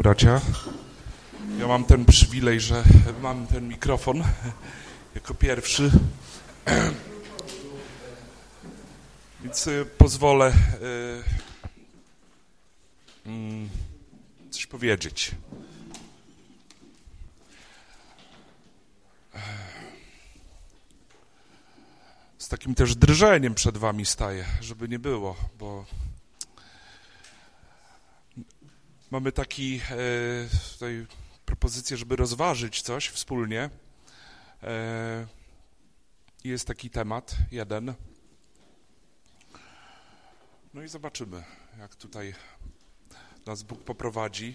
bracia. Ja mam ten przywilej, że mam ten mikrofon jako pierwszy. Więc y, pozwolę y, mm, coś powiedzieć. Z takim też drżeniem przed wami staję, żeby nie było, bo mamy taki e, tutaj propozycję, żeby rozważyć coś wspólnie. E, jest taki temat, jeden. No i zobaczymy, jak tutaj nas Bóg poprowadzi.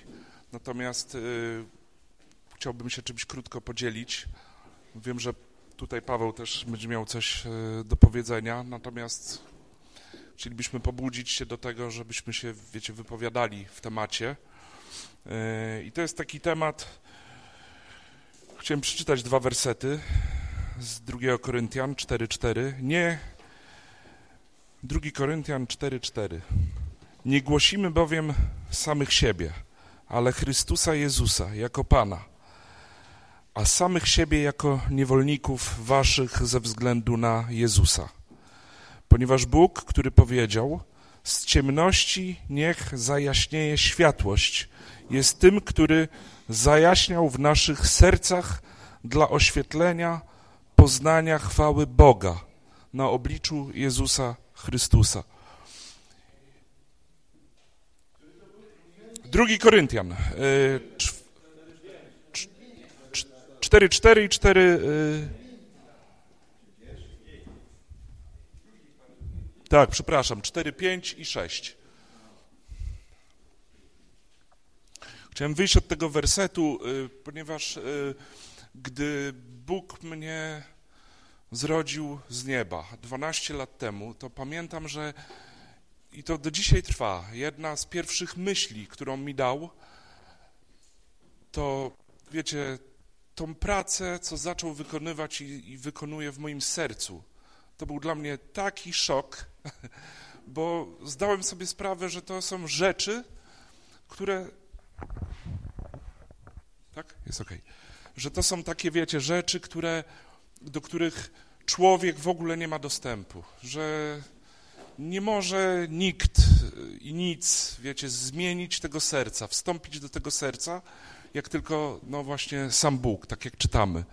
Natomiast y, chciałbym się czymś krótko podzielić. Wiem, że tutaj Paweł też będzie miał coś y, do powiedzenia, natomiast chcielibyśmy pobudzić się do tego, żebyśmy się, wiecie, wypowiadali w temacie. Y, I to jest taki temat, chciałem przeczytać dwa wersety z 2 Koryntian 4:4. Nie 2 Koryntian 4:4. Nie głosimy bowiem samych siebie, ale Chrystusa Jezusa jako Pana, a samych siebie jako niewolników waszych ze względu na Jezusa. Ponieważ Bóg, który powiedział, z ciemności niech zajaśnieje światłość, jest tym, który zajaśniał w naszych sercach dla oświetlenia poznania chwały Boga na obliczu Jezusa Chrystusa. Drugi Koryntian. 4, 4 i 4. tak, przepraszam, 4, 5 i 6. Chciałem wyjść od tego wersetu, y, ponieważ y, gdy Bóg mnie zrodził z nieba 12 lat temu, to pamiętam, że i to do dzisiaj trwa. Jedna z pierwszych myśli, którą mi dał, to wiecie, tą pracę, co zaczął wykonywać i, i wykonuje w moim sercu. To był dla mnie taki szok, bo zdałem sobie sprawę, że to są rzeczy, które. Tak? Jest ok. Że to są takie, wiecie, rzeczy, które, do których człowiek w ogóle nie ma dostępu. Że nie może nikt i nic, wiecie, zmienić tego serca, wstąpić do tego serca, jak tylko, no właśnie, sam Bóg, tak jak czytamy.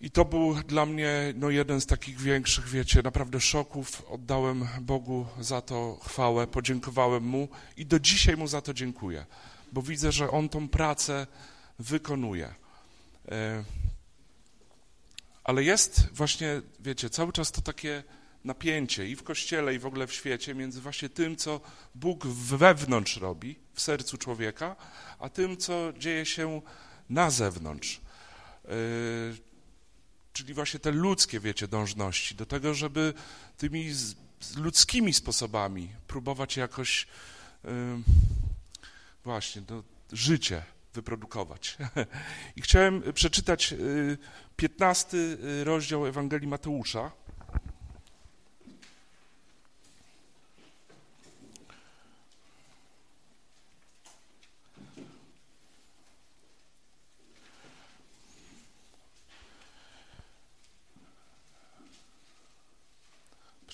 I to był dla mnie no, jeden z takich większych, wiecie, naprawdę szoków. Oddałem Bogu za to chwałę, podziękowałem Mu i do dzisiaj Mu za to dziękuję, bo widzę, że On tą pracę wykonuje. E, ale jest właśnie, wiecie, cały czas to takie napięcie i w Kościele, i w ogóle w świecie między właśnie tym, co Bóg wewnątrz robi, w sercu człowieka, a tym, co dzieje się na zewnątrz. Czyli właśnie te ludzkie, wiecie, dążności, do tego, żeby tymi ludzkimi sposobami próbować jakoś właśnie do, życie wyprodukować. I chciałem przeczytać yy, 15 rozdział Ewangelii Mateusza,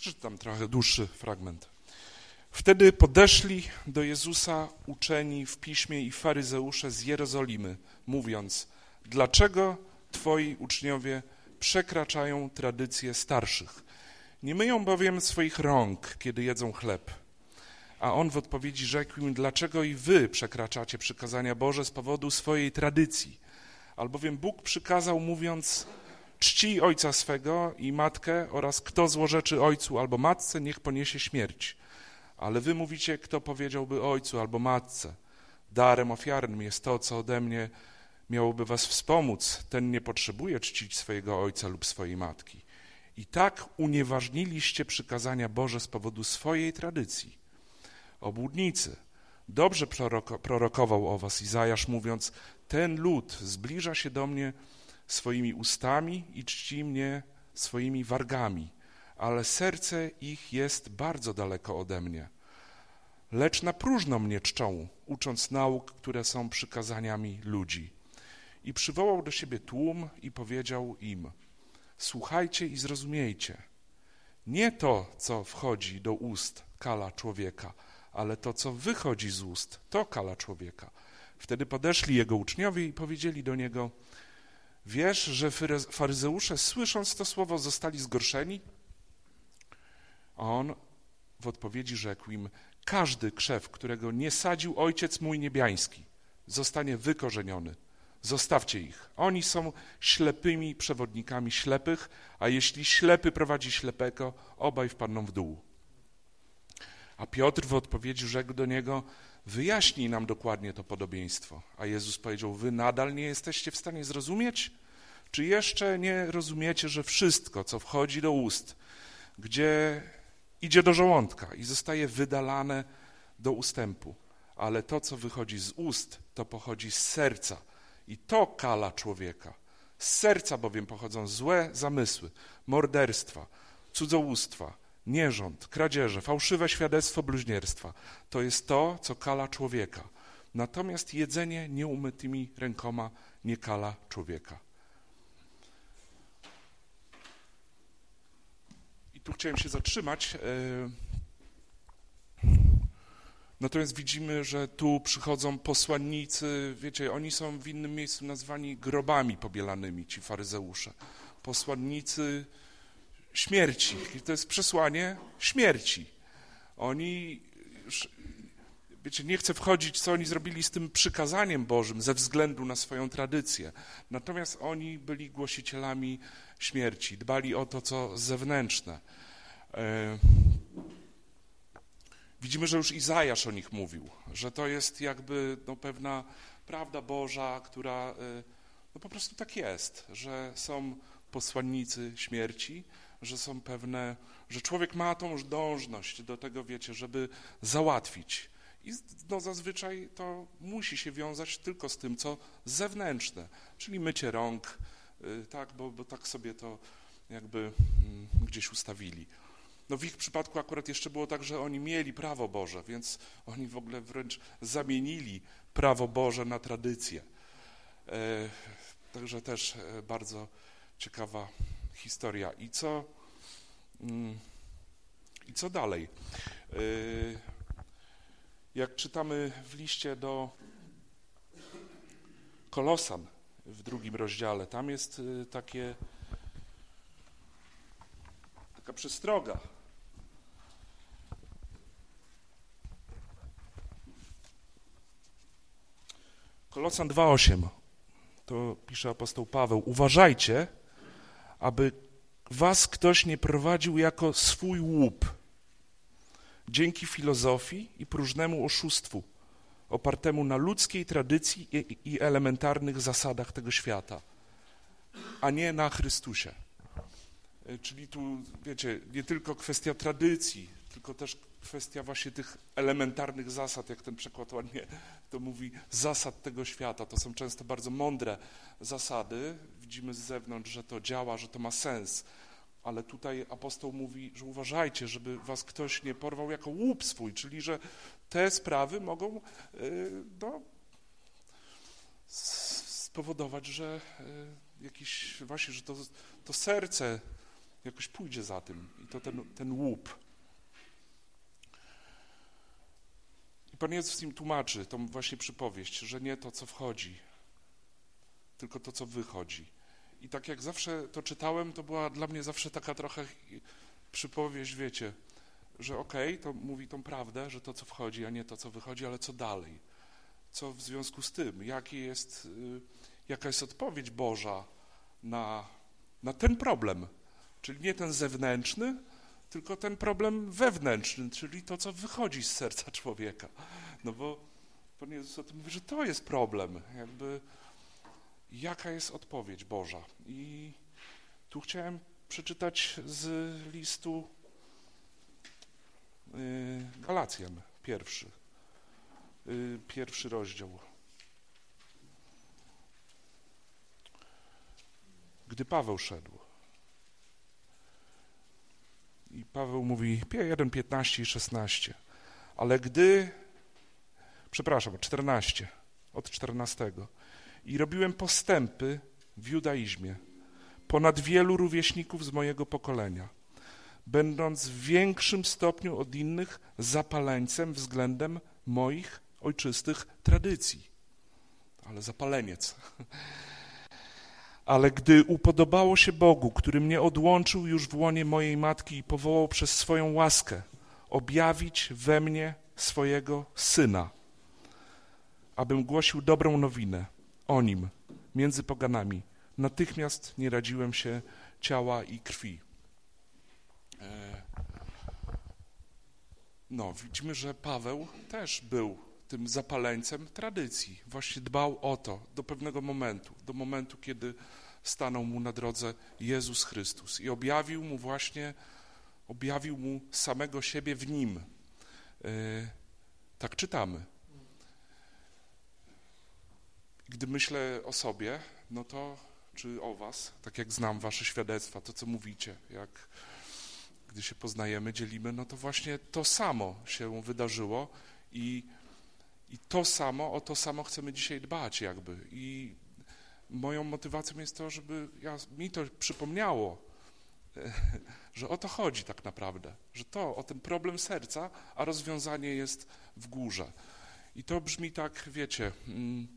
Przeczytam trochę dłuższy fragment. Wtedy podeszli do Jezusa uczeni w piśmie i faryzeusze z Jerozolimy, mówiąc: Dlaczego twoi uczniowie przekraczają tradycje starszych? Nie myją bowiem swoich rąk, kiedy jedzą chleb. A on w odpowiedzi rzekł im: Dlaczego i wy przekraczacie przykazania Boże z powodu swojej tradycji? Albowiem Bóg przykazał, mówiąc: czci ojca swego i matkę oraz kto złorzeczy ojcu albo matce, niech poniesie śmierć. Ale wy mówicie, kto powiedziałby ojcu albo matce. Darem ofiarnym jest to, co ode mnie miałoby was wspomóc. Ten nie potrzebuje czcić swojego ojca lub swojej matki. I tak unieważniliście przykazania Boże z powodu swojej tradycji. Obłudnicy, dobrze prorokował o was Izajasz, mówiąc, ten lud zbliża się do mnie swoimi ustami i czci mnie swoimi wargami, ale serce ich jest bardzo daleko ode mnie. lecz na próżno mnie czczą, ucząc nauk, które są przykazaniami ludzi. I przywołał do siebie tłum i powiedział im: Słuchajcie i zrozumiejcie. Nie to, co wchodzi do ust, kala człowieka, ale to, co wychodzi z ust, to kala człowieka. Wtedy podeszli jego uczniowie i powiedzieli do niego: Wiesz, że faryzeusze, słysząc to słowo, zostali zgorszeni? A on w odpowiedzi rzekł im: Każdy krzew, którego nie sadził ojciec mój niebiański, zostanie wykorzeniony. Zostawcie ich. Oni są ślepymi przewodnikami ślepych, a jeśli ślepy prowadzi ślepego, obaj wpadną w dół. A Piotr w odpowiedzi rzekł do niego: Wyjaśnij nam dokładnie to podobieństwo. A Jezus powiedział: Wy nadal nie jesteście w stanie zrozumieć? Czy jeszcze nie rozumiecie, że wszystko, co wchodzi do ust, gdzie idzie do żołądka i zostaje wydalane do ustępu, ale to, co wychodzi z ust, to pochodzi z serca i to kala człowieka. Z serca bowiem pochodzą złe zamysły, morderstwa, cudzołóstwa, nierząd, kradzieże, fałszywe świadectwo bluźnierstwa. To jest to, co kala człowieka. Natomiast jedzenie nieumytymi rękoma nie kala człowieka. I tu chciałem się zatrzymać. E, natomiast widzimy, że tu przychodzą posłannicy, wiecie, oni są w innym miejscu nazwani grobami pobielanymi, ci faryzeusze. Posłannicy śmierci. I to jest przesłanie śmierci. Oni, wiecie, nie chcę wchodzić, co oni zrobili z tym przykazaniem Bożym ze względu na swoją tradycję. Natomiast oni byli głosicielami śmierci, dbali o to, co zewnętrzne. E, widzimy, że już Izajasz o nich mówił, że to jest jakby no, pewna prawda Boża, która e, no, po prostu tak jest, że są posłannicy śmierci, że są pewne, że człowiek ma tą dążność do tego, wiecie, żeby załatwić. I no, zazwyczaj to musi się wiązać tylko z tym, co zewnętrzne, czyli mycie rąk, y, tak, bo, bo tak sobie to jakby mm, gdzieś ustawili. No w ich przypadku akurat jeszcze było tak, że oni mieli prawo Boże, więc oni w ogóle wręcz zamienili prawo Boże na tradycję. E, także też e, bardzo ciekawa historia. I co, mm, i co dalej? Y, jak czytamy w liście do Kolosan w drugim rozdziale, tam jest y, takie, taka przestroga. Kolosan 2,8 to pisze apostoł Paweł. Uważajcie, aby was ktoś nie prowadził jako swój łup, dzięki filozofii i próżnemu oszustwu, opartemu na ludzkiej tradycji i, elementarnych zasadach tego świata, a nie na Chrystusie. E, czyli tu, wiecie, nie tylko kwestia tradycji, tylko też kwestia właśnie tych elementarnych zasad, jak ten przekład ładnie to mówi, zasad tego świata. To są często bardzo mądre zasady. Widzimy z zewnątrz, że to działa, że to ma sens. Ale tutaj apostoł mówi, że uważajcie, żeby was ktoś nie porwał jako łup swój, czyli że te sprawy mogą y, no, spowodować, że y, jakiś właśnie, że to, to serce jakoś pójdzie za tym i to ten, ten łup. I Pan Jezus im tłumaczy tą właśnie przypowieść, że nie to, co wchodzi, tylko to, co wychodzi. I tak jak zawsze to czytałem, to była dla mnie zawsze taka trochę przypowieść, wiecie, że okej, okay, to mówi tą prawdę, że to, co wchodzi, a nie to, co wychodzi, ale co dalej? Co w związku z tym? Jaki jest, y, jaka jest odpowiedź Boża na, na ten problem? Czyli nie ten zewnętrzny, tylko ten problem wewnętrzny, czyli to, co wychodzi z serca człowieka. No bo Pan Jezus o tym mówi, że to jest problem, jakby jaka jest odpowiedź Boża. I tu chciałem przeczytać z listu y, Galacjan, pierwszy, y, pierwszy rozdział. Gdy Paweł szedł, i Paweł mówi 1, 15 i 16. Ale gdy, przepraszam, 14, od 14. I robiłem postępy w judaizmie ponad wielu rówieśników z mojego pokolenia, będąc w większym stopniu od innych zapaleńcem względem moich ojczystych tradycji. Ale zapaleniec. Ale gdy upodobało się Bogu, który mnie odłączył już w łonie mojej matki i powołał przez swoją łaskę, objawić we mnie swojego Syna, abym głosił dobrą nowinę o Nim między poganami, natychmiast nie radziłem się ciała i krwi. E, no, widzimy, że Paweł też był tym zapaleńcem tradycji. Właśnie dbał o to do pewnego momentu, do momentu, kiedy stanął mu na drodze Jezus Chrystus i objawił mu właśnie, objawił mu samego siebie w nim. E, tak czytamy. Gdy myślę o sobie, no to czy o was, tak jak znam wasze świadectwa, to co mówicie, jak gdy się poznajemy, dzielimy, no to właśnie to samo się wydarzyło i, i to samo, o to samo chcemy dzisiaj dbać jakby. I moją motywacją jest to, żeby ja, mi to przypomniało, że o to chodzi tak naprawdę, że to, o ten problem serca, a rozwiązanie jest w górze. I to brzmi tak, wiecie, mm,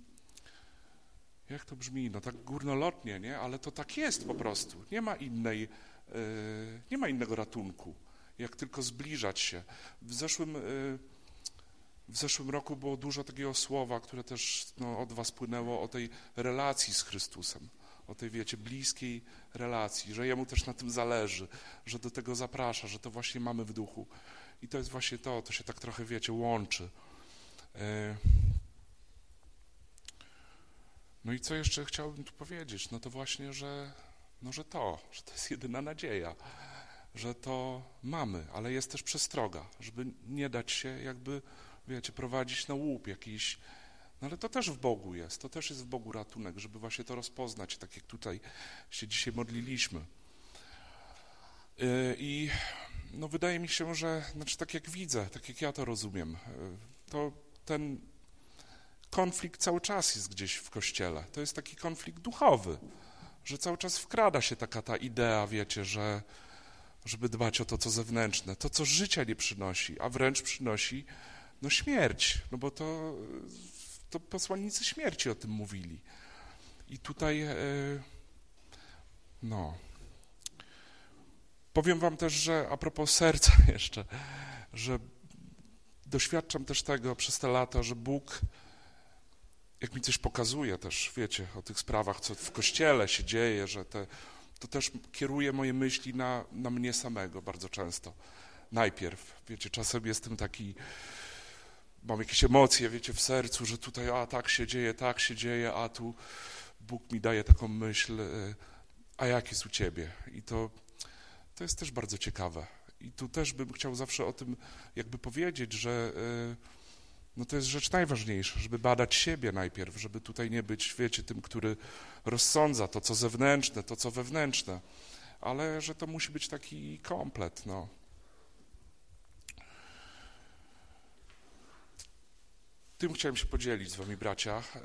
jak to brzmi, no tak górnolotnie, nie? Ale to tak jest po prostu. Nie ma innej, yy, nie ma innego ratunku, jak tylko zbliżać się. W zeszłym, yy, w zeszłym roku było dużo takiego słowa, które też no, od was płynęło o tej relacji z Chrystusem, o tej, wiecie, bliskiej relacji, że Jemu też na tym zależy, że do tego zaprasza, że to właśnie mamy w duchu. I to jest właśnie to, to się tak trochę, wiecie, łączy. Yy. No i co jeszcze chciałbym tu powiedzieć? No to właśnie, że, no że to, że to jest jedyna nadzieja, że to mamy, ale jest też przestroga, żeby nie dać się jakby, wiecie, prowadzić na łup jakiś, no ale to też w Bogu jest, to też jest w Bogu ratunek, żeby właśnie to rozpoznać, tak jak tutaj się dzisiaj modliliśmy. Yy, I no wydaje mi się, że, znaczy tak jak widzę, tak jak ja to rozumiem, yy, to ten konflikt cały czas jest gdzieś w kościele. To jest taki konflikt duchowy, że cały czas wkrada się taka ta idea, wiecie, że żeby dbać o to, co zewnętrzne, to, co życia nie przynosi, a wręcz przynosi no śmierć, no bo to, to posłannicy śmierci o tym mówili. I tutaj, e, no, powiem wam też, że a propos serca jeszcze, że doświadczam też tego przez te lata, że Bóg jak mi coś pokazuje też, wiecie, o tych sprawach, co w kościele się dzieje, że te, to też kieruje moje myśli na, na mnie samego bardzo często. Najpierw, wiecie, czasem jestem taki, mam jakieś emocje, wiecie, w sercu, że tutaj, a tak się dzieje, tak się dzieje, a tu Bóg mi daje taką myśl, y, a jak jest u ciebie? I to, to jest też bardzo ciekawe. I tu też bym chciał zawsze o tym jakby powiedzieć, że... Yy, no to jest rzecz najważniejsza, żeby badać siebie najpierw, żeby tutaj nie być, wiecie, tym, który rozsądza to, co zewnętrzne, to, co wewnętrzne, ale że to musi być taki komplet, no. Tym chciałem się podzielić z wami, bracia. E,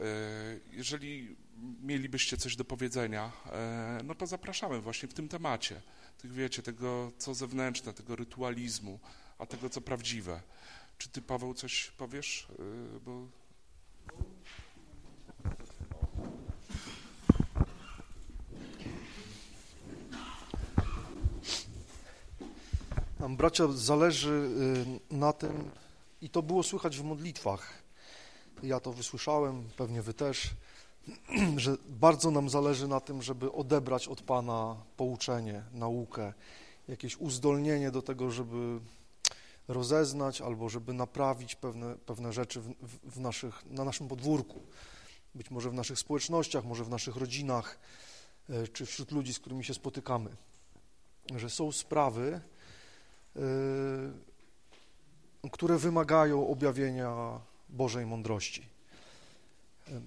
jeżeli mielibyście coś do powiedzenia, e, no to zapraszamy właśnie w tym temacie. Tych, wiecie, tego, co zewnętrzne, tego rytualizmu, a tego, co prawdziwe. Czy ty, Paweł, coś powiesz? Y, bo... Bracia, zależy y, na tym, i to było słychać w modlitwach. Ja to wysłyszałem, pewnie wy też, że bardzo nam zależy na tym, żeby odebrać od Pana pouczenie, naukę, jakieś uzdolnienie do tego, żeby rozeznać albo żeby naprawić pewne, pewne rzeczy w, w naszych, na naszym podwórku. Być może w naszych społecznościach, może w naszych rodzinach, e, czy wśród ludzi, z którymi się spotykamy. Że są sprawy, e, które wymagają objawienia Bożej mądrości. E,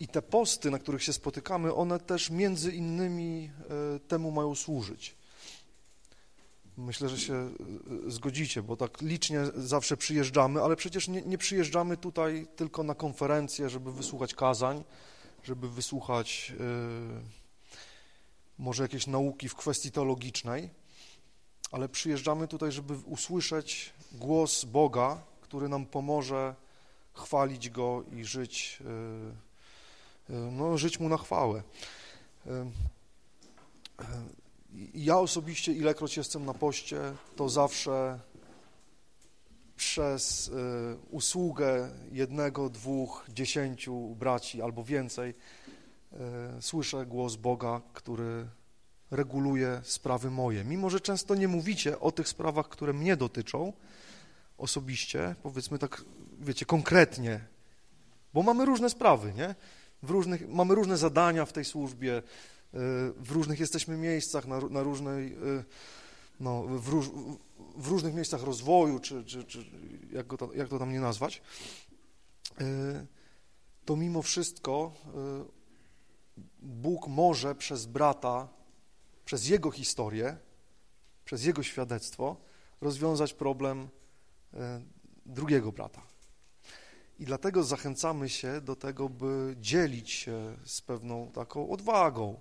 I te posty, na których się spotykamy, one też między innymi temu mają służyć Myślę, że się y, zgodzicie, bo tak licznie zawsze przyjeżdżamy, ale przecież nie, nie przyjeżdżamy tutaj tylko na konferencję, żeby wysłuchać kazań, żeby wysłuchać yy, może jakieś nauki w kwestii teologicznej, ale przyjeżdżamy tutaj, żeby usłyszeć głos Boga, który nam pomoże chwalić Go i żyć, no, żyć Mu na chwałę. Ja osobiście, ilekroć jestem na poście, to zawsze przez y, usługę jednego, dwóch, dziesięciu braci albo więcej y, słyszę głos Boga, który reguluje sprawy moje. Mimo, że często nie mówicie o tych sprawach, które mnie dotyczą osobiście, powiedzmy tak, wiecie, konkretnie, bo mamy różne sprawy, nie? W różnych, mamy różne zadania w tej służbie, w różnych jesteśmy miejscach, na, na różnej, y, no, w, róż, w, różnych miejscach rozwoju, czy, czy, czy jak, to, jak to tam nie nazwać, y, to mimo wszystko y, Bóg może przez brata, przez jego historię, przez jego świadectwo rozwiązać problem drugiego brata. I dlatego zachęcamy się do tego, by dzielić się z pewną taką odwagą,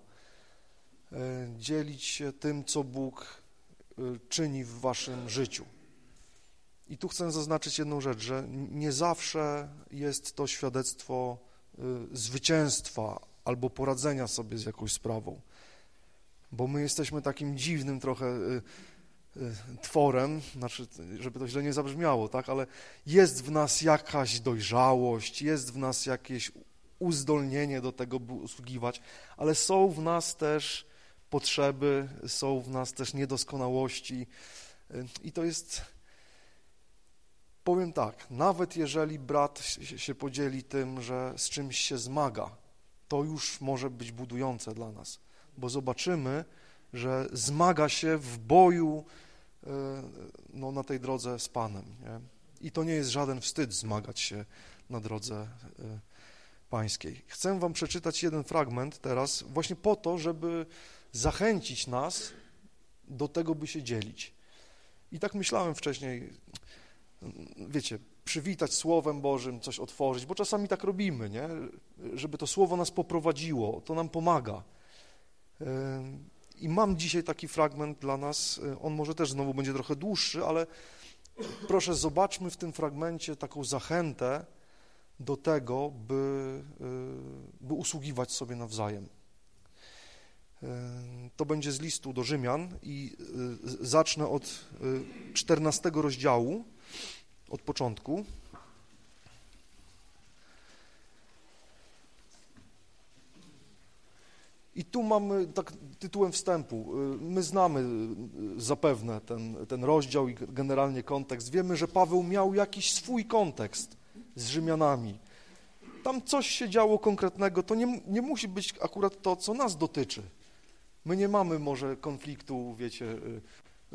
dzielić się tym, co Bóg e, czyni w waszym życiu. I tu chcę zaznaczyć jedną rzecz, że nie zawsze jest to świadectwo e, zwycięstwa albo poradzenia sobie z jakąś sprawą, bo my jesteśmy takim dziwnym trochę tworem, znaczy, żeby to źle nie zabrzmiało, tak, ale jest w nas jakaś dojrzałość, jest w nas jakieś uzdolnienie do tego, by usługiwać, ale są w nas też potrzeby, są w nas też niedoskonałości i to jest, powiem tak, nawet jeżeli brat się podzieli tym, że z czymś się zmaga, to już może być budujące dla nas, bo zobaczymy, że zmaga się w boju e, no, na tej drodze z Panem. Nie? I to nie jest żaden wstyd zmagać się na drodze e, pańskiej. Chcę wam przeczytać jeden fragment teraz, właśnie po to, żeby zachęcić nas do tego, by się dzielić. I tak myślałem wcześniej, wiecie, przywitać Słowem Bożym, coś otworzyć, bo czasami tak robimy, nie? Żeby to Słowo nas poprowadziło, to nam pomaga. I mam dzisiaj taki fragment dla nas, on może też znowu będzie trochę dłuższy, ale proszę zobaczmy w tym fragmencie taką zachętę do tego, by, by usługiwać sobie nawzajem. To będzie z listu do Rzymian i y, zacznę od 14 y, rozdziału, od początku. I tu mamy tak tytułem wstępu. Y, my znamy zapewne ten, ten rozdział i generalnie kontekst. Wiemy, że Paweł miał jakiś swój kontekst z Rzymianami. Tam coś się działo konkretnego. To nie, nie musi być akurat to, co nas dotyczy. My nie mamy może konfliktu, wiecie, y,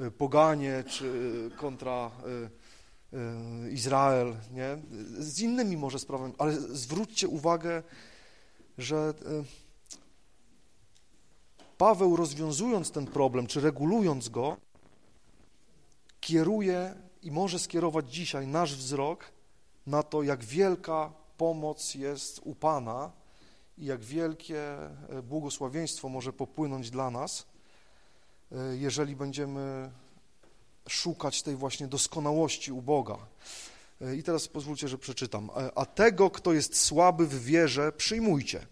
y, poganie czy kontra y, Izrael, nie? Z innymi może sprawami, ale zwróćcie uwagę, że Paweł rozwiązując ten problem, czy regulując go, kieruje i może skierować dzisiaj nasz wzrok na to, jak wielka pomoc jest u Pana i jak wielkie e, błogosławieństwo może popłynąć dla nas, e, jeżeli będziemy szukać tej właśnie doskonałości u Boga. E, I teraz pozwólcie, że przeczytam. A tego, kto jest słaby w wierze, przyjmujcie,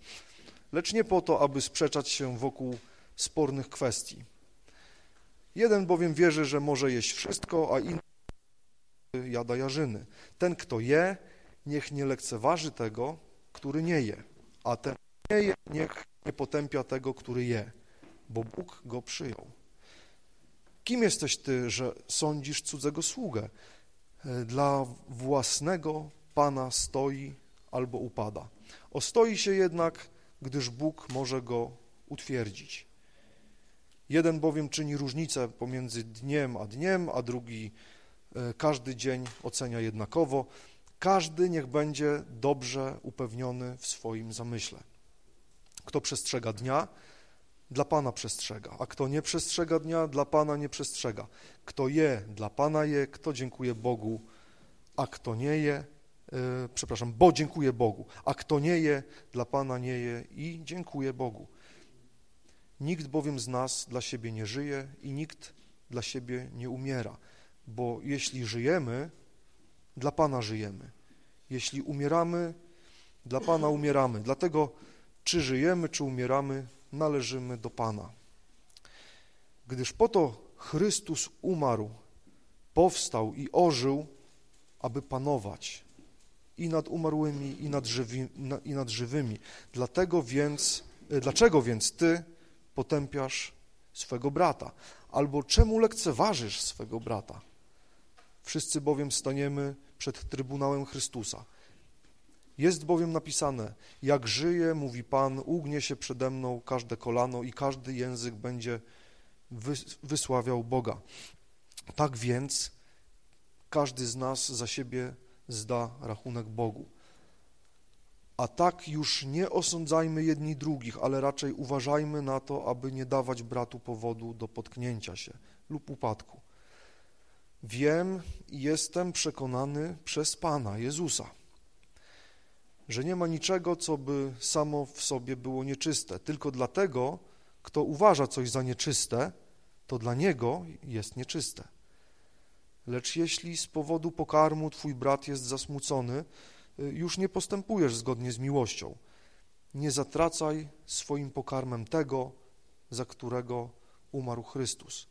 lecz nie po to, aby sprzeczać się wokół spornych kwestii. Jeden bowiem wierzy, że może jeść wszystko, a inny jada jarzyny. Ten, kto je, niech nie lekceważy tego, który nie je a ten nie niech nie potępia tego, który je, bo Bóg go przyjął. Kim jesteś ty, że sądzisz cudzego sługę? E, dla własnego Pana stoi albo upada. Ostoi się jednak, gdyż Bóg może go utwierdzić. Jeden bowiem czyni różnicę pomiędzy dniem a dniem, a drugi e, każdy dzień ocenia jednakowo. Każdy niech będzie dobrze upewniony w swoim zamyśle. Kto przestrzega dnia, dla Pana przestrzega, a kto nie przestrzega dnia, dla Pana nie przestrzega. Kto je, dla Pana je, kto dziękuje Bogu, a kto nie je, yy, przepraszam, bo dziękuję Bogu, a kto nie je, dla Pana nie je i dziękuję Bogu. Nikt bowiem z nas dla siebie nie żyje i nikt dla siebie nie umiera, bo jeśli żyjemy, dla Pana żyjemy. Jeśli umieramy, dla Pana umieramy. Dlatego czy żyjemy, czy umieramy, należymy do Pana. Gdyż po to Chrystus umarł, powstał i ożył, aby panować i nad umarłymi, i nad, żywi, i nad żywymi. Dlatego więc, e, dlaczego więc Ty potępiasz swego brata? Albo czemu lekceważysz swego brata? Wszyscy bowiem staniemy przed Trybunałem Chrystusa. Jest bowiem napisane, jak żyje, mówi Pan, ugnie się przede mną każde kolano i każdy język będzie wysławiał Boga. Tak więc każdy z nas za siebie zda rachunek Bogu. A tak już nie osądzajmy jedni drugich, ale raczej uważajmy na to, aby nie dawać bratu powodu do potknięcia się lub upadku. Wiem i jestem przekonany przez Pana Jezusa, że nie ma niczego, co by samo w sobie było nieczyste. Tylko dlatego, kto uważa coś za nieczyste, to dla niego jest nieczyste. Lecz jeśli z powodu pokarmu twój brat jest zasmucony, y, już nie postępujesz zgodnie z miłością. Nie zatracaj swoim pokarmem tego, za którego umarł Chrystus.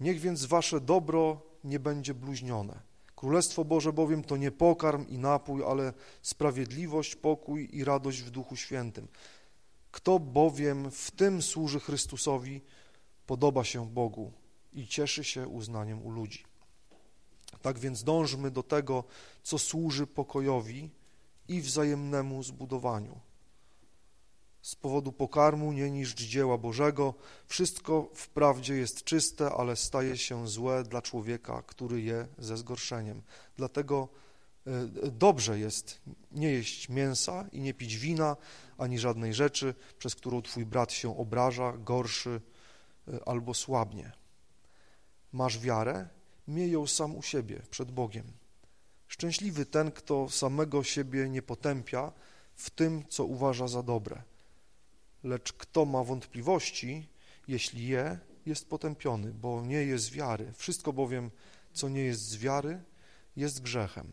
Niech więc wasze dobro nie będzie bluźnione. Królestwo Boże bowiem to nie pokarm i napój, ale sprawiedliwość, pokój i radość w Duchu Świętym. Kto bowiem w tym służy Chrystusowi, podoba się Bogu i cieszy się uznaniem u ludzi. Tak więc dążmy do tego, co służy pokojowi i wzajemnemu zbudowaniu z powodu pokarmu, nie niszcz dzieła Bożego. Wszystko wprawdzie jest czyste, ale staje się złe dla człowieka, który je ze zgorszeniem. Dlatego e, dobrze jest nie jeść mięsa i nie pić wina, ani żadnej rzeczy, przez którą twój brat się obraża, gorszy e, albo słabnie. Masz wiarę? Miej ją sam u siebie, przed Bogiem. Szczęśliwy ten, kto samego siebie nie potępia w tym, co uważa za dobre – Lecz kto ma wątpliwości, jeśli je, jest potępiony, bo nie jest wiary. Wszystko bowiem, co nie jest z wiary, jest grzechem.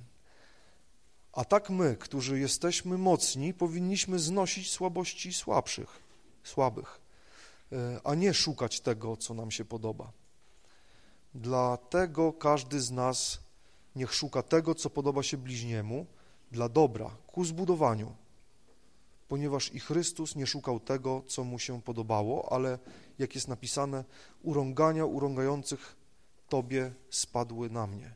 A tak my, którzy jesteśmy mocni, powinniśmy znosić słabości słabszych, słabych, e, a nie szukać tego, co nam się podoba. Dlatego każdy z nas niech szuka tego, co podoba się bliźniemu, dla dobra, ku zbudowaniu ponieważ i Chrystus nie szukał tego, co mu się podobało, ale, jak jest napisane, urągania urągających Tobie spadły na mnie.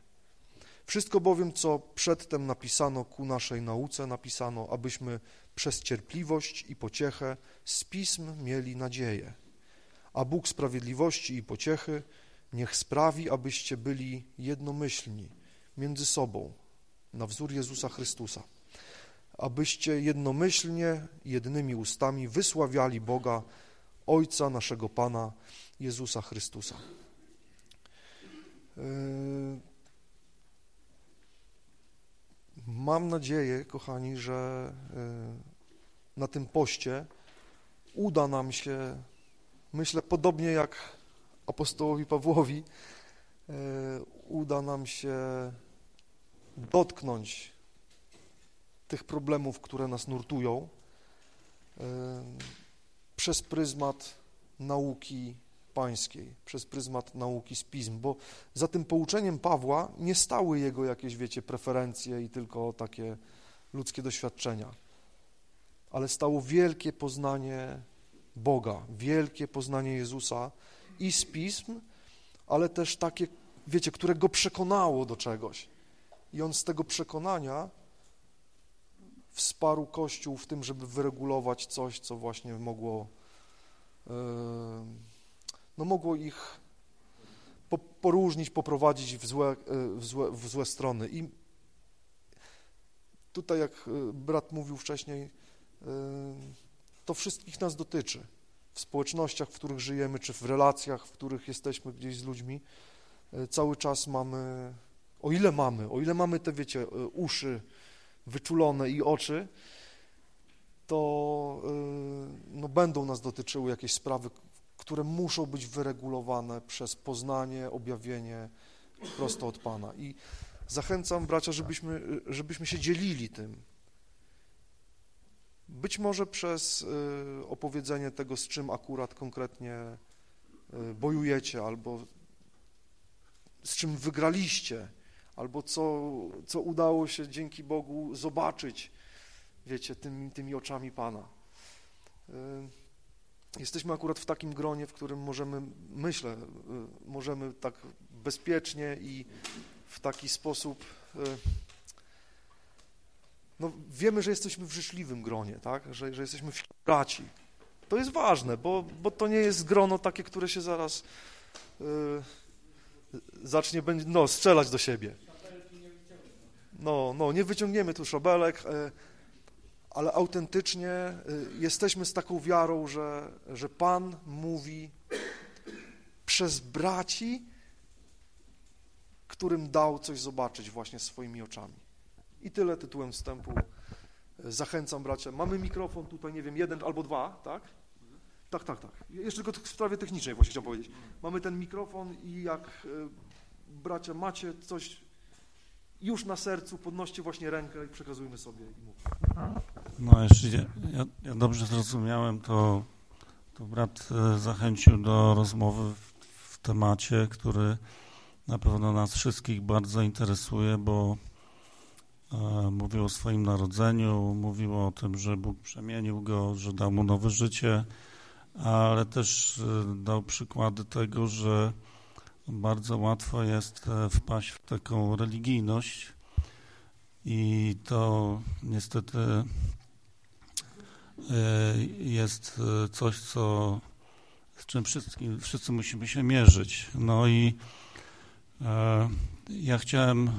Wszystko bowiem, co przedtem napisano ku naszej nauce, napisano, abyśmy przez cierpliwość i pociechę z Pism mieli nadzieję. A Bóg sprawiedliwości i pociechy niech sprawi, abyście byli jednomyślni między sobą na wzór Jezusa Chrystusa abyście jednomyślnie, jednymi ustami wysławiali Boga, Ojca naszego Pana Jezusa Chrystusa. Yy, mam nadzieję, kochani, że yy, na tym poście uda nam się, myślę, podobnie jak apostołowi Pawłowi, yy, uda nam się dotknąć tych problemów, które nas nurtują, przez pryzmat nauki pańskiej, przez pryzmat nauki z bo za tym pouczeniem Pawła nie stały jego jakieś, wiecie, preferencje i tylko takie ludzkie doświadczenia, ale stało wielkie poznanie Boga, wielkie poznanie Jezusa i z pism, ale też takie, wiecie, które go przekonało do czegoś. I on z tego przekonania wsparł Kościół w tym, żeby wyregulować coś, co właśnie mogło, e, no mogło ich poróżnić, poprowadzić w złe, e, w złe, w złe strony. I tutaj, jak e, brat mówił wcześniej, to wszystkich nas dotyczy. w społecznościach, w których żyjemy, czy w relacjach, w których jesteśmy gdzieś z ludźmi, cały czas mamy, o ile mamy, o ile mamy te, wiecie, uszy wyczulone i oczy, to no, będą nas dotyczyły jakieś sprawy, które muszą być wyregulowane przez poznanie, objawienie prosto od Pana. I zachęcam bracia, żebyśmy, żebyśmy się dzielili tym. Być może przez y, opowiedzenie tego, z czym akurat konkretnie y, bojujecie, albo z czym wygraliście, albo co, co udało się dzięki Bogu zobaczyć, wiecie, tymi, tymi oczami Pana. Y, jesteśmy akurat w takim gronie, w którym możemy, myślę, możemy tak bezpiecznie i w taki sposób no, wiemy, że jesteśmy w życzliwym gronie, tak? że, że jesteśmy wśród braci. To jest ważne, bo, bo to nie jest grono takie, które się zaraz zacznie no, strzelać do siebie. No, no, nie wyciągniemy tu szabelek, yy, ale autentycznie yy, jesteśmy z taką wiarą, że, że Pan mówi przez braci, którym dał coś zobaczyć właśnie swoimi oczami. I tyle tytułem wstępu. Zachęcam bracia. Mamy mikrofon tutaj, nie wiem, jeden albo dwa, tak? Tak, tak, tak. Jeszcze tylko w sprawie technicznej właśnie chciałem powiedzieć. Mamy ten mikrofon i jak e, bracia macie coś już na sercu, podnoście właśnie rękę i przekazujmy sobie i mówmy. No, jeśli ja, ja, dobrze zrozumiałem, to, to brat e, zachęcił do rozmowy w, w temacie, który na pewno nas wszystkich bardzo interesuje, bo E, mówił o swoim narodzeniu, mówił o tym, że Bóg przemienił go, że dał mu nowe życie, ale też e, dał przykłady tego, że bardzo łatwo jest e, wpaść w taką religijność i to niestety jest coś, co, z czym wszyscy, wszyscy musimy się mierzyć. No i ja chciałem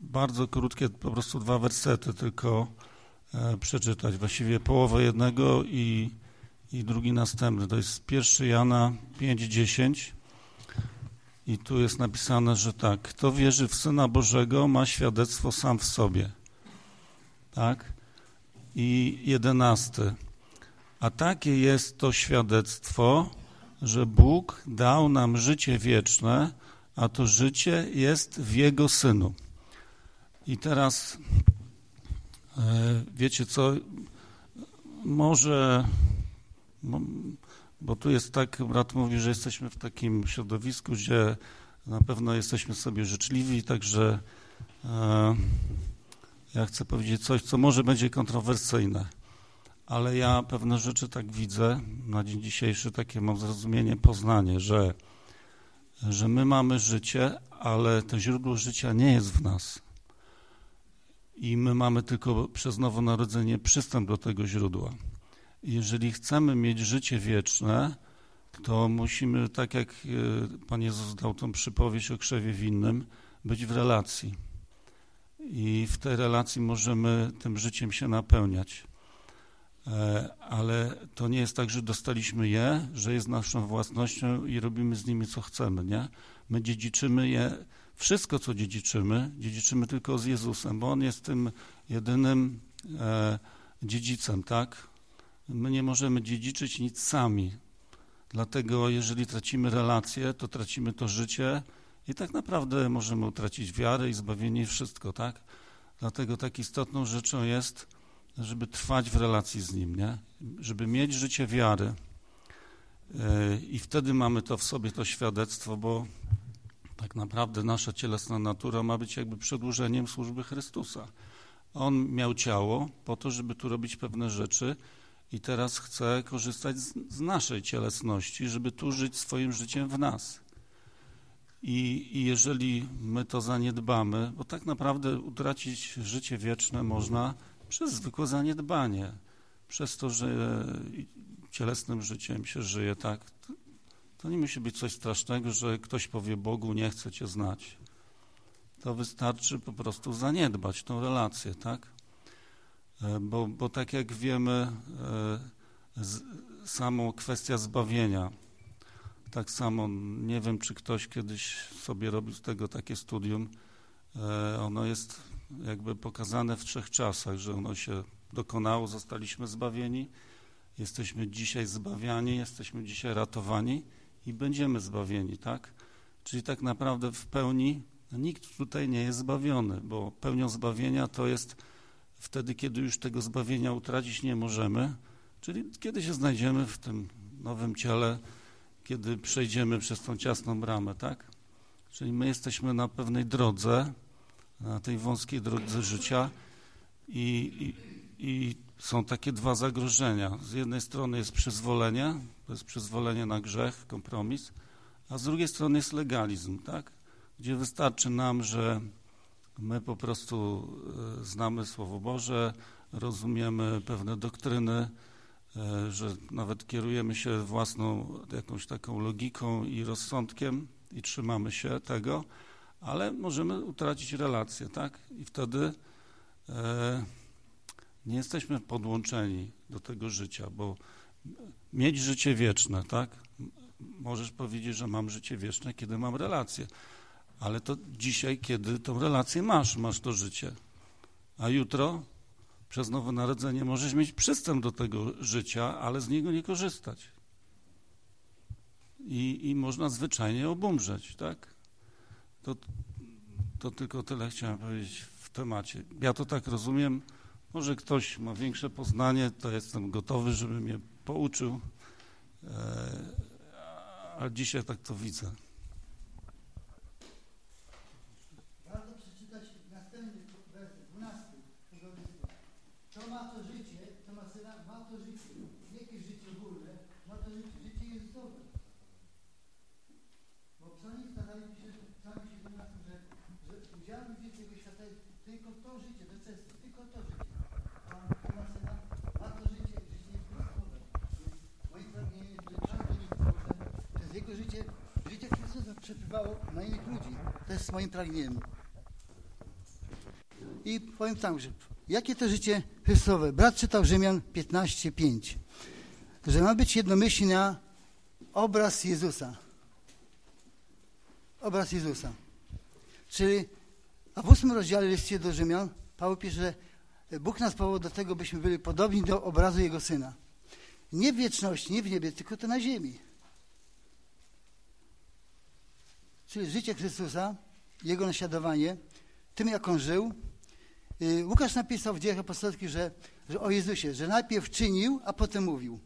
bardzo krótkie, po prostu dwa wersety tylko e, przeczytać, właściwie połowę jednego i, i drugi następny. To jest 1 Jana 5:10 i tu jest napisane, że tak, kto wierzy w Syna Bożego ma świadectwo sam w sobie. Tak? I jedenasty. A takie jest to świadectwo, że Bóg dał nam życie wieczne, a to życie jest w Jego Synu. I teraz e, wiecie co, może, bo tu jest tak, brat mówi, że jesteśmy w takim środowisku, gdzie na pewno jesteśmy sobie życzliwi, także e, ja chcę powiedzieć coś, co może będzie kontrowersyjne, ale ja pewne rzeczy tak widzę, na dzień dzisiejszy takie mam zrozumienie, poznanie, że, że my mamy życie, ale to źródło życia nie jest w nas i my mamy tylko przez nowonarodzenie przystęp do tego źródła. Jeżeli chcemy mieć życie wieczne, to musimy, tak jak e, Pan Jezus dał tą przypowieść o krzewie winnym, być w relacji. I w tej relacji możemy tym życiem się napełniać. E, ale to nie jest tak, że dostaliśmy je, że jest naszą własnością i robimy z nimi co chcemy, nie? My dziedziczymy je wszystko, co dziedziczymy, dziedziczymy tylko z Jezusem, bo On jest tym jedynym e, dziedzicem, tak? My nie możemy dziedziczyć nic sami. Dlatego, jeżeli tracimy relacje, to tracimy to życie i tak naprawdę możemy utracić wiarę i zbawienie i wszystko, tak? Dlatego tak istotną rzeczą jest, żeby trwać w relacji z Nim, nie? Żeby mieć życie wiary. E, I wtedy mamy to w sobie, to świadectwo, bo tak naprawdę nasza cielesna natura ma być jakby przedłużeniem służby Chrystusa. On miał ciało po to, żeby tu robić pewne rzeczy i teraz chce korzystać z, z naszej cielesności, żeby tu żyć swoim życiem w nas. I, I, jeżeli my to zaniedbamy, bo tak naprawdę utracić życie wieczne można przez zwykłe zaniedbanie, przez to, że cielesnym życiem się żyje tak, to nie musi być coś strasznego, że ktoś powie Bogu, nie chcę Cię znać. To wystarczy po prostu zaniedbać tą relację, tak? E, bo, bo tak jak wiemy, e, z, samą kwestia zbawienia. Tak samo, nie wiem, czy ktoś kiedyś sobie robił z tego takie studium. E, ono jest jakby pokazane w trzech czasach, że ono się dokonało, zostaliśmy zbawieni, jesteśmy dzisiaj zbawiani, jesteśmy dzisiaj ratowani i będziemy zbawieni, tak? Czyli tak naprawdę w pełni nikt tutaj nie jest zbawiony, bo pełnią zbawienia to jest wtedy, kiedy już tego zbawienia utracić nie możemy, czyli kiedy się znajdziemy w tym nowym ciele, kiedy przejdziemy przez tą ciasną bramę, tak? Czyli my jesteśmy na pewnej drodze, na tej wąskiej drodze życia i, i, i są takie dwa zagrożenia. Z jednej strony jest przyzwolenie, to jest przyzwolenie na grzech, kompromis, a z drugiej strony jest legalizm, tak? Gdzie wystarczy nam, że my po prostu e, znamy Słowo Boże, rozumiemy pewne doktryny, e, że nawet kierujemy się własną jakąś taką logiką i rozsądkiem i trzymamy się tego, ale możemy utracić relację, tak? I wtedy e, nie jesteśmy podłączeni do tego życia, bo mieć życie wieczne, tak? Możesz powiedzieć, że mam życie wieczne, kiedy mam relację, ale to dzisiaj, kiedy tą relację masz, masz to życie, a jutro przez nowe narodzenie możesz mieć przystęp do tego życia, ale z niego nie korzystać. I, i można zwyczajnie obumrzeć, tak? To, to tylko tyle chciałem powiedzieć w temacie. Ja to tak rozumiem. Może ktoś ma większe poznanie, to jestem gotowy, żeby mnie pouczył, e, a dzisiaj tak to widzę. Warto przeczytać następny werset, 12 tego listu. To ma to życie, to ma syna, ma to życie. Jakie życie ogólne? Ma to życie, życie Jezusowe. Bo psalmista starali się, psalmie 17, że, że udziałem w życiu tego świata jest tylko to życie, doczesne, tylko to życie. A to ma syna, ma to życie, życie Jezusowe. Więc moim pragnieniem jest, że każdy z przez jego życie, życie Chrystusa przepływało na innych ludzi. To jest moim pragnieniem. I powiem tak, że jakie to życie Chrystusowe? Brat czytał Rzymian 15:5, że ma być jednomyślnie na obraz Jezusa. Obraz Jezusa. Czyli a w ósmym rozdziale liście do Rzymian Paweł pisze, że Bóg nas powołał do tego, byśmy byli podobni do obrazu Jego Syna. Nie w wieczności, nie w niebie, tylko to na ziemi. Czyli życie Chrystusa, Jego naśladowanie, tym jak On żył, Y, Łukasz napisał w dziejach apostolskich, że, że o Jezusie, że najpierw czynił, a potem mówił.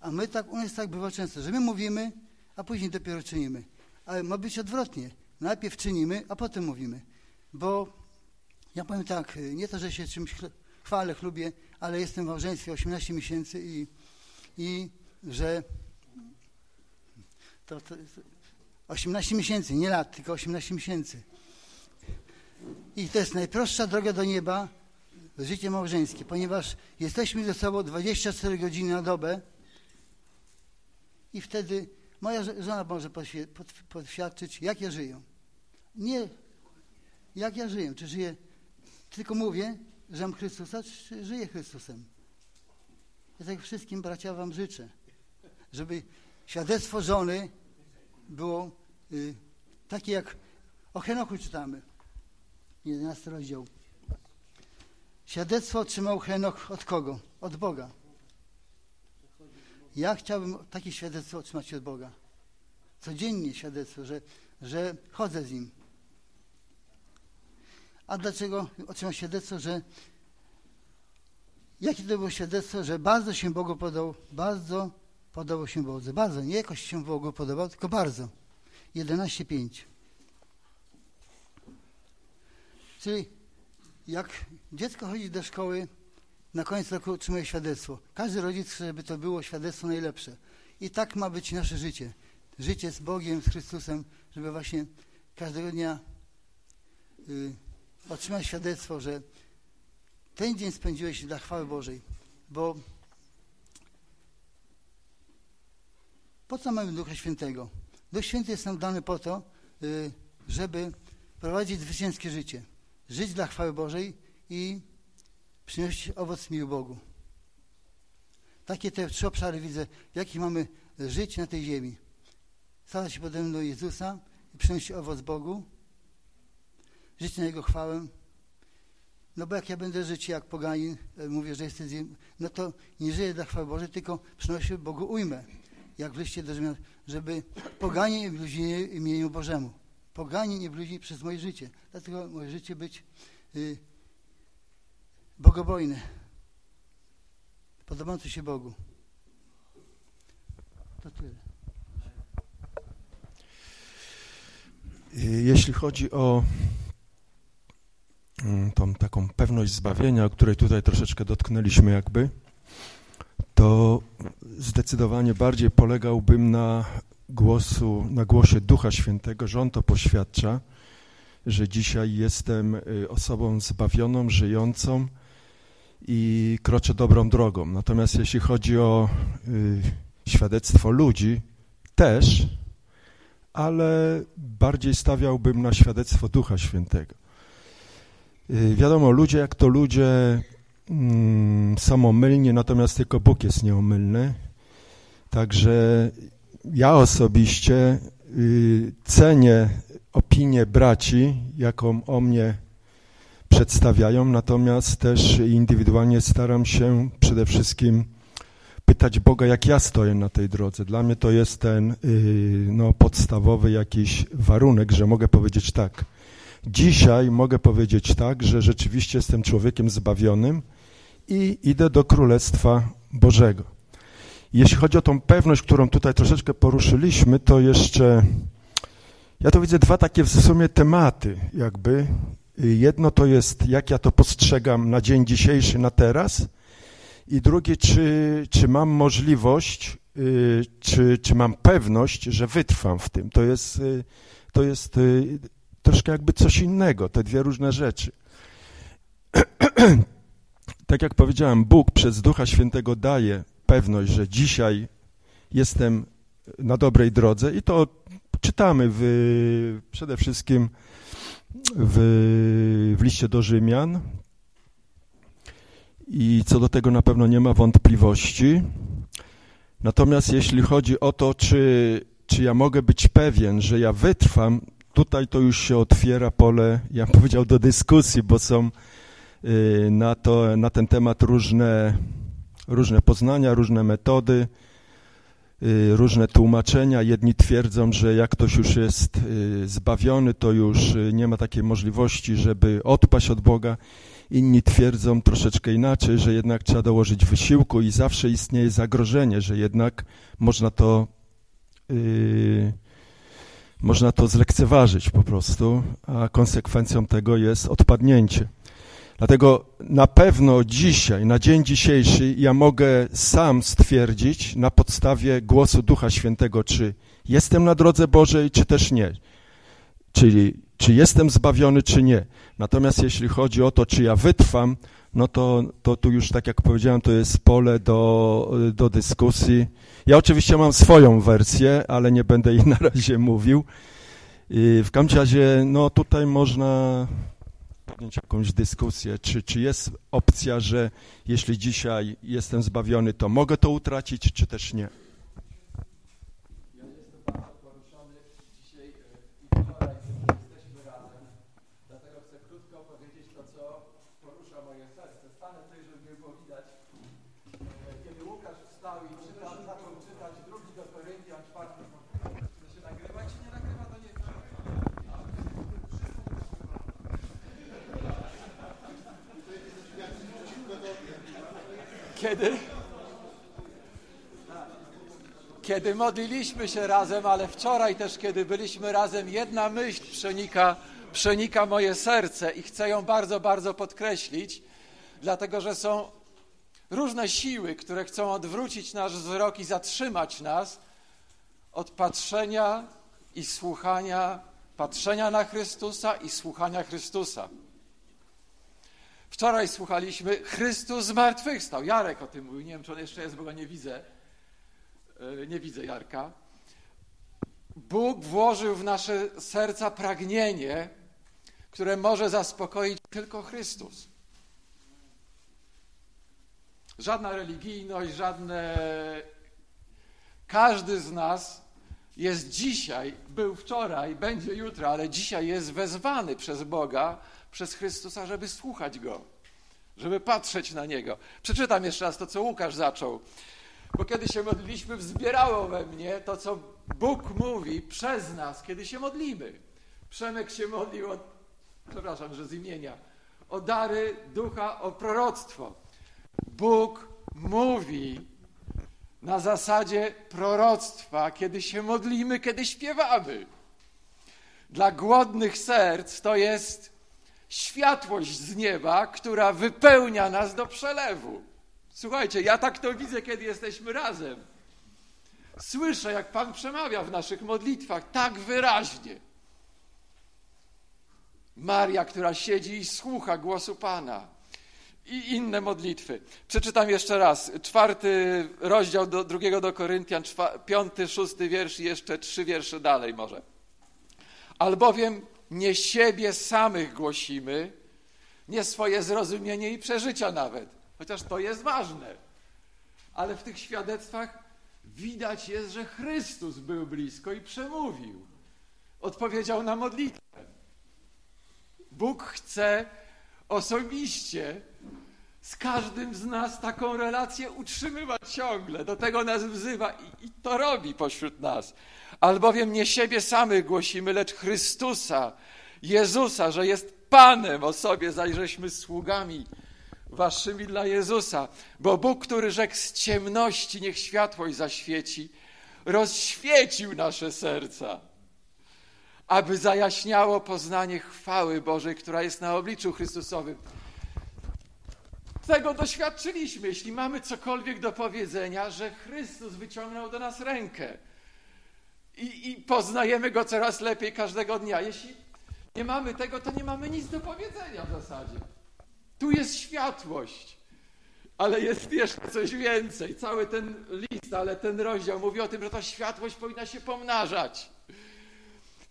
A my tak, u nas tak bywa często, że my mówimy, a później dopiero czynimy. Ale ma być odwrotnie. Najpierw czynimy, a potem mówimy. Bo ja powiem tak, y, nie to, że się czymś chwalę, chlubię, ale jestem w małżeństwie 18 miesięcy i, i że to, to 18 miesięcy, nie lat, tylko 18 miesięcy. I to jest najprostsza droga do nieba, życie małżeńskie, ponieważ jesteśmy ze sobą 24 godziny na dobę i wtedy moja żona może poświadczyć, jak ja żyję. Nie jak ja żyję, czy żyję, tylko mówię, że mam Chrystusa, czy żyję Chrystusem. Ja tak wszystkim, bracia, wam życzę, żeby świadectwo żony było takie, jak o Henochu czytamy. 11 rozdział. Świadectwo otrzymał Henoch od kogo? Od Boga. Ja chciałbym takie świadectwo otrzymać od Boga. Codziennie świadectwo, że, że chodzę z Nim. A dlaczego otrzymał świadectwo, że jakie to było świadectwo, że bardzo się Bogu podobał, bardzo podobał się Bogu, bardzo, nie jakoś się Bogu podobał, tylko bardzo. 11.5. Czyli jak dziecko chodzi do szkoły, na koniec roku otrzymuje świadectwo. Każdy rodzic żeby to było świadectwo najlepsze. I tak ma być nasze życie. Życie z Bogiem, z Chrystusem, żeby właśnie każdego dnia y, otrzymać świadectwo, że ten dzień spędziłeś dla chwały Bożej. Bo po co mamy Ducha Świętego? Duch Święty jest nam dany po to, y, żeby prowadzić zwycięskie życie żyć dla chwały Bożej i przynosić owoc miły Bogu. takie te trzy obszary widzę, jakich mamy żyć na tej ziemi. Stać się potem do Jezusa i przynosić owoc Bogu, żyć na Jego chwałę. No bo jak ja będę żyć jak poganin, e, mówię, że jestem, no to nie żyję dla chwały Bożej, tylko przynoszę Bogu ujmę. Jak w liście do Rzymian, żeby poganie nie bluźnili imieniu Bożemu. Poganie nie bluźnili przez moje życie. Dlatego moje życie być y, bogobojne, podobające się Bogu. To tyle. Jeśli chodzi o mm, tą taką pewność zbawienia, o której tutaj troszeczkę dotknęliśmy jakby, to zdecydowanie bardziej polegałbym na głosu, na głosie Ducha Świętego, że On to poświadcza, że dzisiaj jestem y, osobą zbawioną, żyjącą i kroczę dobrą drogą. Natomiast jeśli chodzi o y, świadectwo ludzi, też, ale bardziej stawiałbym na świadectwo Ducha Świętego. Y, wiadomo, ludzie jak to ludzie mm, są omylni, natomiast tylko Bóg jest nieomylny. Także ja osobiście y, cenię opinię braci, jaką o mnie przedstawiają, natomiast też indywidualnie staram się przede wszystkim pytać Boga, jak ja stoję na tej drodze. Dla mnie to jest ten y, no, podstawowy jakiś warunek, że mogę powiedzieć tak. Dzisiaj mogę powiedzieć tak, że rzeczywiście jestem człowiekiem zbawionym i idę do Królestwa Bożego. Jeśli chodzi o tą pewność, którą tutaj troszeczkę poruszyliśmy, to jeszcze ja to widzę dwa takie w sumie tematy jakby. Jedno to jest, jak ja to postrzegam na dzień dzisiejszy, na teraz i drugie, czy, czy mam możliwość, y, czy, czy mam pewność, że wytrwam w tym. To jest, y, to jest y, troszkę jakby coś innego, te dwie różne rzeczy. tak jak powiedziałem, Bóg przez Ducha Świętego daje pewność, że dzisiaj jestem na dobrej drodze i to czytamy w, przede wszystkim w, w liście do Rzymian i co do tego na pewno nie ma wątpliwości. Natomiast jeśli chodzi o to, czy, czy ja mogę być pewien, że ja wytrwam, tutaj to już się otwiera pole, ja bym powiedział, do dyskusji, bo są na, to, na ten temat różne, różne poznania, różne metody, y, różne tłumaczenia. Jedni twierdzą, że jak ktoś już jest y, zbawiony, to już nie ma takiej możliwości, żeby odpaść od Boga. Inni twierdzą troszeczkę inaczej, że jednak trzeba dołożyć wysiłku i zawsze istnieje zagrożenie, że jednak można to, yy, można to zlekceważyć po prostu, a konsekwencją tego jest odpadnięcie. Dlatego na pewno dzisiaj, na dzień dzisiejszy, ja mogę sam stwierdzić na podstawie głosu Ducha Świętego, czy jestem na drodze Bożej, czy też nie. Czyli czy jestem zbawiony, czy nie. Natomiast jeśli chodzi o to, czy ja wytrwam, no to, to tu już, tak jak powiedziałem, to jest pole do, do dyskusji. Ja oczywiście mam swoją wersję, ale nie będę jej na razie mówił. I w każdym razie, no tutaj można podjąć jakąś dyskusję, czy, czy jest opcja, że jeśli dzisiaj jestem zbawiony, to mogę to utracić, czy też nie. kiedy, kiedy modliliśmy się razem, ale wczoraj też, kiedy byliśmy razem, jedna myśl przenika, przenika moje serce i chcę ją bardzo, bardzo podkreślić, dlatego że są różne siły, które chcą odwrócić nasz wzrok i zatrzymać nas od patrzenia i słuchania, patrzenia na Chrystusa i słuchania Chrystusa. Wczoraj słuchaliśmy Chrystus zmartwychwstał. Jarek o tym mówił, nie wiem, czy on jeszcze jest, bo go nie widzę. E, nie widzę Jarka. Bóg włożył w nasze serca pragnienie, które może zaspokoić tylko Chrystus. Żadna religijność, żadne. Każdy z nas jest dzisiaj, był wczoraj, będzie jutro, ale dzisiaj jest wezwany przez Boga, przez Chrystusa, żeby słuchać Go, żeby patrzeć na Niego. Przeczytam jeszcze raz to, co Łukasz zaczął. Bo kiedy się modliliśmy, wzbierało we mnie to, co Bóg mówi przez nas, kiedy się modlimy. Przemek się modlił o, przepraszam, że z imienia, o dary ducha, o proroctwo. Bóg mówi na zasadzie proroctwa, kiedy się modlimy, kiedy śpiewamy. Dla głodnych serc to jest światłość z nieba, która wypełnia nas do przelewu. Słuchajcie, ja tak to widzę, kiedy jesteśmy razem. Słyszę, jak Pan przemawia w naszych modlitwach tak wyraźnie. Maria, która siedzi i słucha głosu Pana. I inne modlitwy. Przeczytam jeszcze raz. Czwarty rozdział do, drugiego do Koryntian, czwa, piąty, szósty wiersz i jeszcze trzy wiersze dalej może. Albowiem nie siebie samych głosimy, nie swoje zrozumienie i przeżycia nawet, chociaż to jest ważne. Ale w tych świadectwach widać jest, że Chrystus był blisko i przemówił. Odpowiedział na modlitwę. Bóg chce osobiście z każdym z nas taką relację utrzymywać ciągle. Do tego nas wzywa i, i, to robi pośród nas. Albowiem nie siebie samych głosimy, lecz Chrystusa, Jezusa, że jest Panem o sobie, zaś sługami waszymi dla Jezusa. Bo Bóg, który rzekł z ciemności niech światłość zaświeci, rozświecił nasze serca aby zajaśniało poznanie chwały Bożej, która jest na obliczu Chrystusowym. Tego doświadczyliśmy, jeśli mamy cokolwiek do powiedzenia, że Chrystus wyciągnął do nas rękę i, i poznajemy Go coraz lepiej każdego dnia. Jeśli nie mamy tego, to nie mamy nic do powiedzenia w zasadzie. Tu jest światłość, ale jest jeszcze coś więcej. Cały ten list, ale ten rozdział mówi o tym, że ta światłość powinna się pomnażać.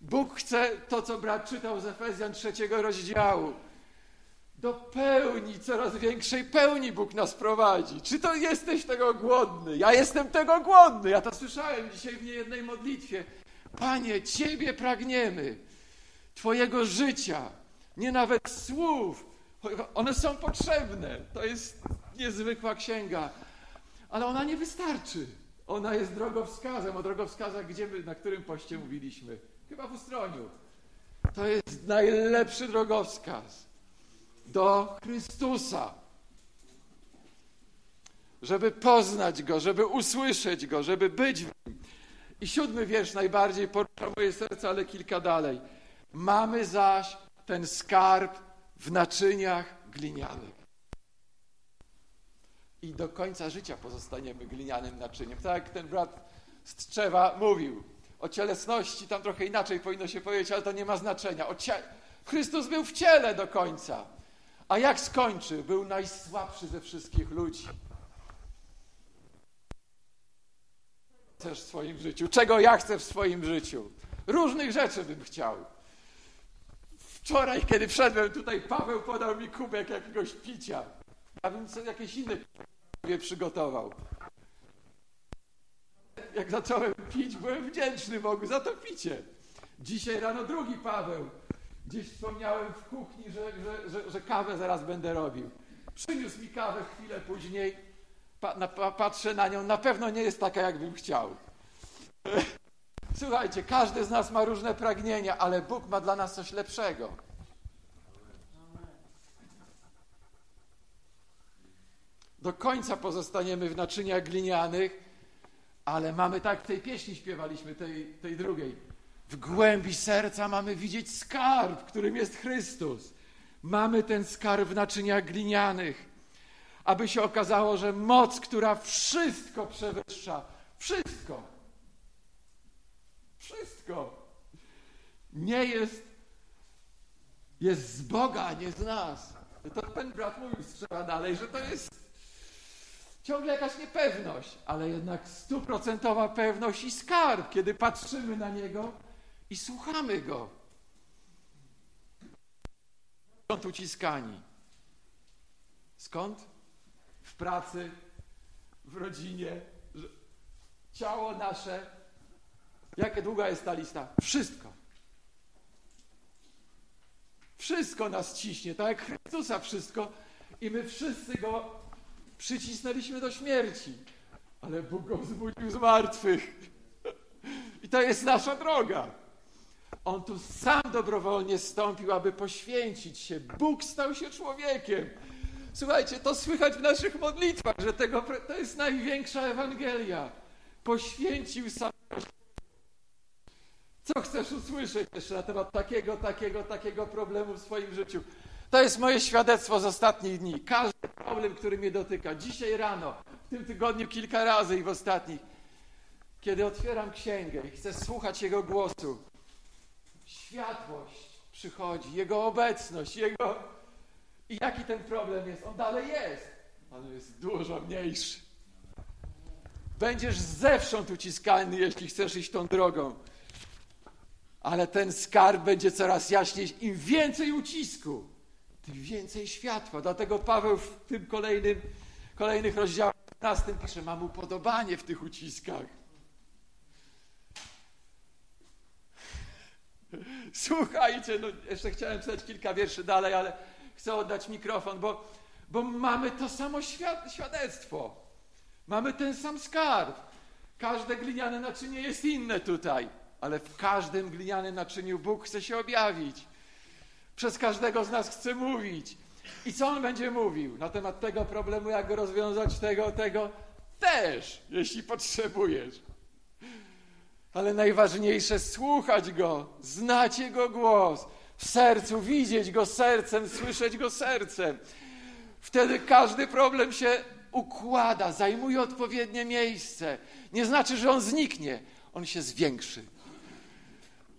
Bóg chce to, co brat czytał z Efezjan trzeciego rozdziału. Do pełni, coraz większej pełni Bóg nas prowadzi. Czy to jesteś tego głodny? Ja jestem tego głodny. Ja to słyszałem dzisiaj w niejednej modlitwie. Panie, Ciebie pragniemy, Twojego życia, nie nawet słów. One są potrzebne. To jest niezwykła księga, ale ona nie wystarczy. Ona jest drogowskazem. O drogowskazach, gdzie my, na którym poście mówiliśmy? Chyba w Ustroniu. To jest najlepszy drogowskaz do Chrystusa. Żeby poznać Go, żeby usłyszeć Go, żeby być w Nim. I siódmy wiersz najbardziej porusza moje serce, ale kilka dalej. Mamy zaś ten skarb w naczyniach glinianych. I do końca życia pozostaniemy glinianym naczyniem. Tak jak ten brat z Tczewa mówił o cielesności, tam trochę inaczej powinno się powiedzieć, ale to nie ma znaczenia. Chrystus był w ciele do końca. A jak skończył? Był najsłabszy ze wszystkich ludzi. Chcesz w swoim życiu? Czego ja chcę w swoim życiu? Różnych rzeczy bym chciał. Wczoraj, kiedy wszedłem tutaj, Paweł podał mi kubek jakiegoś picia. Bym sobie jakieś inne przygotował jak zacząłem pić, byłem wdzięczny Bogu za to picie. Dzisiaj rano drugi Paweł. Gdzieś wspomniałem w kuchni, że, że, że, że kawę zaraz będę robił. Przyniósł mi kawę chwilę później. Pa, na, pa, patrzę na nią, na pewno nie jest taka, jakbym chciał. Słuchajcie, każdy z nas ma różne pragnienia, ale Bóg ma dla nas coś lepszego. Do końca pozostaniemy w naczyniach glinianych, ale mamy tak, w tej pieśni śpiewaliśmy, tej, tej drugiej. W głębi serca mamy widzieć skarb, którym jest Chrystus. Mamy ten skarb w naczyniach glinianych, aby się okazało, że moc, która wszystko przewyższa, wszystko, wszystko, nie jest, jest z Boga, nie z nas. To ten brat mówił strzela dalej, że to jest ciągle jakaś niepewność, ale jednak stuprocentowa pewność i skarb, kiedy patrzymy na Niego i słuchamy Go. Skąd uciskani? Skąd? W pracy, w rodzinie, ciało nasze. Jakie długa jest ta lista? Wszystko. Wszystko nas ciśnie, tak jak Chrystusa wszystko. I my wszyscy go przycisnęliśmy do śmierci. Ale Bóg go wzbudził z martwych. I to jest nasza droga. On tu sam dobrowolnie stąpił, aby poświęcić się. Bóg stał się człowiekiem. Słuchajcie, to słychać w naszych modlitwach, że tego, to jest największa Ewangelia. Poświęcił sam. Co chcesz usłyszeć jeszcze na temat takiego, takiego, takiego problemu w swoim życiu? To jest moje świadectwo z ostatnich dni. Każdy problem, który mnie dotyka, dzisiaj rano, w tym tygodniu kilka razy i w ostatnich, kiedy otwieram księgę i chcę słuchać Jego głosu, światłość przychodzi, Jego obecność, Jego. I jaki ten problem jest? On dalej jest, ale jest dużo mniejszy. Będziesz zewsząd uciskany, jeśli chcesz iść tą drogą. Ale ten skarb będzie coraz jaśniejszy. Im więcej ucisku, tym więcej światła. Dlatego Paweł w tym kolejnym, kolejnych rozdziałach 15 pisze, mam upodobanie w tych uciskach. Słuchajcie, no jeszcze chciałem czytać kilka wierszy dalej, ale chcę oddać mikrofon, bo, bo mamy to samo świad świadectwo. Mamy ten sam skarb. Każde gliniane naczynie jest inne tutaj, ale w każdym glinianym naczyniu Bóg chce się objawić. Przez każdego z nas chce mówić. I co On będzie mówił na temat tego problemu, jak go rozwiązać, tego, tego? Też, jeśli potrzebujesz. Ale najważniejsze słuchać Go, znać Jego głos, w sercu widzieć Go sercem, słyszeć Go sercem. Wtedy każdy problem się układa, zajmuje odpowiednie miejsce. Nie znaczy, że on zniknie, on się zwiększy.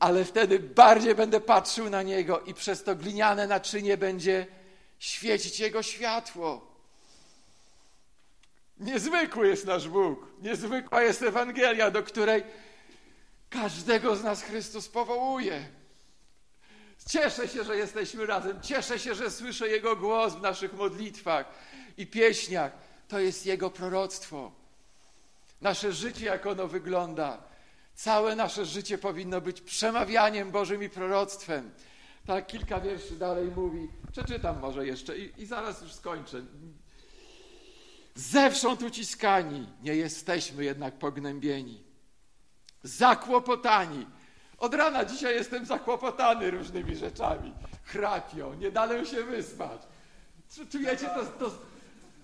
Ale wtedy bardziej będę patrzył na Niego i przez to gliniane naczynie będzie świecić Jego światło. Niezwykły jest nasz Bóg, niezwykła jest Ewangelia, do której Każdego z nas Chrystus powołuje. Cieszę się, że jesteśmy razem. Cieszę się, że słyszę Jego głos w naszych modlitwach i pieśniach. To jest Jego proroctwo. Nasze życie, jak ono wygląda. Całe nasze życie powinno być przemawianiem Bożym i proroctwem. Tak, kilka wierszy dalej mówi. Przeczytam może jeszcze i, i zaraz już skończę. Zewsząd uciskani, nie jesteśmy jednak pognębieni zakłopotani. Od rana dzisiaj jestem zakłopotany różnymi rzeczami. Chrapią, nie dałem się wyspać. Czujecie, to, to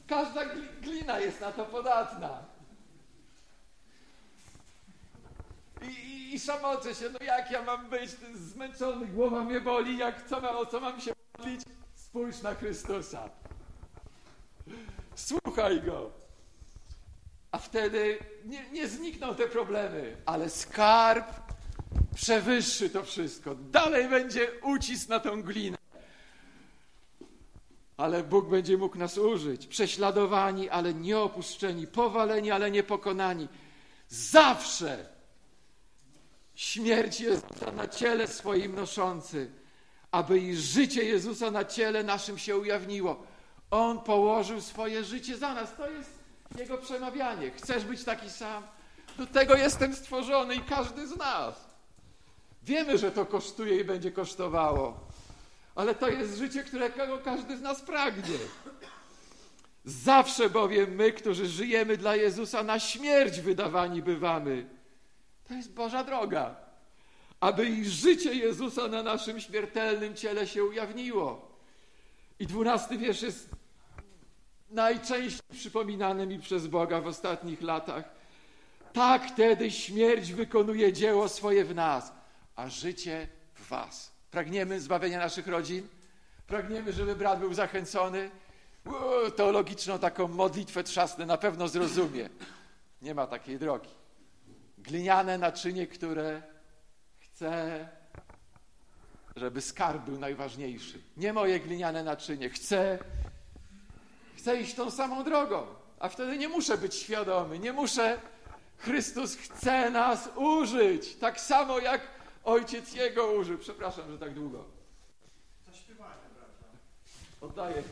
każda glina jest na to podatna. I, i, szamoczę się, no jak ja mam być zmęczony, głowa mnie boli, jak co o co mam się modlić? Spójrz na Chrystusa. Słuchaj Go a wtedy nie, nie znikną te problemy, ale skarb przewyższy to wszystko. Dalej będzie ucisk na tą glinę. Ale Bóg będzie mógł nas użyć. Prześladowani, ale nie opuszczeni, powaleni, ale nie pokonani. Zawsze śmierć jest na ciele swoim noszący, aby i życie Jezusa na ciele naszym się ujawniło. On położył swoje życie za nas. To jest jego przemawianie. Chcesz być taki sam? Do tego jestem stworzony i każdy z nas. Wiemy, że to kosztuje i będzie kosztowało, ale to jest życie, którego każdy z nas pragnie. Zawsze bowiem my, którzy żyjemy dla Jezusa, na śmierć wydawani bywamy. To jest Boża droga, aby i życie Jezusa na naszym śmiertelnym ciele się ujawniło. I dwunasty wiersz jest najczęściej przypominane mi przez Boga w ostatnich latach. Tak wtedy śmierć wykonuje dzieło swoje w nas, a życie w was. Pragniemy zbawienia naszych rodzin? Pragniemy, żeby brat był zachęcony? Uu, teologiczną taką modlitwę trzasnę na pewno zrozumie. Nie ma takiej drogi. Gliniane naczynie, które chce, żeby skarb był najważniejszy. Nie moje gliniane naczynie. Chcę, chcę iść tą samą drogą, a wtedy nie muszę być świadomy, nie muszę. Chrystus chce nas użyć, tak samo jak Ojciec Jego użył. Przepraszam, że tak długo. Zaśpiewanie, prawda? Oddaję.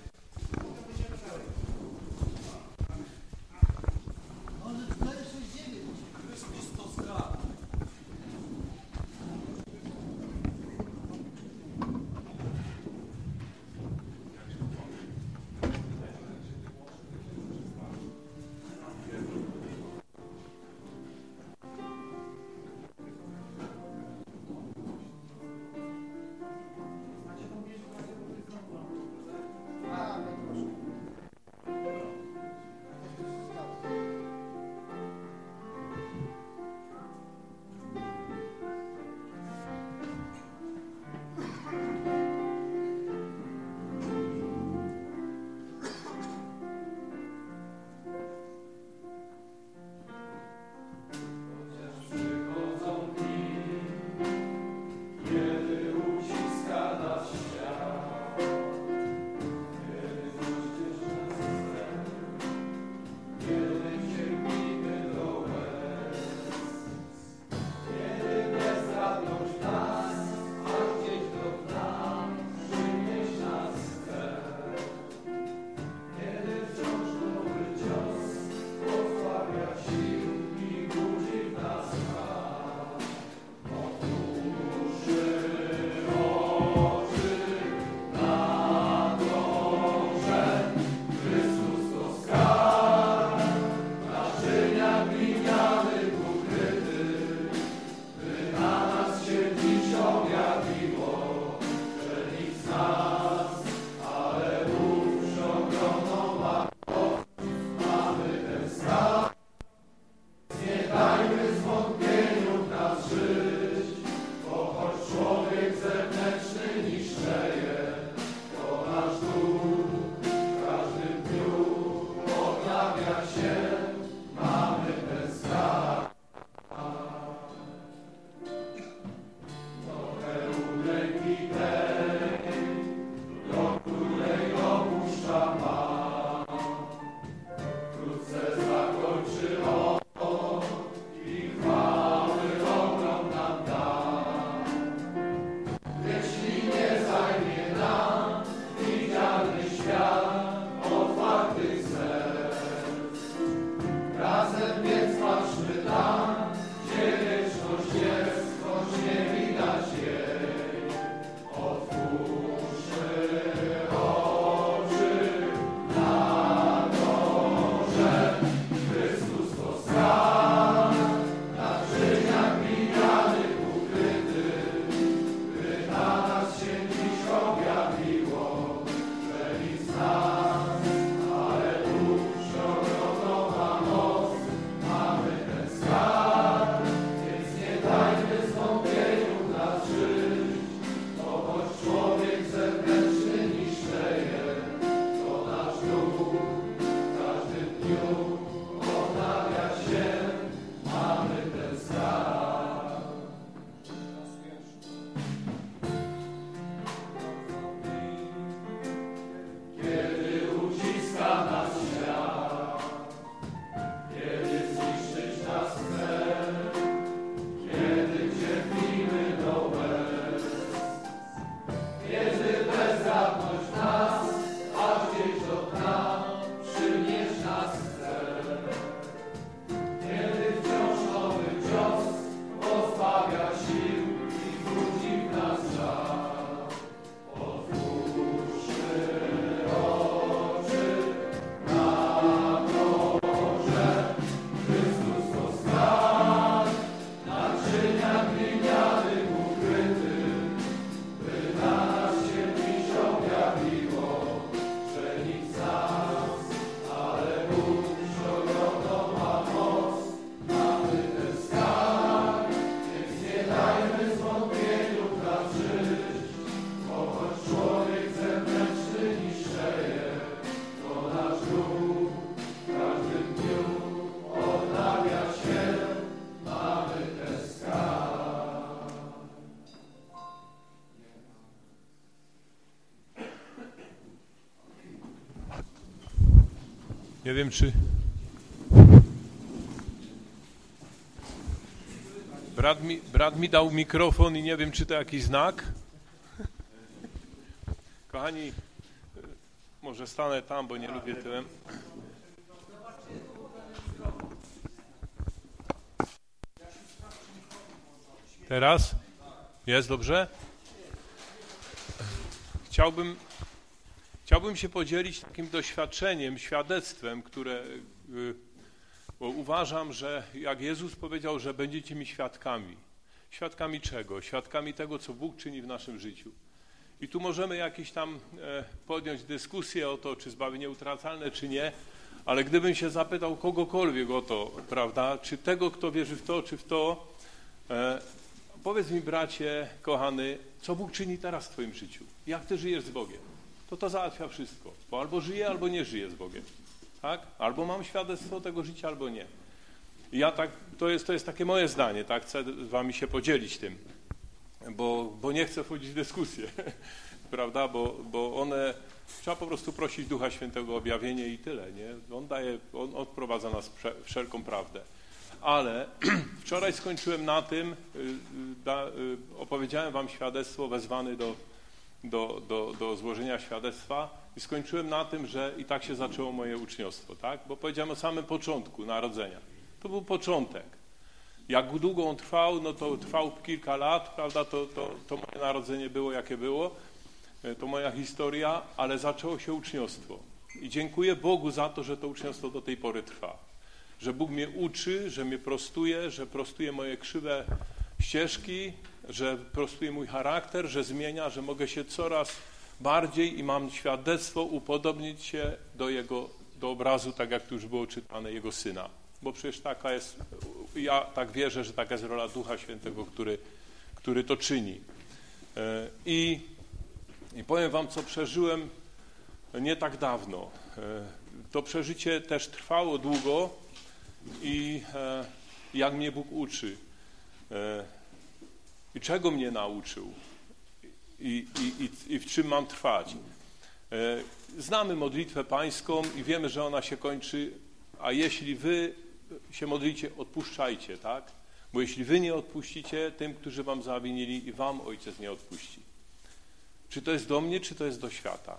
Wiem, czy... Brat mi, brat mi dał mikrofon i nie wiem, czy to jakiś znak. Kochani, może stanę tam, bo nie lubię tyłem. Teraz? Jest dobrze? Chciałbym Chciałbym się podzielić takim doświadczeniem, świadectwem, które, y, bo uważam, że jak Jezus powiedział, że będziecie mi świadkami. Świadkami czego? Świadkami tego, co Bóg czyni w naszym życiu. I tu możemy jakieś tam e, podjąć dyskusję o to, czy zbawienie utracalne, czy nie, ale gdybym się zapytał kogokolwiek o to, prawda, czy tego, kto wierzy w to, czy w to, e, powiedz mi, bracie, kochany, co Bóg czyni teraz w twoim życiu? Jak ty żyjesz z Bogiem? To to załatwia wszystko. Bo albo żyję, albo nie żyję z Bogiem. Tak? Albo mam świadectwo tego życia, albo nie. I ja tak, to jest, to jest takie moje zdanie, tak? Chcę z wami się podzielić tym, bo, bo nie chcę wchodzić w dyskusję, prawda? Bo, bo one, trzeba po prostu prosić Ducha Świętego o objawienie i tyle, nie? On daje, on odprowadza nas wszelką prawdę. Ale wczoraj skończyłem na tym, y, y, da, y, opowiedziałem wam świadectwo wezwany do do, do, do złożenia świadectwa i skończyłem na tym, że i tak się zaczęło moje uczniostwo, tak? Bo powiedziałem o samym początku narodzenia. To był początek. Jak długo on trwał, no to trwał kilka lat, prawda? To, to, to moje narodzenie było, jakie było. E, to moja historia, ale zaczęło się uczniostwo. I dziękuję Bogu za to, że to uczniostwo do tej pory trwa. Że Bóg mnie uczy, że mnie prostuje, że prostuje moje krzywe ścieżki, że prostuje mój charakter, że zmienia, że mogę się coraz bardziej i mam świadectwo upodobnić się do jego, do obrazu, tak jak tu już było czytane, jego syna. Bo przecież taka jest, ja tak wierzę, że taka jest rola Ducha Świętego, który, który to czyni. E, I, I powiem wam, co przeżyłem nie tak dawno. E, to przeżycie też trwało długo i e, jak mnie Bóg uczy i czego mnie nauczył i, i, i, i w czym mam trwać. E, znamy modlitwę pańską i wiemy, że ona się kończy, a jeśli wy się modlicie, odpuszczajcie, tak? Bo jeśli wy nie odpuścicie tym, którzy wam zawinili i wam Ojciec nie odpuści. Czy to jest do mnie, czy to jest do świata?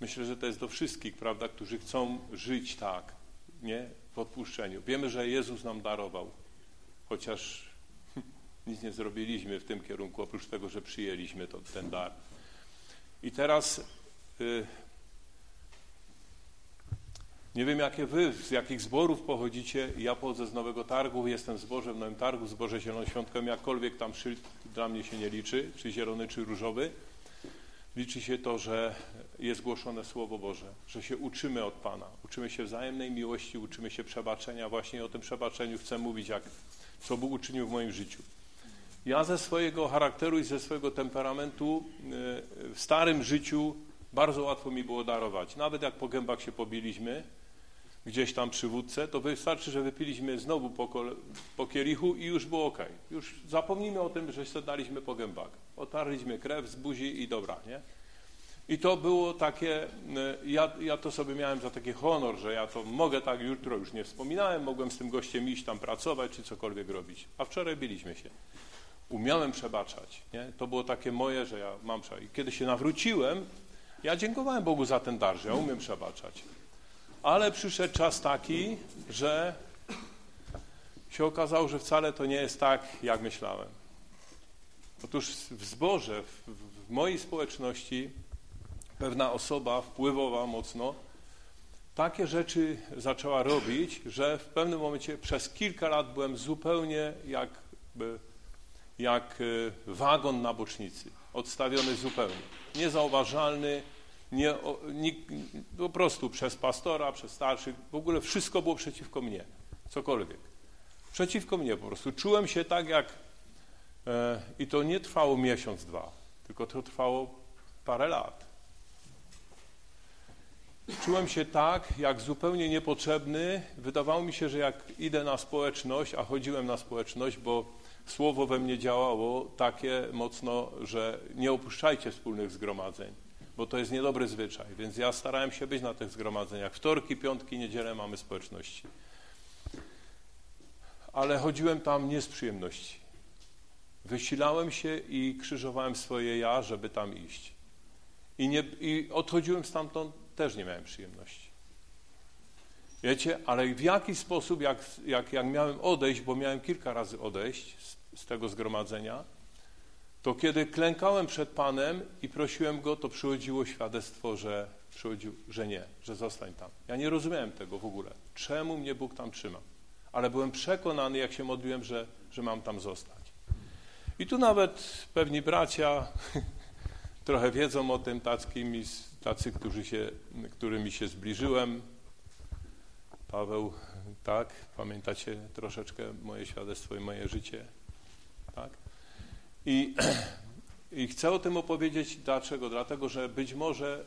Myślę, że to jest do wszystkich, prawda, którzy chcą żyć tak, nie? W odpuszczeniu. Wiemy, że Jezus nam darował chociaż nic nie zrobiliśmy w tym kierunku, oprócz tego, że przyjęliśmy to, ten dar. I teraz y, nie wiem, jakie wy, z jakich zborów pochodzicie. Ja pochodzę z Nowego Targu, jestem zborze w Nowym Targu, w zborze Zielonoświątkiem, jakkolwiek tam szyld dla mnie się nie liczy, czy zielony, czy różowy. Liczy się to, że jest głoszone Słowo Boże, że się uczymy od Pana, uczymy się wzajemnej miłości, uczymy się przebaczenia. Właśnie o tym przebaczeniu chcę mówić, jak co Bóg uczynił w moim życiu. Ja ze swojego charakteru i ze swojego temperamentu e, w starym życiu Bardzo łatwo mi było darować. Nawet jak po gębach się pobiliśmy, gdzieś tam przy wódce, to wystarczy, że wypiliśmy znowu po, po kielichu i już było ok. Już zapomnijmy o tym, że się daliśmy po gębach. Otarliśmy krew z buzi i dobra, nie? I to było takie, e, ja, ja to sobie miałem za taki honor, że ja to mogę tak jutro, już nie wspominałem, mogłem z tym gościem iść tam pracować czy cokolwiek robić. A wczoraj biliśmy się. Umiałem przebaczać, nie? To było takie moje, że ja mam przebaczać. I kiedy się nawróciłem, ja dziękowałem Bogu za ten dar, że ja umiem przebaczać. Ale przyszedł czas taki, że się okazało, że wcale to nie jest tak, jak myślałem. Otóż w zborze, w, w mojej społeczności pewna osoba wpływowa mocno takie rzeczy zaczęła robić, że w pewnym momencie przez kilka lat byłem zupełnie jakby, jak e, wagon na bocznicy, odstawiony zupełnie, niezauważalny, nie, po prostu przez pastora, przez starszych, w ogóle wszystko było przeciwko mnie, cokolwiek. Przeciwko mnie po prostu. Czułem się tak jak, e, i to nie trwało miesiąc, dwa, tylko to trwało parę lat. Czułem się tak, jak zupełnie niepotrzebny. Wydawało mi się, że jak idę na społeczność, a chodziłem na społeczność, bo słowo we mnie działało takie mocno, że nie opuszczajcie wspólnych zgromadzeń, bo to jest niedobry zwyczaj. Więc ja starałem się być na tych zgromadzeniach. Wtorki, piątki, niedzielę mamy społeczności. Ale chodziłem tam nie z przyjemności. Wysilałem się i krzyżowałem swoje ja, żeby tam iść. I, nie, i odchodziłem stamtąd też nie miałem przyjemności. Wiecie, ale w jaki sposób, jak, jak, jak miałem odejść, bo miałem kilka razy odejść z, z tego zgromadzenia, to kiedy klękałem przed Panem i prosiłem Go, to przychodziło świadectwo, że, przychodził, że nie, że zostań tam. Ja nie rozumiałem tego w ogóle. Czemu mnie Bóg tam trzyma? Ale byłem przekonany, jak się modliłem, że, że mam tam zostać. I tu nawet pewni bracia trochę wiedzą o tym, tackimi tacy, którzy się, którymi się zbliżyłem. Paweł, tak, pamiętacie troszeczkę moje świadectwo i moje życie, tak? I, I chcę o tym opowiedzieć dlaczego? Dlatego, że być może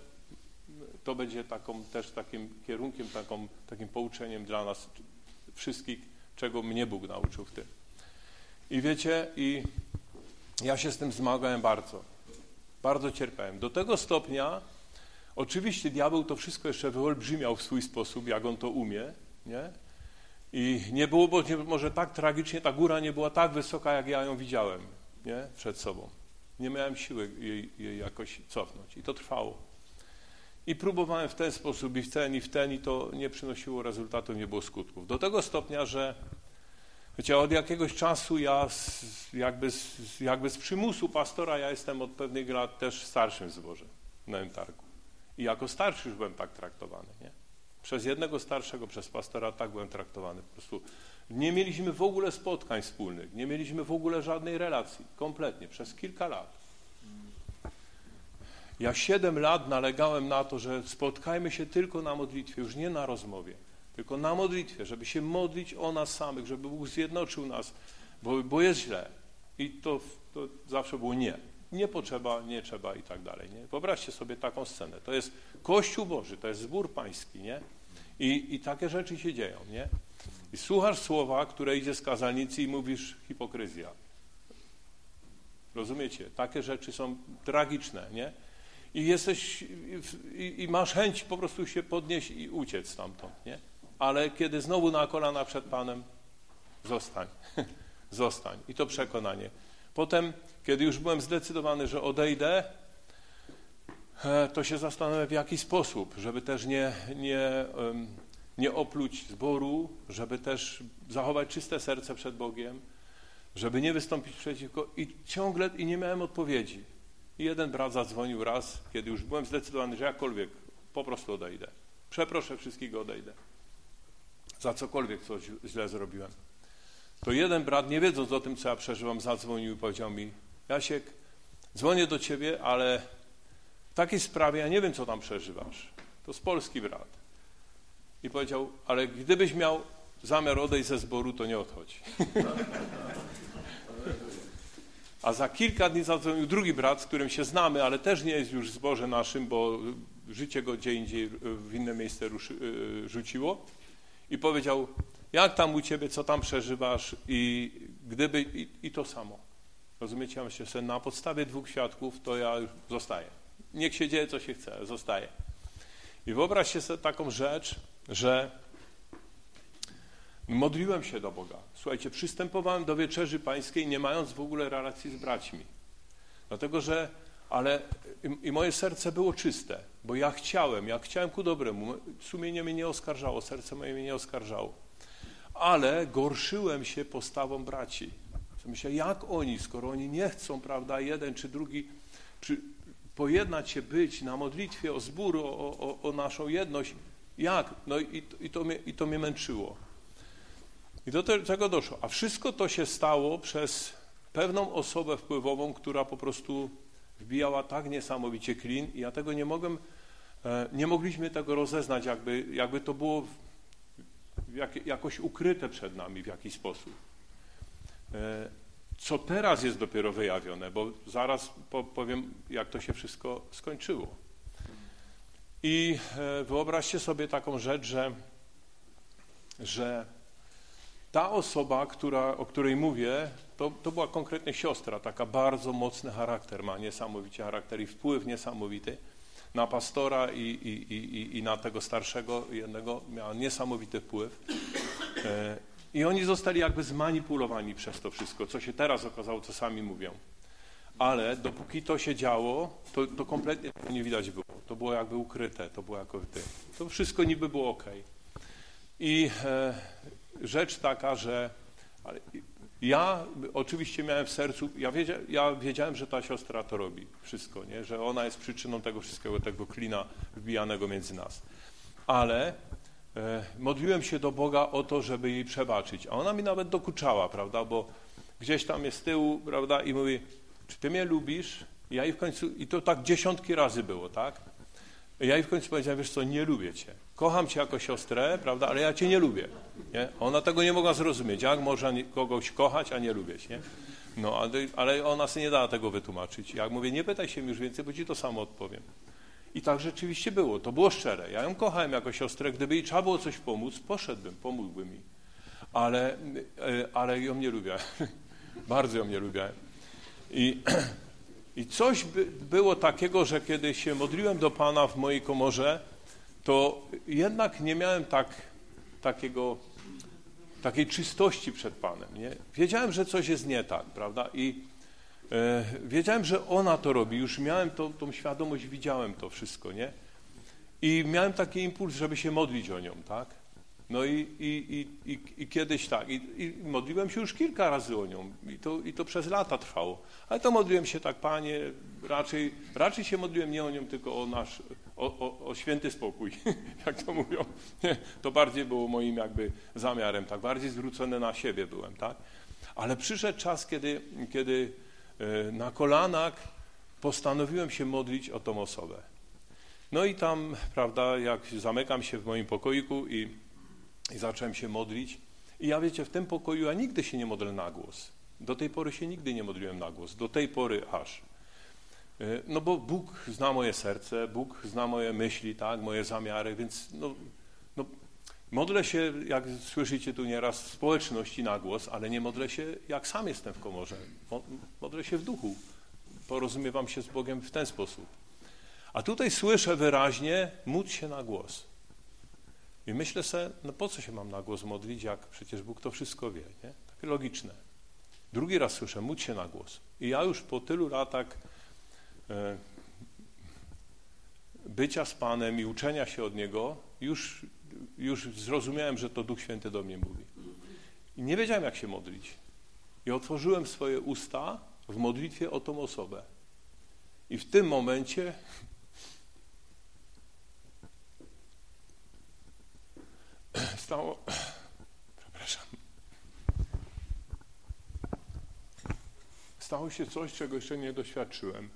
to będzie taką, też takim kierunkiem, taką, takim pouczeniem dla nas wszystkich, czego mnie Bóg nauczył w tym. I wiecie, i ja się z tym zmagałem bardzo. Bardzo cierpiałem. Do tego stopnia, Oczywiście diabeł to wszystko jeszcze wyolbrzymiał w swój sposób, jak on to umie, nie? I nie było może tak tragicznie, ta góra nie była tak wysoka, jak ja ją widziałem, nie? Przed sobą. Nie miałem siły jej, jej jakoś cofnąć i to trwało. I próbowałem w ten sposób i w ten, i w ten, i to nie przynosiło rezultatów, nie było skutków. Do tego stopnia, że wiecie, od jakiegoś czasu ja z, jakby, z, jakby z przymusu pastora, ja jestem od pewnych lat też starszym w zborze na Targu. I jako starszy już byłem tak traktowany, nie? Przez jednego starszego, przez pastora tak byłem traktowany. Po prostu nie mieliśmy w ogóle spotkań wspólnych, nie mieliśmy w ogóle żadnej relacji, kompletnie, przez kilka lat. Ja siedem lat nalegałem na to, że spotkajmy się tylko na modlitwie, już nie na rozmowie, tylko na modlitwie, żeby się modlić o nas samych, żeby Bóg zjednoczył nas, bo, bo jest źle. I to, to zawsze było nie nie potrzeba, nie trzeba i tak dalej. Nie? Wyobraźcie sobie taką scenę. To jest Kościół Boży, to jest zbór pański, nie? I, i takie rzeczy się dzieją, nie? I słuchasz słowa, które idzie z kazalnicy i mówisz hipokryzja. Rozumiecie? Takie rzeczy są tragiczne, nie? I jesteś, i, i masz chęć po prostu się podnieść i uciec stamtąd, nie? Ale kiedy znowu na kolana przed Panem, zostań, zostań. I to przekonanie. Potem, kiedy już byłem zdecydowany, że odejdę, e, to się zastanawiam, w jaki sposób, żeby też nie, nie, nie opluć zboru, żeby też zachować czyste serce przed Bogiem, żeby nie wystąpić przeciwko i ciągle i nie miałem odpowiedzi. I jeden brat zadzwonił raz, kiedy już byłem zdecydowany, że jakkolwiek po prostu odejdę. Przeproszę wszystkich, odejdę. Za cokolwiek coś źle zrobiłem to jeden brat, nie wiedząc o tym, co ja przeżywam, zadzwonił i powiedział mi, Jasiek, dzwonię do ciebie, ale w takiej sprawie ja nie wiem, co tam przeżywasz. To z Polski brat. I powiedział, ale gdybyś miał zamiar odejść ze zboru, to nie odchodź. A za kilka dni zadzwonił drugi brat, z którym się znamy, ale też nie jest już zboże naszym, bo życie go gdzie indziej w inne miejsce y, rzuciło. I powiedział, jak tam u ciebie, co tam przeżywasz i gdyby, i, i to samo. Rozumiecie? Ja myślę, że na podstawie dwóch świadków to ja już zostaję. Niech się dzieje, co się chce, zostaję. I wyobraźcie sobie taką rzecz, że modliłem się do Boga. Słuchajcie, przystępowałem do wieczerzy pańskiej, nie mając w ogóle relacji z braćmi. Dlatego, że, ale i, i moje serce było czyste, bo ja chciałem, ja chciałem ku dobremu. Sumienie mnie nie oskarżało, serce moje mnie nie oskarżało. Ale gorszyłem się postawą braci. Myślę, jak oni, skoro oni nie chcą, prawda, jeden czy drugi przy, pojednać się, być na modlitwie o zbór, o, o, o naszą jedność, jak? No i, i, to mnie, i to mnie męczyło. I do tego doszło. A wszystko to się stało przez pewną osobę wpływową, która po prostu wbijała tak niesamowicie klin i ja tego nie mogłem, e, nie mogliśmy tego rozeznać, jakby, jakby to było jak, jakoś ukryte przed nami w jakiś sposób. E, co teraz jest dopiero wyjawione, bo zaraz powiem, jak to się wszystko skończyło. I e, wyobraźcie sobie taką rzecz, że, że ta osoba, która, o której mówię, to, to była konkretnie siostra, taka bardzo mocny charakter, ma niesamowicie charakter i wpływ niesamowity na pastora i, i, i, i na tego starszego jednego, miała niesamowity wpływ. E, I oni zostali jakby zmanipulowani przez to wszystko, co się teraz okazało, co sami mówią. Ale dopóki to się działo, to, to kompletnie nie widać było. To było jakby ukryte, to było jako ty. To wszystko niby było ok. I e, rzecz taka, że ja oczywiście miałem w sercu, ja, wiedzia, ja wiedziałem, że ta siostra to robi wszystko, nie? że ona jest przyczyną tego wszystkiego, tego klina wbijanego między nas. Ale e, modliłem się do Boga o to, żeby jej przebaczyć. A ona mi nawet dokuczała, prawda, bo gdzieś tam jest z tyłu, prawda, i mówi, czy ty mnie lubisz? I ja jej w końcu, i to tak dziesiątki razy było, tak? Ja jej w końcu powiedziałem, wiesz co, nie lubię cię kocham cię jako siostrę, prawda, ale ja cię nie lubię. Nie? Ona tego nie mogła zrozumieć. Jak można kogoś kochać, a nie lubić, nie? No, ale, ona sobie nie dała tego wytłumaczyć. Jak mówię, nie pytaj się już więcej, bo ci to samo odpowiem. I tak rzeczywiście było. To było szczere. Ja ją kochałem jako siostrę. Gdyby jej trzeba było coś pomóc, poszedłbym, pomógłbym mi. Ale, e, ale ją nie lubię. Bardzo ją nie lubię. I, i coś by, było takiego, że kiedy się modliłem do Pana w mojej komorze, to jednak nie miałem tak, takiego, takiej czystości przed Panem. Nie? Wiedziałem, że coś jest nie tak, prawda? I e, wiedziałem, że ona to robi. Już miałem to, tą świadomość, widziałem to wszystko, nie? I miałem taki impuls, żeby się modlić o nią, tak? No i, i, i, i, kiedyś tak, I, modliłem się już kilka razy o nią i to, i to przez lata trwało. Ale to modliłem się tak, Panie, raczej, raczej się modliłem nie o nią, tylko o nasz, o, o, o święty spokój, jak to mówią. To bardziej było moim jakby zamiarem, tak, bardziej zwrócony na siebie byłem, tak. Ale przyszedł czas, kiedy, kiedy e, na kolanach postanowiłem się modlić o tą osobę. No i tam, prawda, jak zamykam się w moim pokoiku i i zacząłem się modlić. I ja wiecie, w tym pokoju ja nigdy się nie modlę na głos. Do tej pory się nigdy nie modliłem na głos. Do tej pory aż. E, no bo Bóg zna moje serce, Bóg zna moje myśli, tak, moje zamiary, więc no, no, modlę się, jak słyszycie tu nieraz, w społeczności na głos, ale nie modlę się, jak sam jestem w komorze. Modlę się w duchu. Porozumiewam się z Bogiem w ten sposób. A tutaj słyszę wyraźnie, módl się na głos. I myślę sobie, no po co się mam na głos modlić, jak przecież Bóg to wszystko wie, nie? Takie logiczne. Drugi raz słyszę, módl się na głos. I ja już po tylu latach e, bycia z Panem i uczenia się od Niego, już, już zrozumiałem, że to Duch Święty do mnie mówi. I nie wiedziałem, jak się modlić. I otworzyłem swoje usta w modlitwie o tą osobę. I w tym momencie stało, przepraszam, stało się coś, czego jeszcze nie doświadczyłem.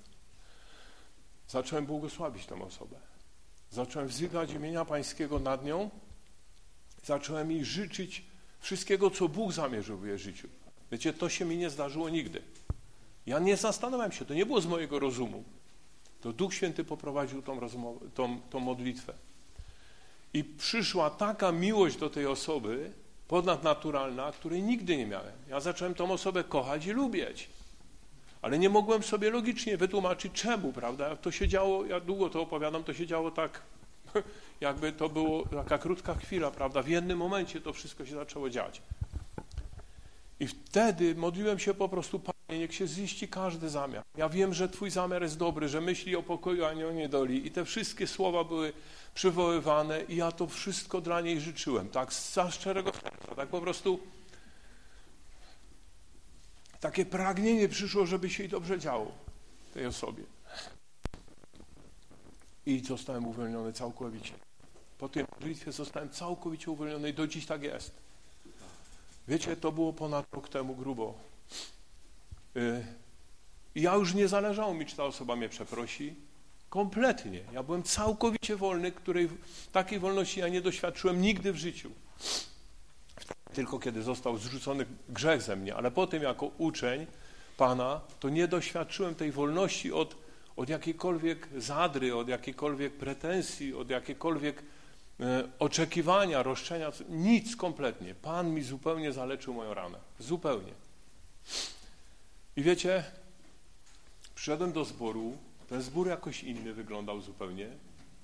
Zacząłem błogosławić tę osobę. Zacząłem wzywać imienia Pańskiego nad nią. Zacząłem jej życzyć wszystkiego, co Bóg zamierzył w jej życiu. Wiecie, to się mi nie zdarzyło nigdy. Ja nie zastanawiam się, to nie było z mojego rozumu. To Duch Święty poprowadził tą, rozmowę, tą, tą modlitwę. I przyszła taka miłość do tej osoby, ponadnaturalna, której nigdy nie miałem. Ja zacząłem tą osobę kochać i lubić. Ale nie mogłem sobie logicznie wytłumaczyć czemu, prawda? To się działo, ja długo to opowiadam, to się działo tak, jakby to było taka krótka chwila, prawda? W jednym momencie to wszystko się zaczęło dziać. I wtedy modliłem się po prostu, Panie, niech się ziści każdy zamiar. Ja wiem, że Twój zamiar jest dobry, że myśli o pokoju, a nie o niedoli. I te wszystkie słowa były przywoływane i ja to wszystko dla niej życzyłem, tak z szczerego serca, tak po prostu takie pragnienie przyszło, żeby się jej dobrze działo, tej osobie. I zostałem uwolniony całkowicie. Po tej modlitwie zostałem całkowicie uwolniony i do dziś tak jest. Wiecie, to było ponad rok temu grubo. Y, ja już nie zależało mi, czy ta osoba mnie przeprosi. Kompletnie. Ja byłem całkowicie wolny, której takiej wolności ja nie doświadczyłem nigdy w życiu. Tylko kiedy został zrzucony grzech ze mnie, ale potem jako uczeń Pana, to nie doświadczyłem tej wolności od, od jakiejkolwiek zadry, od jakiejkolwiek pretensji, od jakiejkolwiek oczekiwania, roszczenia, nic kompletnie. Pan mi zupełnie zaleczył moją ranę. Zupełnie. I wiecie, przyszedłem do zboru, ten zbór jakoś inny wyglądał zupełnie.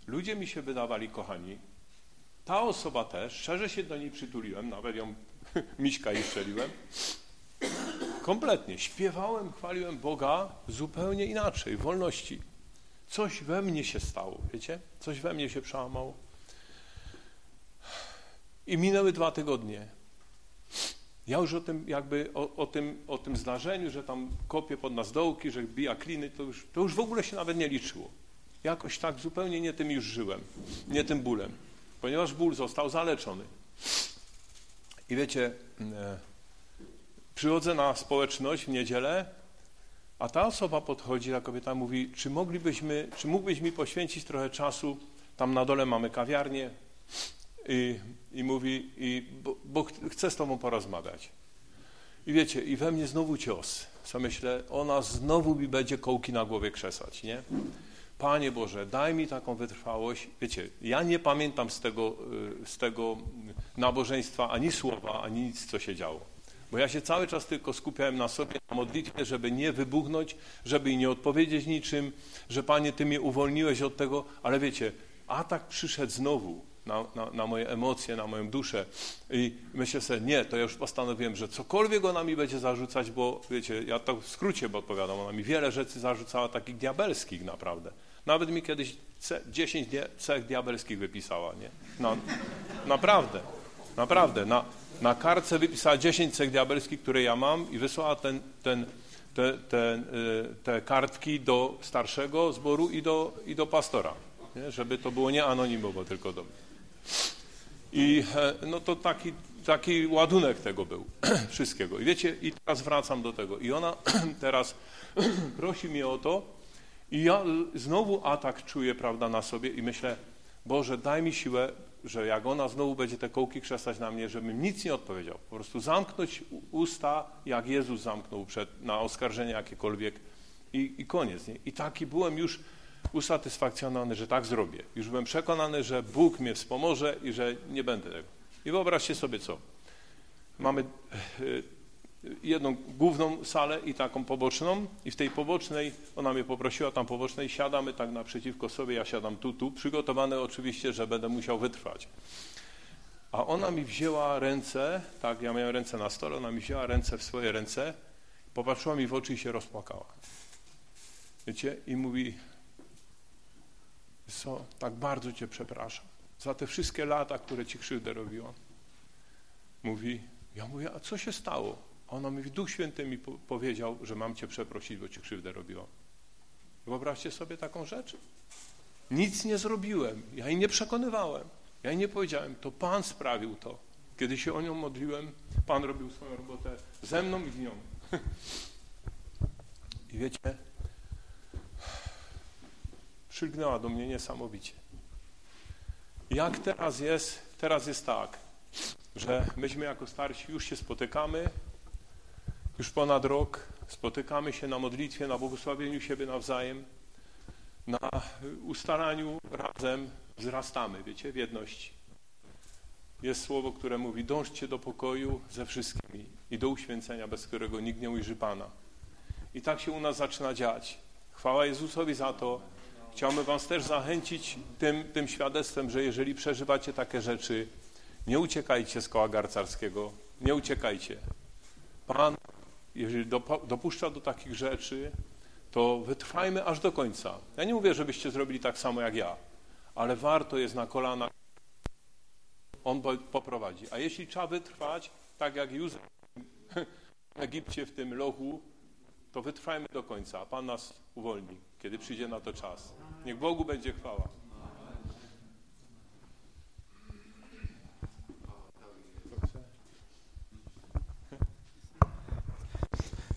Ludzie mi się wydawali kochani. Ta osoba też, szczerze się do niej przytuliłem, nawet ją miśka i strzeliłem. Kompletnie. Śpiewałem, chwaliłem Boga zupełnie inaczej, w wolności. Coś we mnie się stało, wiecie? Coś we mnie się przełamało. I minęły dwa tygodnie. Ja już o tym jakby, o, o, tym, o tym zdarzeniu, że tam kopie pod nas dołki, że bija kliny, to już, to już w ogóle się nawet nie liczyło. Jakoś tak zupełnie nie tym już żyłem, nie tym bólem, ponieważ ból został zaleczony. I wiecie, e, przychodzę na społeczność w niedzielę, a ta osoba podchodzi, ta kobieta mówi, czy moglibyśmy, czy mógłbyś mi poświęcić trochę czasu, tam na dole mamy kawiarnię, i, i mówi, i, bo chcę z tobą porozmawiać. I wiecie, i we mnie znowu cios. Co myślę, ona znowu mi będzie kołki na głowie krzesać, nie? Panie Boże, daj mi taką wytrwałość. Wiecie, ja nie pamiętam z tego, y, z tego nabożeństwa ani słowa, ani nic, co się działo. Bo ja się cały czas tylko skupiałem na sobie, na modlitwie, żeby nie wybuchnąć, żeby nie odpowiedzieć niczym, że Panie, Ty mnie uwolniłeś od tego, ale wiecie, atak przyszedł znowu na, na, na, moje emocje, na moją duszę. I myślę sobie, nie, to ja już postanowiłem, że cokolwiek ona mi będzie zarzucać, bo wiecie, ja to w skrócie bo odpowiadam, ona mi wiele rzeczy zarzucała takich diabelskich naprawdę. Nawet mi kiedyś 10 cech diabelskich wypisała, nie? No, naprawdę, naprawdę. Na, na kartce wypisała 10 cech diabelskich, które ja mam i wysłała ten, ten, te, te, y, te kartki do starszego zboru i do, i do pastora, nie? żeby to było nie anonimowo, tylko do mnie. I e, no to taki, taki ładunek tego był, wszystkiego. I wiecie, i teraz wracam do tego. I ona teraz prosi mnie o to i ja znowu atak czuję, prawda, na sobie i myślę, Boże, daj mi siłę, że jak ona znowu będzie te kołki krzesać na mnie, żebym nic nie odpowiedział. Po prostu zamknąć usta, jak Jezus zamknął przed, na oskarżenie jakiekolwiek i, i koniec. Nie? I taki byłem już usatysfakcjonowany, że tak zrobię. Już byłem przekonany, że Bóg mnie wspomoże i że nie będę tego. I wyobraźcie sobie co. Mamy e, jedną główną salę i taką poboczną i w tej pobocznej, ona mnie poprosiła tam pobocznej, siadamy tak naprzeciwko sobie, ja siadam tu, tu, przygotowany oczywiście, że będę musiał wytrwać. A ona mi wzięła ręce, tak, ja miałem ręce na stole, ona mi wzięła ręce w swoje ręce, popatrzyła mi w oczy i się rozpłakała. Wiecie? I mówi, co, tak bardzo Cię przepraszam za te wszystkie lata, które Ci krzywdę robiłam. Mówi, ja mówię, a co się stało? Ona mówi, Duch Święty mi po powiedział, że mam Cię przeprosić, bo Ci krzywdę robiłam. Wyobraźcie sobie taką rzecz. Nic nie zrobiłem, ja jej nie przekonywałem, ja jej nie powiedziałem, to Pan sprawił to. Kiedy się o nią modliłem, Pan robił swoją robotę ze mną i z nią. I wiecie, przylgnęła do mnie niesamowicie. Jak teraz jest? Teraz jest tak, że myśmy jako starsi już się spotykamy, już ponad rok, spotykamy się na modlitwie, na błogosławieniu siebie nawzajem, na ustalaniu razem wzrastamy, wiecie, w jedności. Jest słowo, które mówi, dążcie do pokoju ze wszystkimi i do uświęcenia, bez którego nikt nie ujrzy Pana. I tak się u nas zaczyna dziać. Chwała Jezusowi za to. Chciałbym Was też zachęcić tym, tym świadectwem, że jeżeli przeżywacie takie rzeczy, nie uciekajcie z koła garcarskiego, nie uciekajcie. Pan, jeżeli dopuszcza do takich rzeczy, to wytrwajmy aż do końca. Ja nie mówię, żebyście zrobili tak samo jak ja, ale warto jest na kolana. On poprowadzi. A jeśli trzeba wytrwać, tak jak Józef w Egipcie w tym lochu, to wytrwajmy do końca, a Pan nas uwolni, kiedy przyjdzie na to czas. Niech Bogu będzie chwała.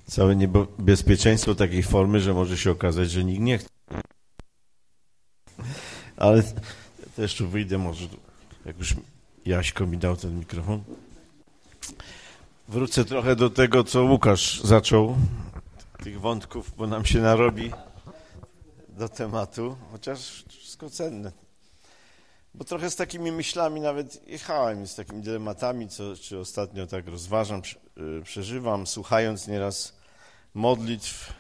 Całe niebezpieczeństwo takiej formy, że może się okazać, że nikt nie chce. Ale też tu wyjdę może, jak już Jaśko mi dał ten mikrofon. Wrócę trochę do tego, co Łukasz zaczął, tych wątków, bo nam się narobi do tematu, chociaż wszystko cenne. Bo trochę z takimi myślami nawet jechałem, z takimi dylematami, co, czy ostatnio tak rozważam, y, przeżywam, słuchając nieraz modlitw,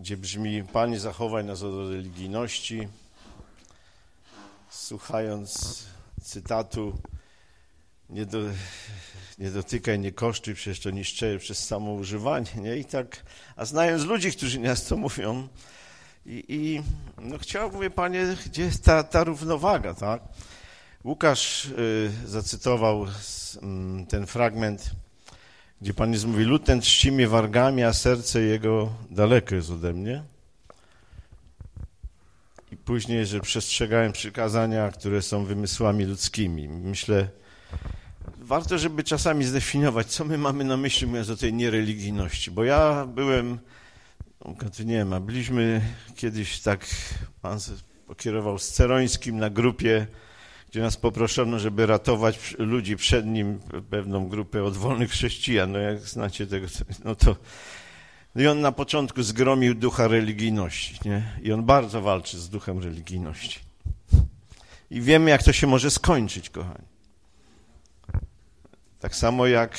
gdzie brzmi Panie zachowaj nas od religijności, słuchając cytatu nie, do, nie dotykaj, nie kosztuj, przecież to niszczeje przez samo używanie, nie? I tak, a znając ludzi, którzy nas to mówią, i, i no chciałbym, mówię, Panie, gdzie jest ta, ta równowaga, tak? Łukasz y, zacytował y, ten fragment, gdzie Pan Jezus mówi, lud ten czci mnie wargami, a serce jego daleko jest ode mnie. I później, że przestrzegałem przykazania, które są wymysłami ludzkimi. Myślę, warto, żeby czasami zdefiniować, co my mamy na myśli, mówiąc o tej niereligijności. Bo ja byłem, no, nie wiem, a byliśmy kiedyś tak, pan pokierował z Cerońskim na grupie, gdzie nas poproszono, żeby ratować ludzi przed nim, pewną grupę od wolnych chrześcijan. No jak znacie tego, no to... I on na początku zgromił ducha religijności, nie? I on bardzo walczy z duchem religijności. I wiemy, jak to się może skończyć, kochani. Tak samo jak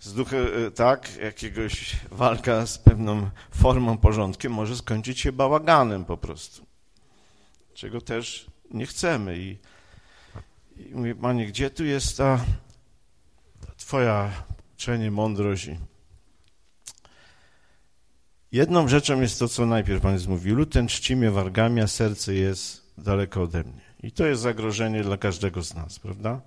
z duchem, e, tak, jakiegoś walka z pewną formą, porządkiem może skończyć się bałaganem po prostu. Czego też nie chcemy. I i mówię, Panie, gdzie tu jest ta, ta Twoja uczenie, mądrość? Jedną rzeczą jest to, co najpierw Pan mówił. Lud ten czci mnie wargami, a serce jest daleko ode mnie. I to jest zagrożenie dla każdego z nas, prawda?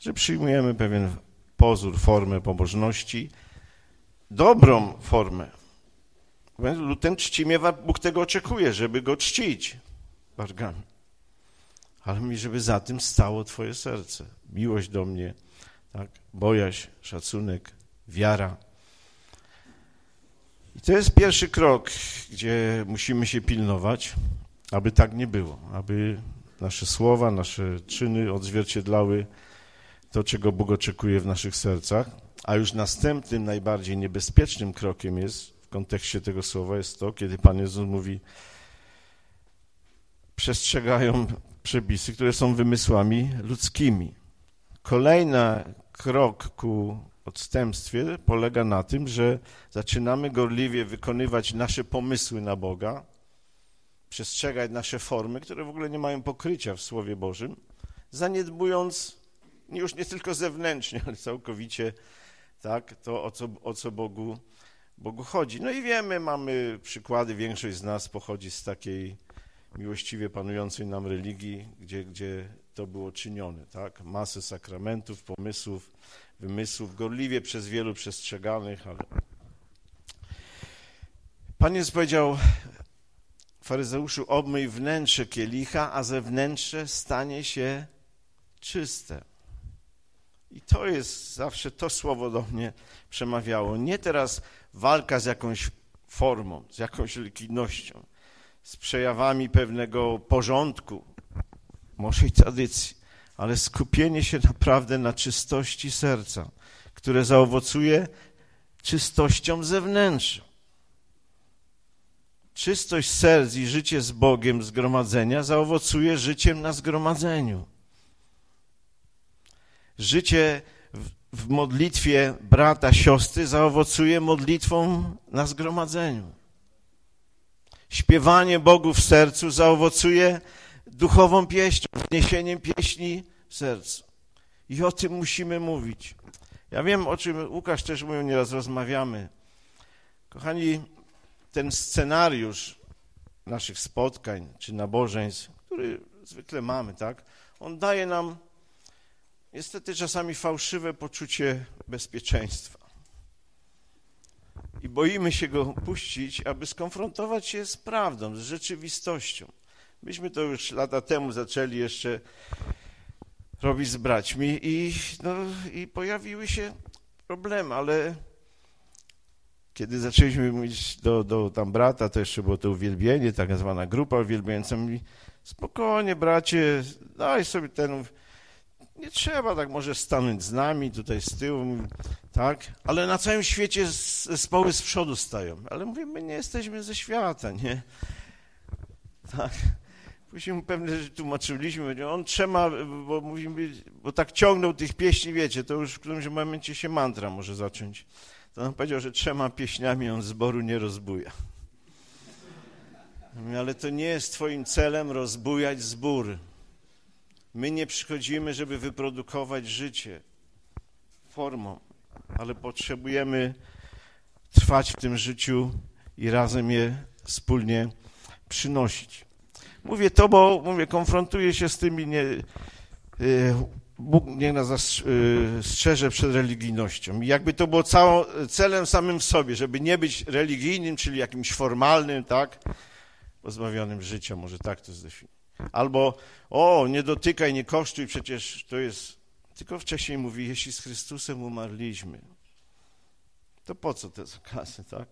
Że przyjmujemy pewien pozór, formę pobożności, dobrą formę. Ten czci mnie, Bóg tego oczekuje, żeby go czcić wargami ale mi, żeby za tym stało Twoje serce. Miłość do mnie, tak? bojaźń, szacunek, wiara. I to jest pierwszy krok, gdzie musimy się pilnować, aby tak nie było, aby nasze słowa, nasze czyny odzwierciedlały to, czego Bóg oczekuje w naszych sercach. A już następnym, najbardziej niebezpiecznym krokiem jest, w kontekście tego słowa, jest to, kiedy Pan Jezus mówi, przestrzegają przepisy, które są wymysłami ludzkimi. Kolejny krok ku odstępstwie polega na tym, że zaczynamy gorliwie wykonywać nasze pomysły na Boga, przestrzegać nasze formy, które w ogóle nie mają pokrycia w Słowie Bożym, zaniedbując już nie tylko zewnętrznie, ale całkowicie tak, to, o co, o co Bogu, Bogu chodzi. No i wiemy, mamy przykłady, większość z nas pochodzi z takiej miłościwie panującej nam religii, gdzie, gdzie to było czynione, tak? Masę sakramentów, pomysłów, wymysłów, gorliwie przez wielu przestrzeganych, ale... Pan Jezus powiedział faryzeuszu, obmyj wnętrze kielicha, a zewnętrzne stanie się czyste. I to jest zawsze to słowo do mnie przemawiało. Nie teraz walka z jakąś formą, z jakąś religijnością, z przejawami pewnego porządku, może i tradycji, ale skupienie się naprawdę na czystości serca, które zaowocuje czystością zewnętrzną. Czystość serc i życie z Bogiem zgromadzenia zaowocuje życiem na zgromadzeniu. Życie w, modlitwie brata, siostry zaowocuje modlitwą na zgromadzeniu. Śpiewanie Bogu w sercu zaowocuje duchową pieśnią, wniesieniem pieśni w sercu. I o tym musimy mówić. Ja wiem, o czym Łukasz też mówił, nieraz rozmawiamy. Kochani, ten scenariusz naszych spotkań czy nabożeństw, który zwykle mamy, tak, on daje nam niestety czasami fałszywe poczucie bezpieczeństwa. I boimy się go puścić, aby skonfrontować się z prawdą, z rzeczywistością. Myśmy to już lata temu zaczęli jeszcze robić z braćmi i, no, i pojawiły się problemy, ale kiedy zaczęliśmy mówić do, do tam brata, to jeszcze było to uwielbienie, tak zwana grupa uwielbiająca, mówi, spokojnie bracie, daj sobie ten, nie trzeba tak może stanąć z nami tutaj z tyłu, tak, ale na całym świecie zespoły z przodu stają, ale mówię, my nie jesteśmy ze świata, nie, tak, Później mu pewne rzeczy tłumaczyliśmy, on trzyma, bo mówimy, bo tak ciągnął tych pieśni, wiecie, to już w którymś momencie się mantra może zacząć. To on powiedział, że trzema pieśniami on zboru nie rozbuja. Ale to nie jest twoim celem rozbujać zbór. My nie przychodzimy, żeby wyprodukować życie formą, ale potrzebujemy trwać w tym życiu i razem je wspólnie przynosić. Mówię to, bo mówię, konfrontuję się z tymi nie, y, Bóg niech nas y, strzeże przed religijnością. I jakby to było celem samym w sobie, żeby nie być religijnym, czyli jakimś formalnym, tak, pozbawionym życia, może tak to zdefiniuję. Albo, o, nie dotykaj, nie kosztuj, przecież to jest... Tylko wcześniej mówi, jeśli z Chrystusem umarliśmy, to po co te zakazy, tak?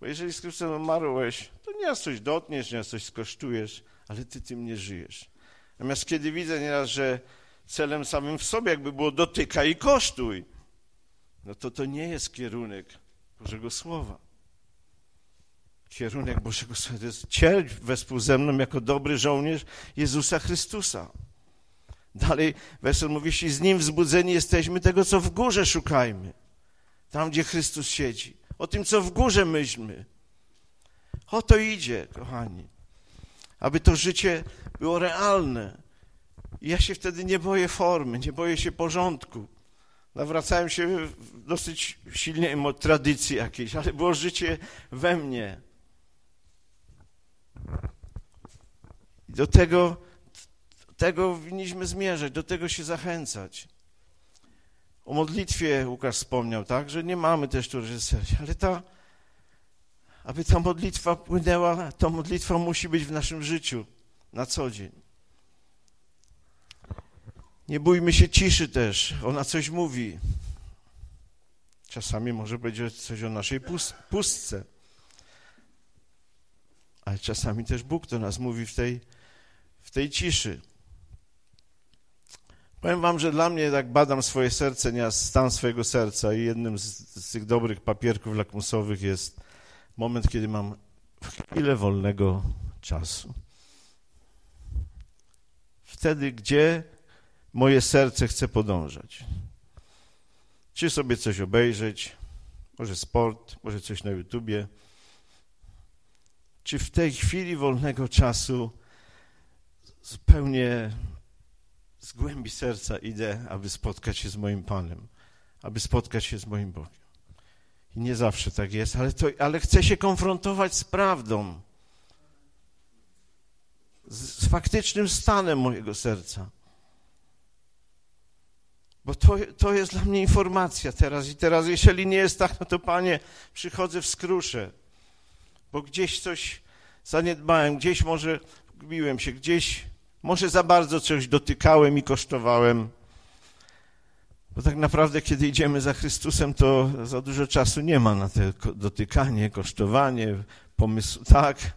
Bo jeżeli z Chrystusem umarłeś, to nie coś dotniesz, nie coś skosztujesz, ale ty tym nie żyjesz. Natomiast kiedy widzę nieraz, że celem samym w sobie jakby było dotykaj i kosztuj, no to to nie jest kierunek Bożego Słowa. Kierunek Bożego Słowa to jest cierp wespół ze mną jako dobry żołnierz Jezusa Chrystusa. Dalej werset mówi, jeśli z Nim wzbudzeni jesteśmy, tego co w górze szukajmy. Tam, gdzie Chrystus siedzi. O tym, co w górze myślmy. O to idzie, kochani. Aby to życie było realne. I ja się wtedy nie boję formy, nie boję się porządku. Nawracałem się dosyć silnie od tradycji jakiejś, ale było życie we mnie. Do tego, tego winniśmy zmierzać, do tego się zachęcać. O modlitwie Łukasz wspomniał, tak, że nie mamy też tu reżyserii, ale ta, aby ta modlitwa płynęła, ta modlitwa musi być w naszym życiu na co dzień. Nie bójmy się ciszy też, ona coś mówi. Czasami może będzie coś o naszej pustce, ale czasami też Bóg do nas mówi w tej, w tej ciszy. Powiem wam, że dla mnie, tak badam swoje serce, nie stan swojego serca i jednym z, z tych dobrych papierków lakmusowych jest moment, kiedy mam chwilę wolnego czasu. Wtedy, gdzie moje serce chce podążać. Czy sobie coś obejrzeć, może sport, może coś na YouTubie. Czy w tej chwili wolnego czasu zupełnie z głębi serca idę, aby spotkać się z moim Panem, aby spotkać się z moim Bogiem. I nie zawsze tak jest, ale, to, ale chcę się konfrontować z prawdą, z, z faktycznym stanem mojego serca. Bo to, to jest dla mnie informacja teraz. I teraz, jeżeli nie jest tak, no to Panie, przychodzę w skruszę, bo gdzieś coś zaniedbałem, gdzieś może gubiłem się, gdzieś może za bardzo coś dotykałem i kosztowałem. Bo tak naprawdę, kiedy idziemy za Chrystusem, to za dużo czasu nie ma na to dotykanie, kosztowanie, pomysł, tak,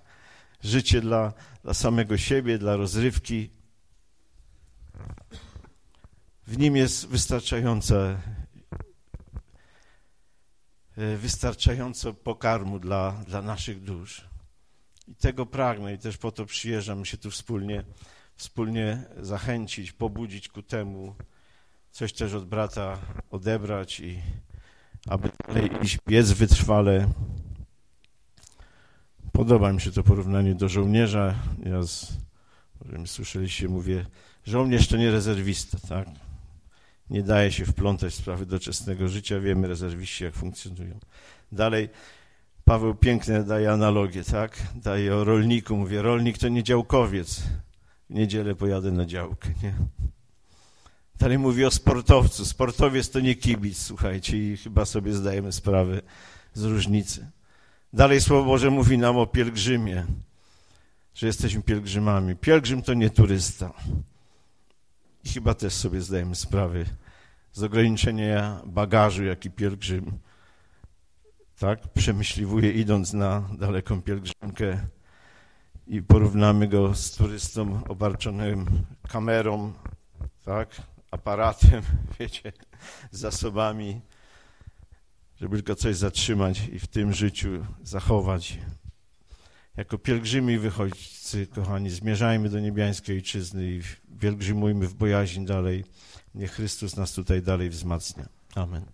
życie dla, dla samego siebie, dla rozrywki. W nim jest wystarczająca wystarczająco pokarmu dla, dla naszych dusz. I tego pragnę i też po to przyjeżdżam się tu wspólnie, wspólnie zachęcić, pobudzić ku temu, coś też od brata odebrać i aby dalej iść, biec wytrwale. Podoba mi się to porównanie do żołnierza. Ja z, słyszeliście, mówię, żołnierz to nie rezerwista, tak? Nie daje się wplątać w sprawy doczesnego życia, wiemy rezerwiści jak funkcjonują. Dalej Paweł pięknie daje analogię, tak? Daje o rolniku, mówię, rolnik to nie działkowiec. W niedzielę pojadę na działkę, nie? Dalej mówi o sportowcu. Sportowiec to nie kibic, słuchajcie, i chyba sobie zdajemy sprawę z różnicy. Dalej Słowo Boże mówi nam o pielgrzymie, że jesteśmy pielgrzymami. Pielgrzym to nie turysta. Chyba też sobie zdajemy sprawę z ograniczenia bagażu, jaki pielgrzym tak, przemyśliwuje idąc na daleką pielgrzymkę i porównamy go z turystą obarczonym kamerą, tak, aparatem, wiecie, zasobami, żeby tylko coś zatrzymać i w tym życiu zachować. Jako pielgrzymi wychodźcy, kochani, zmierzajmy do niebiańskiej ojczyzny i pielgrzymujmy w bojaźni dalej. Niech Chrystus nas tutaj dalej wzmacnia. Amen.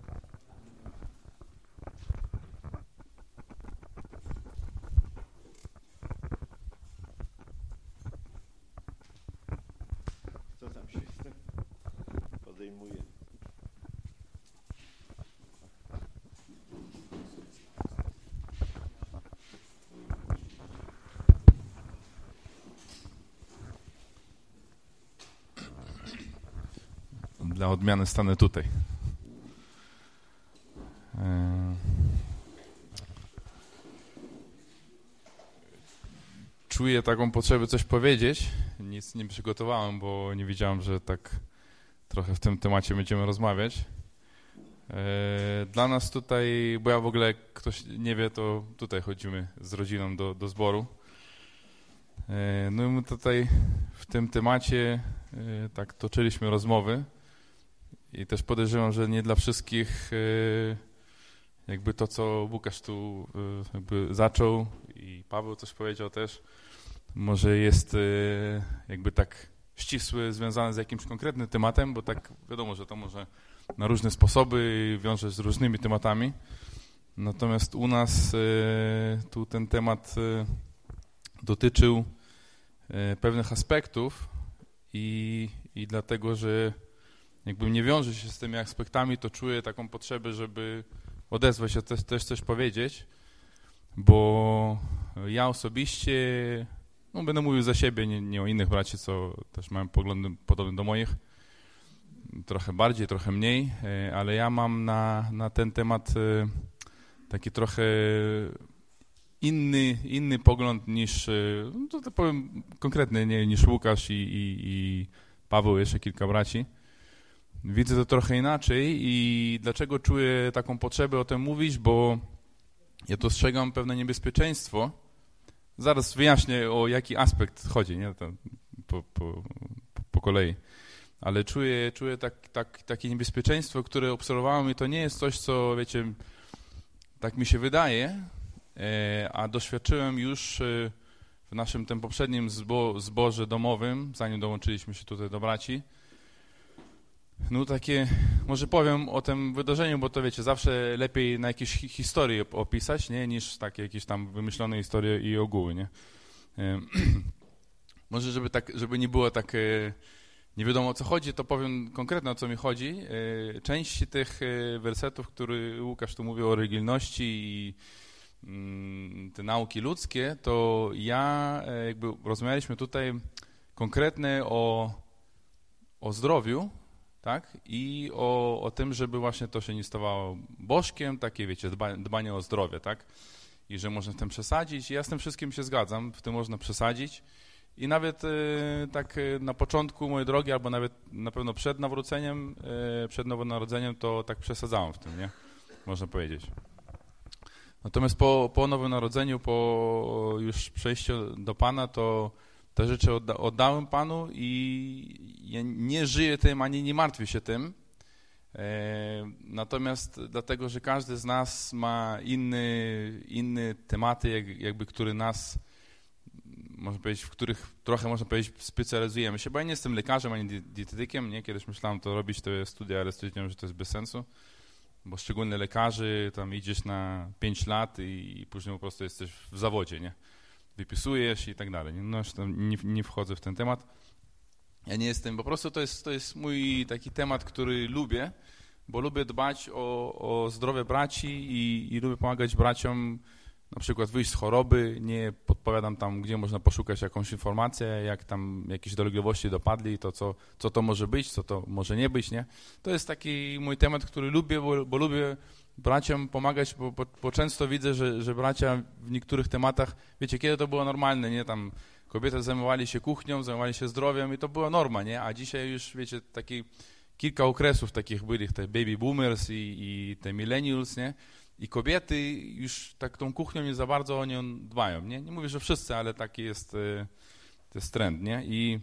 Dla odmiany stanę tutaj. E, czuję taką potrzebę coś powiedzieć. Nic nie przygotowałem, bo nie wiedziałem, że tak trochę w tym temacie będziemy rozmawiać. E, dla nas tutaj, bo ja w ogóle, ktoś nie wie, to tutaj chodzimy z rodziną do, do zboru. E, no i my tutaj w tym temacie tak toczyliśmy rozmowy i też podejrzewam, że nie dla wszystkich e, jakby to, co Łukasz tu e, jakby zaczął i Paweł coś powiedział też, może jest e, jakby tak ścisły, związany z jakimś konkretnym tematem, bo tak wiadomo, że to może na różne sposoby wiąże z różnymi tematami. Natomiast u nas tu ten temat dotyczył pewnych aspektów i, i dlatego, że jakby nie wiąże się z tymi aspektami, to czuję taką potrzebę, żeby odezwać się, też, też coś powiedzieć, bo ja osobiście, no będę mówił za siebie, nie, nie o innych braci, co też mają poglądy podobne do moich, trochę bardziej, trochę mniej, e, ale ja mam na, na ten temat e, taki trochę inny, inny pogląd niż, e, no to, to powiem konkretny, nie, niż Łukasz i, i, i Paweł, jeszcze kilka braci widzę to trochę inaczej i dlaczego czuję taką potrzebę o tym mówić, bo ja dostrzegam pewne niebezpieczeństwo. Zaraz wyjaśnię, o jaki aspekt chodzi, nie? Po, po, po kolei. Ale czuję, czuję tak, tak, takie niebezpieczeństwo, które obserwowałem i to nie jest coś, co, wiecie, tak mi się wydaje, e, a doświadczyłem już e, w naszym tym poprzednim zbo, domowym, zanim dołączyliśmy się tutaj do braci, no takie, może powiem o tym wydarzeniu, bo to wiecie, zawsze lepiej na jakieś historie opisać, nie, niż takie jakieś tam wymyślone historie i ogóły, nie. może żeby tak, żeby nie było tak nie wiadomo o co chodzi, to powiem konkretnie o co mi chodzi. E, część tych e, wersetów, który Łukasz tu mówił o religijności i mm, te nauki ludzkie, to ja e, jakby rozmawialiśmy tutaj konkretnie o, o zdrowiu, tak? I o, o tym, żeby właśnie to się nie stawało bożkiem, takie wiecie, dbanie, dbanie o zdrowie, tak? I że można w tym przesadzić. Ja z tym wszystkim się zgadzam, w tym można przesadzić. I nawet y, tak y, na początku mojej drogi, albo nawet na pewno przed nawróceniem, y, przed nowonarodzeniem, to tak przesadzałem w tym, nie? Można powiedzieć. Natomiast po, po Nowym Narodzeniu, po już przejściu do Pana, to te rzeczy oddałem Panu i ja nie żyję tym, ani nie martwię się tym, E, natomiast dlatego, że każdy z nas ma inny, inny tematy, jak, jakby, który nas, można powiedzieć, w których trochę, można powiedzieć, specjalizujemy się, bo ja nie jestem lekarzem ani dietetykiem, nie? Kiedyś myślałem to robić te studia, ale stwierdziłem, że to jest bez sensu, bo szczególnie lekarzy, tam idziesz na 5 lat i, i później po prostu jesteś w zawodzie, nie? Wypisujesz i tak dalej. No, nie, nie wchodzę w ten temat. Ja nie jestem, po prostu to jest, to jest mój taki temat, który lubię, bo lubię dbać o, o zdrowie braci i, i lubię pomagać braciom na przykład wyjść z choroby, nie podpowiadam tam, gdzie można poszukać jakąś informację, jak tam jakieś dolegliwości dopadli, to co, co to może być, co to może nie być, nie? To jest taki mój temat, który lubię, bo, bo lubię braciom pomagać, bo, bo, bo, często widzę, że, że bracia w niektórych tematach, wiecie, kiedy to było normalne, nie? Tam kobiety zajmowali się kuchnią, zajmowali się zdrowiem i to była norma, nie? A dzisiaj już, wiecie, taki kilka okresów takich byli, te baby boomers i, i te millennials, nie? I kobiety już tak tą kuchnią nie za bardzo o nią dbają, nie? Nie mówię, że wszyscy, ale taki jest, to jest trend, nie? I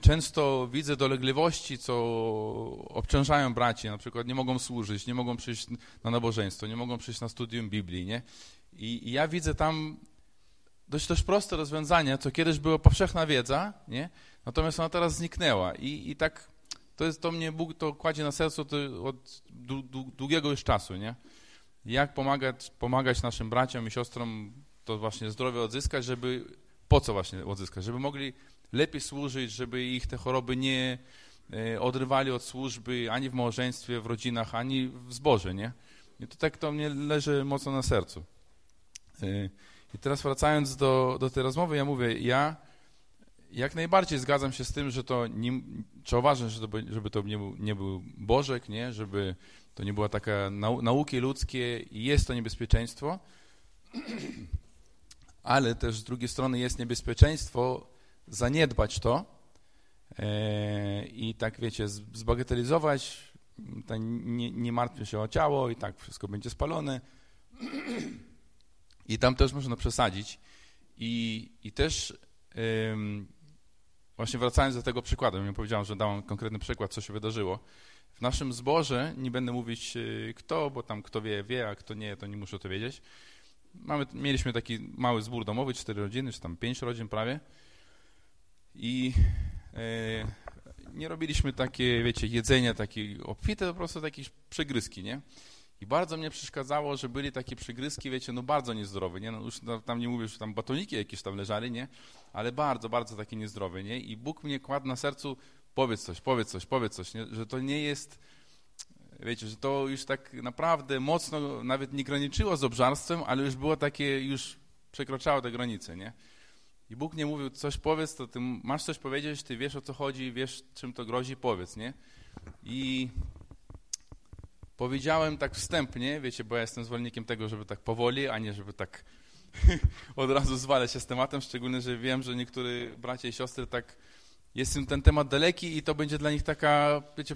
często widzę dolegliwości, co obciążają braci, na przykład nie mogą służyć, nie mogą przyjść na nabożeństwo, nie mogą przyjść na studium Biblii, nie? I, i ja widzę tam dość też proste rozwiązanie, co kiedyś była powszechna wiedza, nie? Natomiast ona teraz zniknęła i, i tak to jest to mnie Bóg to kładzie na sercu od długiego już czasu, nie? Jak pomagać, pomagać naszym braciom i siostrom to właśnie zdrowie odzyskać, żeby po co właśnie odzyskać? Żeby mogli lepiej służyć, żeby ich te choroby nie e, odrywali od służby ani w małżeństwie, w rodzinach, ani w zborze, nie? I to tak to mnie leży mocno na sercu. E, I teraz wracając do, do tej rozmowy, ja mówię, ja jak najbardziej zgadzam się z tym, że to nie, trzeba ważne, żeby to nie był, nie był Bożek, nie? żeby to nie była taka nau, nauki ludzkie i jest to niebezpieczeństwo, ale też z drugiej strony jest niebezpieczeństwo zaniedbać to e, i tak wiecie, zbagatelizować, nie, nie martwię się o ciało i tak wszystko będzie spalone i tam też można przesadzić i, i też Właśnie wracając do tego przykładu, ja powiedziałem, że dałem konkretny przykład, co się wydarzyło. W naszym zborze, nie będę mówić e, kto, bo tam kto wie, wie, a kto nie, to nie muszę to wiedzieć. Mamy, mieliśmy taki mały zbór domowy, cztery rodziny, czy tam pięć rodzin prawie. I e, nie robiliśmy takie, wiecie, jedzenia takie obfite, po prostu takie przegryzki, nie? I bardzo mnie przeszkadzało, że byli takie przygryzki, wiecie, no bardzo niezdrowe, nie? No już tam nie mówię, że tam batoniki jakieś tam leżali, nie? Ale bardzo, bardzo takie niezdrowe, nie? I Bóg mnie kładł na sercu, powiedz coś, powiedz coś, powiedz coś, nie? Że to nie jest, wiecie, że to już tak naprawdę mocno nawet nie graniczyło z obżarstwem, ale już było takie, już przekraczało te granice, nie? I Bóg nie mówił, coś powiedz, to ty masz coś powiedzieć, ty wiesz o co chodzi, wiesz czym to grozi, powiedz, nie? I Powiedziałem tak wstępnie, wiecie, bo ja jestem zwolennikiem tego, żeby tak powoli, a nie żeby tak od razu zwalać się z tematem, szczególnie, że wiem, że niektórzy bracia i siostry tak jest im ten temat daleki i to będzie dla nich taka, wiecie,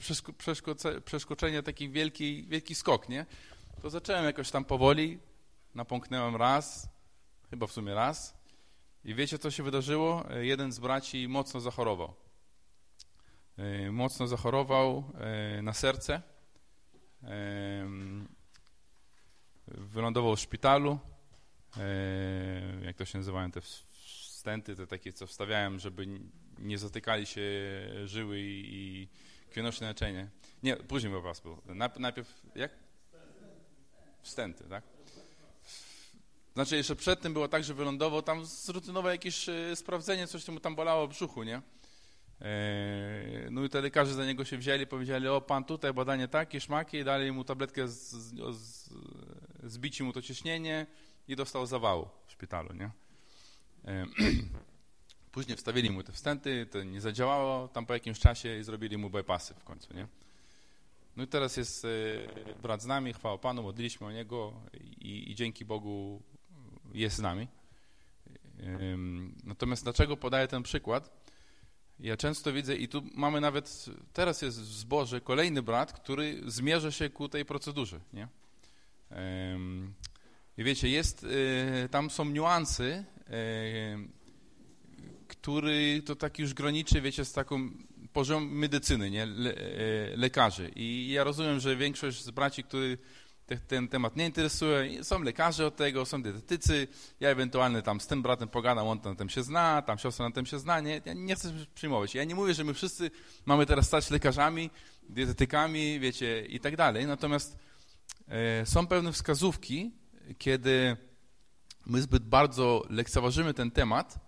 przeskoczenie, taki wielki, wielki skok, nie? To zacząłem jakoś tam powoli, napąknąłem raz, chyba w sumie raz i wiecie, co się wydarzyło? Jeden z braci mocno zachorował. E, mocno zachorował e, na serce wylądował w szpitalu, jak to się nazywają te wstęty, te takie, co wstawiałem, żeby nie zatykali się żyły i krwionośne naczynie. Nie, później po był. Najpierw, jak? Wstęty, tak? Znaczy jeszcze przed tym było tak, że wylądował tam rutynowe jakieś e, sprawdzenie, coś mu tam bolało w brzuchu, nie? E, no i te lekarze za niego się wzięli, powiedzieli, o pan tutaj badanie takie, szmaki, i dali mu tabletkę, z, z, zbici mu to ciśnienie i dostał zawału w szpitalu, nie? E, później wstawili mu te wstęty, to nie zadziałało tam po jakimś czasie i zrobili mu bypassy w końcu, nie? No i teraz jest brat z nami, chwała Panu, modliliśmy o niego i, i dzięki Bogu jest z nami. Natomiast dlaczego podaję ten przykład? Ja często widzę i tu mamy nawet, teraz jest w zborze kolejny brat, który zmierza się ku tej procedurze, nie? I wiecie, jest, e, tam są niuanse, który to tak już graniczy, wiecie, z taką poziom medycyny, nie? Le, e, lekarzy. I ja rozumiem, że większość z braci, którzy te, ten temat nie interesuje, są lekarze od tego, są dietetycy, ja ewentualnie tam z tym bratem pogadam, on na tym się zna, tam siostra na tym się zna, nie, ja nie chcę przyjmować. Ja nie mówię, że my wszyscy mamy teraz stać lekarzami, dietetykami, wiecie, i tak dalej, natomiast e, są pewne wskazówki, kiedy my zbyt bardzo lekceważymy ten temat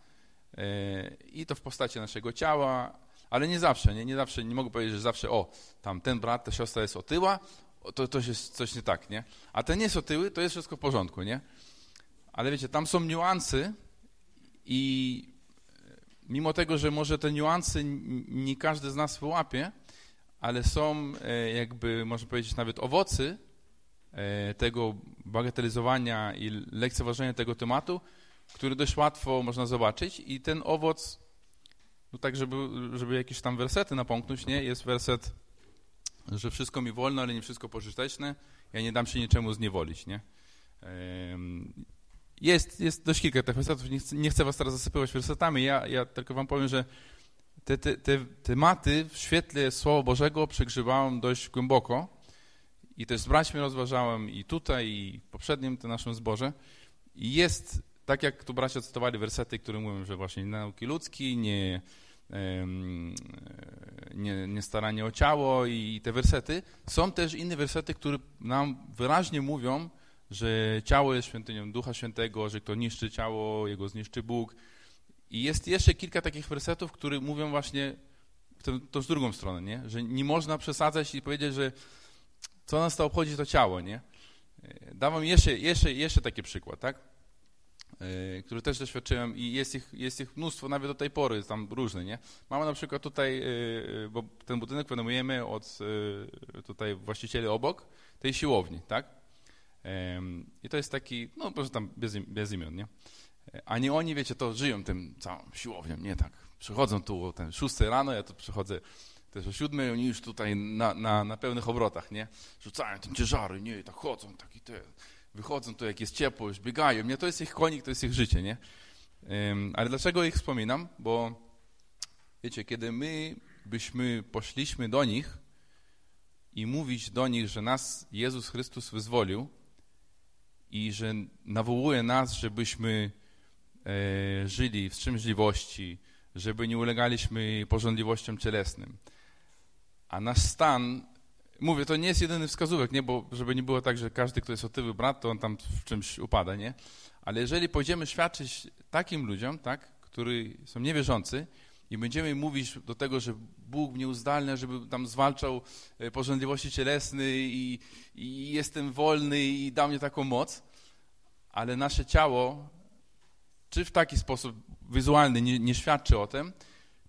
e, i to w postaci naszego ciała, ale nie zawsze, nie, nie zawsze, nie mogę powiedzieć, że zawsze, o, tam ten brat, ta siostra jest otyła, to, to jest coś nie tak, nie? A ten nie jest otyły, to jest wszystko w porządku, nie? Ale wiecie, tam są niuanse i mimo tego, że może te niuanse nie każdy z nas wyłapie, ale są e, jakby, można powiedzieć, nawet owocy e, tego bagatelizowania i lekceważenia tego tematu, który dość łatwo można zobaczyć i ten owoc, no tak, żeby, żeby jakieś tam wersety napomknąć, nie? Jest werset że wszystko mi wolno, ale nie wszystko pożyteczne, ja nie dam się niczemu zniewolić, nie? Jest, jest dość kilka tych wersetów, nie chcę, nie chcę was teraz zasypywać wersetami, ja, ja tylko wam powiem, że te, te, te tematy w świetle Słowa Bożego przegrzewałem dość głęboko. I też z braćmi rozważałem i tutaj, i poprzednim tym naszym zborze i jest, tak jak tu bracia cytowali wersety, które mówią, że właśnie nauki ludzkie, nie nie, nie staranie o ciało i te wersety. Są też inne wersety, które nam wyraźnie mówią, że ciało jest świątynią Ducha Świętego, że kto niszczy ciało, jego zniszczy Bóg. I jest jeszcze kilka takich wersetów, które mówią właśnie tą, tą drugą stronę, nie? że nie można przesadzać i powiedzieć, że co nas to obchodzi, to ciało. Nie? Dam jeszcze, jeszcze, jeszcze taki przykład. Tak? E, który też doświadczyłem i jest ich, jest ich mnóstwo nawet do tej pory, tam różne, nie? Mamy na przykład tutaj, e, e, bo ten budynek wynajmujemy od tutaj właścicieli obok, tej siłowni, tak? I to jest taki, no proszę tam bez, bez imion, nie? A nie oni, wiecie, to żyją tym całą siłownią, nie tak. Przychodzą tu o ten 6 rano, ja tu przychodzę też o 7, oni już tutaj na, na, na pełnych obrotach, nie? Rzucają te ciężary, nie, tak chodzą, tak i wychodzą tu, jak jest ciepło, już biegają. Nie, to jest ich konik, to jest ich życie, nie? Ale dlaczego ich wspominam? Bo wiecie, kiedy my byśmy poszliśmy do nich i mówić do nich, że nas Jezus Chrystus wyzwolił i że nawołuje nas, żebyśmy e, żyli w wstrzemięźliwości, żeby nie ulegaliśmy porządliwościom cielesnym. A nasz stan Mówię, to nie jest jedyny wskazówek, nie, bo żeby nie było tak, że każdy, kto jest otyły brat, to on tam w czymś upada, nie? Ale jeżeli pójdziemy świadczyć takim ludziom, tak, którzy są niewierzący i będziemy mówić do tego, że Bóg mnie uzdalnia, żeby tam zwalczał e, porządliwości cielesne i, i jestem wolny i dał mnie taką moc, ale nasze ciało czy w taki sposób wizualny nie, nie świadczy o tym,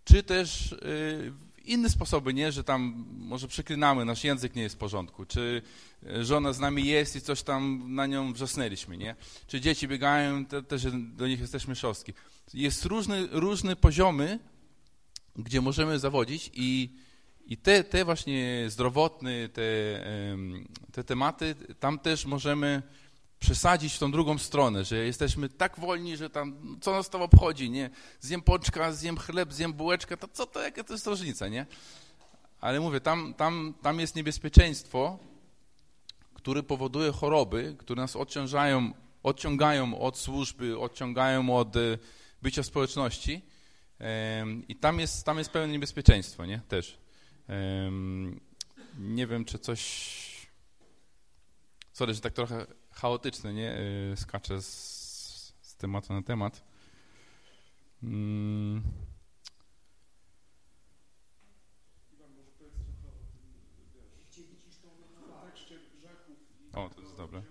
czy też yy, inne sposoby, nie, że tam może przeklinamy, nasz język nie jest w porządku, czy e, żona z nami jest i coś tam na nią wrzasnęliśmy, nie? Czy dzieci biegają, te, też do nich jesteśmy szostki. Jest różne, różne poziomy, gdzie możemy zawodzić i, i te, te właśnie zdrowotne, te, te tematy, tam też możemy przesadzić w tą drugą stronę, że jesteśmy tak wolni, że tam, co nas to obchodzi, nie? Zjem pączka, zjem chleb, zjem bułeczkę, to co to, jaka to jest różnica, nie? Ale mówię, tam, tam, tam jest niebezpieczeństwo, które powoduje choroby, które nas odciążają, odciągają od służby, odciągają od e, bycia społeczności i tam jest, tam jest pełne niebezpieczeństwo, nie? Też. Nie wiem, czy coś... Sorry, że tak trochę chaotyczny, nie? Y, skaczę z, z tematu na temat. Hmm. O, to jest dobre.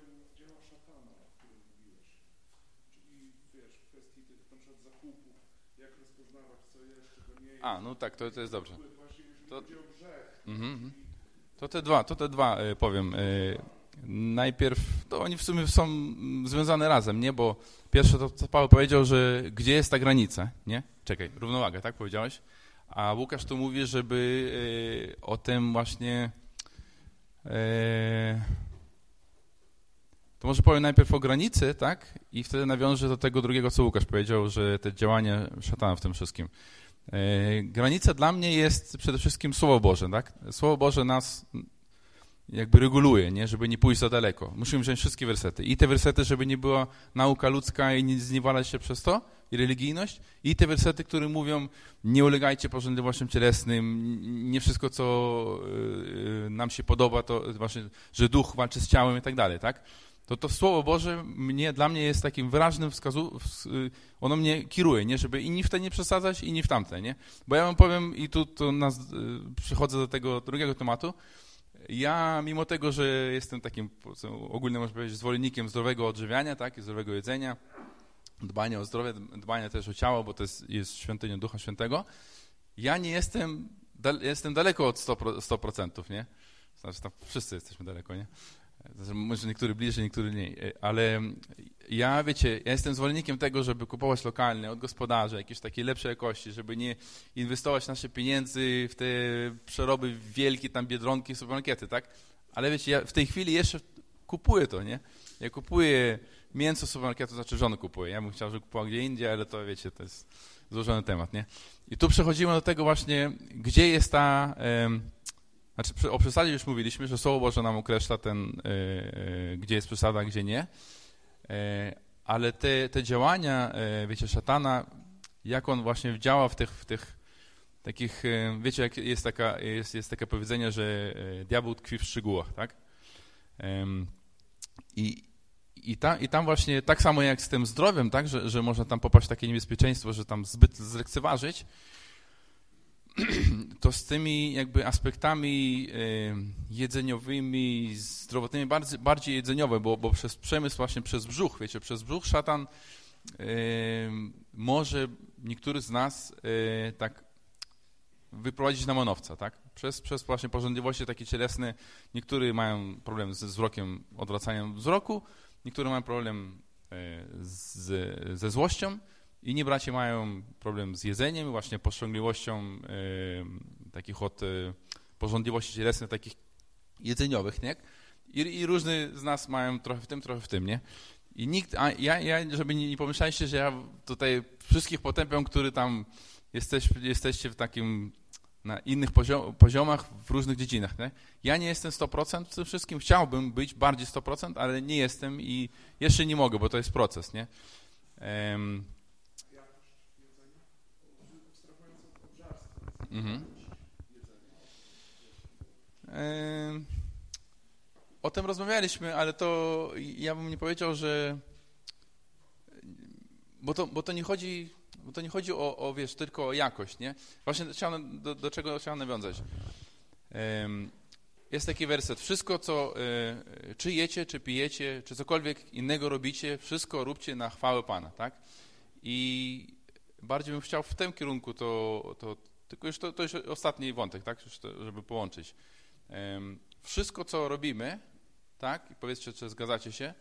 A, no tak, to, to jest dobrze. To, mm, to te dwa, to te dwa y, powiem. Najpierw, to oni w sumie są związane razem, nie? Bo pierwsze to, co Paweł powiedział, że gdzie jest ta granica, nie? Czekaj, równowaga, tak powiedziałeś? A Łukasz tu mówi, żeby y, o tym właśnie... Y, to może powiem najpierw o granicy, tak? I wtedy nawiążę do tego drugiego, co Łukasz powiedział, że te działania szatana w tym wszystkim. E, granica dla mnie jest przede wszystkim Słowo Boże, tak? Słowo Boże nas jakby reguluje, nie? żeby nie pójść za daleko. Musimy wziąć wszystkie wersety. I te wersety, żeby nie była nauka ludzka i nie zniewalać się przez to, i religijność, i te wersety, które mówią, nie ulegajcie pożądliwościom cielesnym, nie wszystko, co y, nam się podoba, to właśnie, że duch walczy z ciałem i tak dalej, tak? To to Słowo Boże mnie, dla mnie jest takim wyraźnym wskazu, y, ono mnie kieruje, nie? Żeby i w te nie przesadzać, i nie w tamte, nie? Bo ja wam powiem, i tu, tu nas, y, przychodzę do tego drugiego tematu, ja, mimo tego, że jestem takim, ogólnie można powiedzieć, zwolennikiem zdrowego odżywiania, tak, zdrowego jedzenia, dbania o zdrowie, dbania też o ciało, bo to jest, jest świątynią Ducha Świętego, ja nie jestem, jestem daleko od 100%, 100% nie? Znaczy, tam wszyscy jesteśmy daleko, nie? Może niektórzy bliżej, niektórzy mniej, ale ja, wiecie, ja jestem zwolennikiem tego, żeby kupować lokalne od gospodarzy, jakieś takiej lepszej jakości, żeby nie inwestować nasze pieniędzy w te przeroby wielkie, tam biedronki, supermarkety, tak? Ale wiecie, ja w tej chwili jeszcze kupuję to, nie? Ja kupuję mięso z supermarketu, znaczy żonę kupuje. Ja bym chciał, żeby kupował gdzie indziej, ale to wiecie, to jest złożony temat, nie? I tu przechodzimy do tego właśnie, gdzie jest ta... znaczy o przesadzie już mówiliśmy, że Słowo Boże nam określa ten, e, e, gdzie jest przesada, gdzie nie. E, ale te, te działania, wiecie, szatana, jak on właśnie działa w tych, w tych takich, wiecie, jak jest, taka, jest, jest takie powiedzenie, że diabeł tkwi w szczegółach, tak? I, i, ta, I tam właśnie, tak samo jak z tym zdrowiem, tak, że, że można tam popaść w takie niebezpieczeństwo, że tam zbyt zlekceważyć, to z tymi jakby aspektami jedzeniowymi, zdrowotnymi, bardziej, bardziej jedzeniowe, bo, bo przez przemysł, właśnie przez brzuch, wiecie, przez brzuch szatan może niektóry z nas y, tak wyprowadzić na manowca, tak? Przez, przez właśnie porządliwości takie cielesne, niektórzy mają problem ze wzrokiem, odwracaniem wzroku, Niektórzy mają problem e, z, ze złością, inni bracia mają problem z jedzeniem, właśnie powściągliwością e, takich od e, porządliwości cielesnych, takich jedzeniowych, nie? I, I różny z nas mają trochę w tym, trochę w tym, nie? I nikt, a ja, ja żeby nie, nie pomyśleliście, że ja tutaj wszystkich potępiam, który tam jesteś, jesteście w takim na innych poziom, poziomach w różnych dziedzinach. Nie? Ja nie jestem 100% w tym wszystkim, chciałbym być bardziej 100%, ale nie jestem i jeszcze nie mogę, bo to jest proces. Nie? Um, mhm. o tym rozmawialiśmy, ale to ja bym nie powiedział, że bo to, bo to nie chodzi bo to nie chodzi o, o wiesz, tylko o jakość, nie? Właśnie do, do czego chciałem nawiązać. Jest taki werset. Wszystko, co, e, czy jecie, czy pijecie, czy cokolwiek innego robicie, wszystko róbcie na chwałę Pana, tak? I bardziej bym chciał w tym kierunku to, to tylko już to, to już ostatni wątek, tak? żeby połączyć. Wszystko, co robimy, tak? I powiedzcie, czy zgadzacie się,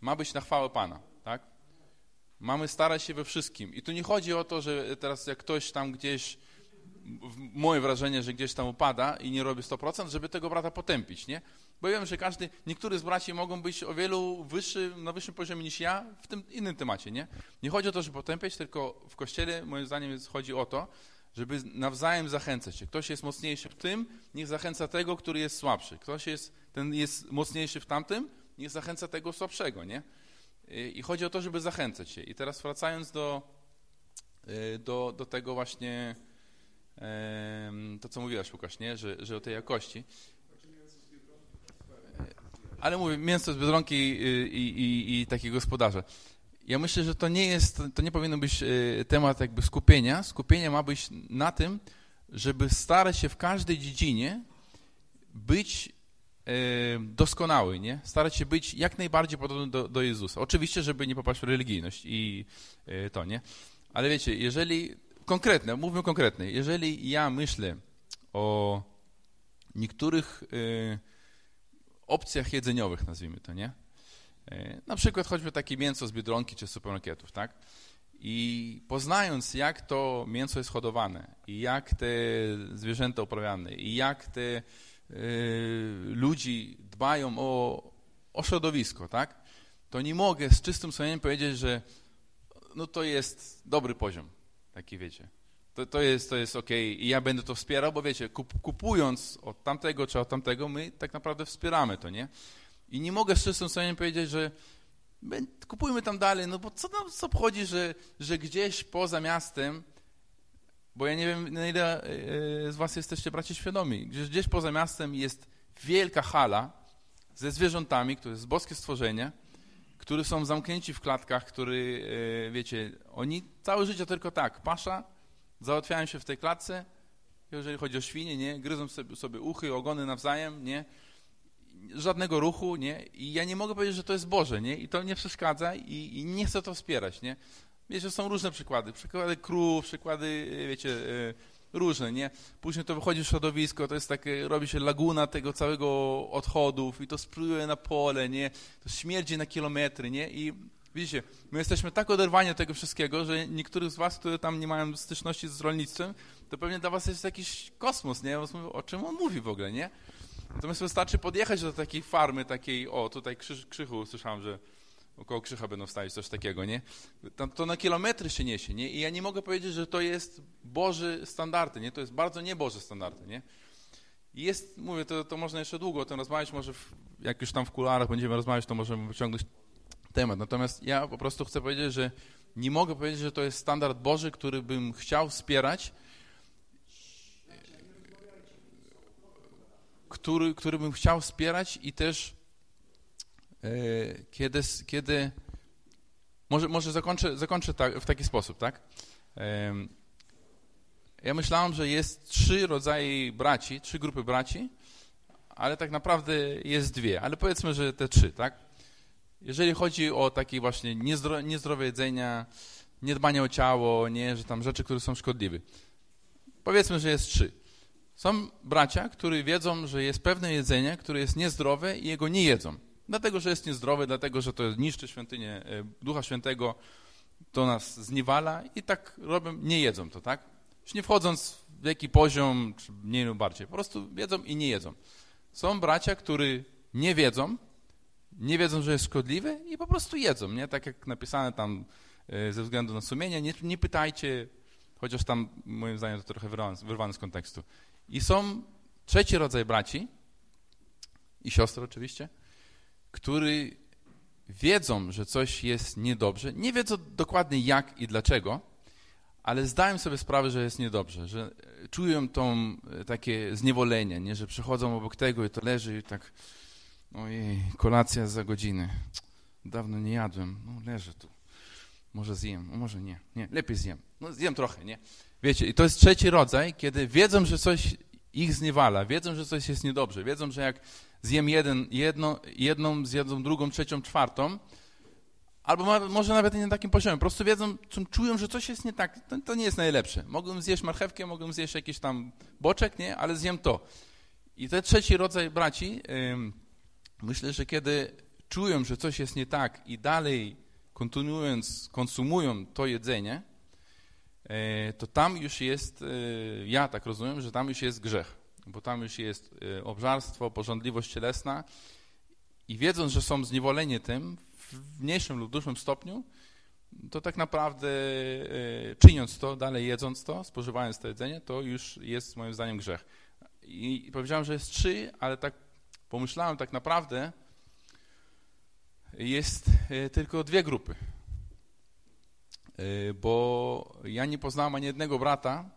ma być na chwałę Pana, tak? Mamy starać się we wszystkim. I tu nie chodzi o to, że teraz jak ktoś tam gdzieś, moje wrażenie, że gdzieś tam upada i nie robi 100%, żeby tego brata potępić, nie? Bo wiem, że każdy, niektórzy z braci mogą być o wielu wyższy, na wyższym poziomie niż ja w tym innym temacie, nie? Nie chodzi o to, żeby potępiać, tylko w Kościele, moim zdaniem, chodzi o to, żeby nawzajem zachęcać się. Ktoś jest mocniejszy w tym, niech zachęca tego, który jest słabszy. Ktoś jest, ten jest mocniejszy w tamtym, niech zachęca tego słabszego, nie? I chodzi o to, żeby zachęcać się. I teraz wracając do, y, do, do tego właśnie, to co mówiłaś Łukasz, nie? Że, że o tej jakości. Ale mówię, mięso z Biedronki i, i, i takie gospodarze. Ja myślę, że to nie jest, to nie powinien być y, temat jakby skupienia. Skupienie ma być na tym, żeby starać się w każdej dziedzinie być doskonały, nie? Starać się być jak najbardziej podobny do, do Jezusa. Oczywiście, żeby nie popaść w religijność i e, to, nie? Ale wiecie, jeżeli, konkretne, mówmy konkretnie, jeżeli ja myślę o niektórych opcjach jedzeniowych, nazwijmy to, nie? E, na przykład choćby takie mięso z Biedronki czy supermarketów, tak? I poznając, jak to mięso jest hodowane i jak te zwierzęta uprawiane i jak te Y, ludzi dbają o, o środowisko, tak? To nie mogę z czystym sumieniem powiedzieć, że no to jest dobry poziom, taki wiecie. to, to, jest, to jest ok i ja będę to wspierał, bo wiecie, kup, kupując od tamtego czy od tamtego, my tak naprawdę wspieramy to, nie? I nie mogę z czystym sumieniem powiedzieć, że kupujmy tam dalej, no bo co nam co obchodzi, że, że gdzieś poza miastem, bo ja nie wiem, na ile e, z was jesteście braci świadomi, gdzieś, gdzieś poza miastem jest wielka hala ze zwierzętami, które jest boskie stworzenie, które są zamknięci w klatkach, który, e, wiecie, oni całe życie tylko tak, pasza, załatwiają się w tej klatce, jeżeli chodzi o świnie, nie, gryzą sobie, sobie uchy, ogony nawzajem, nie, żadnego ruchu, nie? I ja nie mogę powiedzieć, że to jest Boże, nie? I to nie przeszkadza i, i nie chcę to wspierać, nie? Wiecie, są różne przykłady. Przykłady krów, przykłady, wiecie, e, różne, nie? Później to wychodzi w środowisko, to jest takie, robi się laguna tego całego odchodów i to spruje na pole, nie? To śmierdzi na kilometry, nie? I widzicie, my jesteśmy tak oderwani od tego wszystkiego, że niektórych z was, którzy tam nie mają styczności z rolnictwem, to pewnie dla was jest jakiś kosmos, nie? O czym on mówi w ogóle, nie? Natomiast wystarczy podjechać do takiej farmy, takiej, o, tutaj Krzyż, Krzychu, słyszałem, że około Krzycha będą wstawić coś takiego, nie? Tam to na kilometry się niesie, nie? I ja nie mogę powiedzieć, że to jest Boży standardy, nie? To jest bardzo nieboże standardy, nie? I jest, mówię, to, to można jeszcze długo o tym rozmawiać, może w, jak już tam w kularach będziemy rozmawiać, to możemy wyciągnąć temat. Natomiast ja po prostu chcę powiedzieć, że nie mogę powiedzieć, że to jest standard Boży, który bym chciał wspierać, który, który bym chciał wspierać i też e, kiedy, kiedy może, może zakończę, zakończę tak, w taki sposób, tak? Ja myślałem, że jest trzy rodzaje braci, trzy grupy braci, ale tak naprawdę jest dwie, ale powiedzmy, że te trzy, tak? Jeżeli chodzi o takie właśnie niezdrowe, niezdrowe jedzenia, niedbanie o ciało, nie, że tam rzeczy, które są szkodliwe. Powiedzmy, że jest trzy. Są bracia, którzy wiedzą, że jest pewne jedzenie, które jest niezdrowe i jego nie jedzą. Dlatego, że jest niezdrowe, dlatego, że to niszczy świątynię e, Ducha Świętego, to nas zniewala i tak robią, nie jedzą to, tak? Już nie wchodząc w jaki poziom, czy mniej lub bardziej, po prostu wiedzą i nie jedzą. Są bracia, którzy nie wiedzą, nie wiedzą, że jest szkodliwe i po prostu jedzą, nie? Tak jak napisane tam e, ze względu na sumienie, nie, nie pytajcie, chociaż tam moim zdaniem to trochę wyrwane, wyrwane z kontekstu. I są trzeci rodzaj braci i siostry oczywiście, którzy wiedzą, że coś jest niedobrze, nie wiedzą dokładnie jak i dlaczego, ale zdają sobie sprawę, że jest niedobrze, że czują tą, e, takie zniewolenie, nie? że przychodzą obok tego i to leży i tak ojej, kolacja za godzinę, dawno nie jadłem, no leży tu, może zjem, może nie, nie, lepiej zjem, no zjem trochę, nie? Wiecie, i to jest trzeci rodzaj, kiedy wiedzą, że coś ich zniewala, wiedzą, że coś jest niedobrze, wiedzą, że jak zjem jeden, jedno, jedną, zjedzą drugą, trzecią, czwartą, albo ma, może nawet nie na takim poziomie, po prostu wiedzą, czują, że coś jest nie tak, to, to nie jest najlepsze. Mogłem zjeść marchewkę, mogłem zjeść jakiś tam boczek, nie, ale zjem to. I ten trzeci rodzaj braci, myślę, że kiedy czują, że coś jest nie tak i dalej kontynuując, konsumują to jedzenie, to tam już jest, e, ja tak rozumiem, że tam już jest grzech, bo tam już jest e, obżarstwo, porządliwość cielesna i wiedząc, że są zniewoleni tym w mniejszym lub dużym stopniu, to tak naprawdę czyniąc to, dalej jedząc to, spożywając to jedzenie, to już jest moim zdaniem grzech. I powiedziałem, że jest trzy, ale tak pomyślałem, tak naprawdę jest tylko dwie grupy. Y, bo ja nie poznałem ani jednego brata,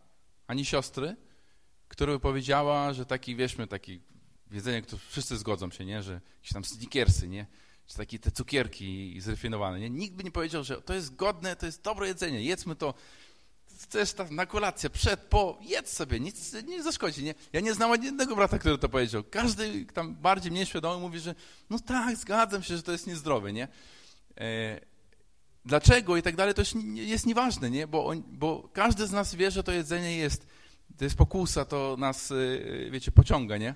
ani siostry, która by powiedziała, że taki, wierzmy, taki jedzenie, które wszyscy zgodzą się, nie, że jakieś tam snickersy, nie, czy takie te cukierki zrefinowane, nie, nikt by nie powiedział, że to jest godne, to jest dobre jedzenie, jedzmy to, chcesz ta, na kolację, przed, po, jedz sobie, nic nie zaszkodzi, nie? Ja nie znam ani jednego brata, który to powiedział. Każdy tam bardziej mniej świadomy mówi, że no tak, zgadzam się, że to jest niezdrowe, nie? E, dlaczego i tak dalej, to jest, jest nieważne, nie? Bo, on, bo każdy z nas wie, że to jedzenie jest, to jest pokusa, to nas, y, wiecie, pociąga, nie?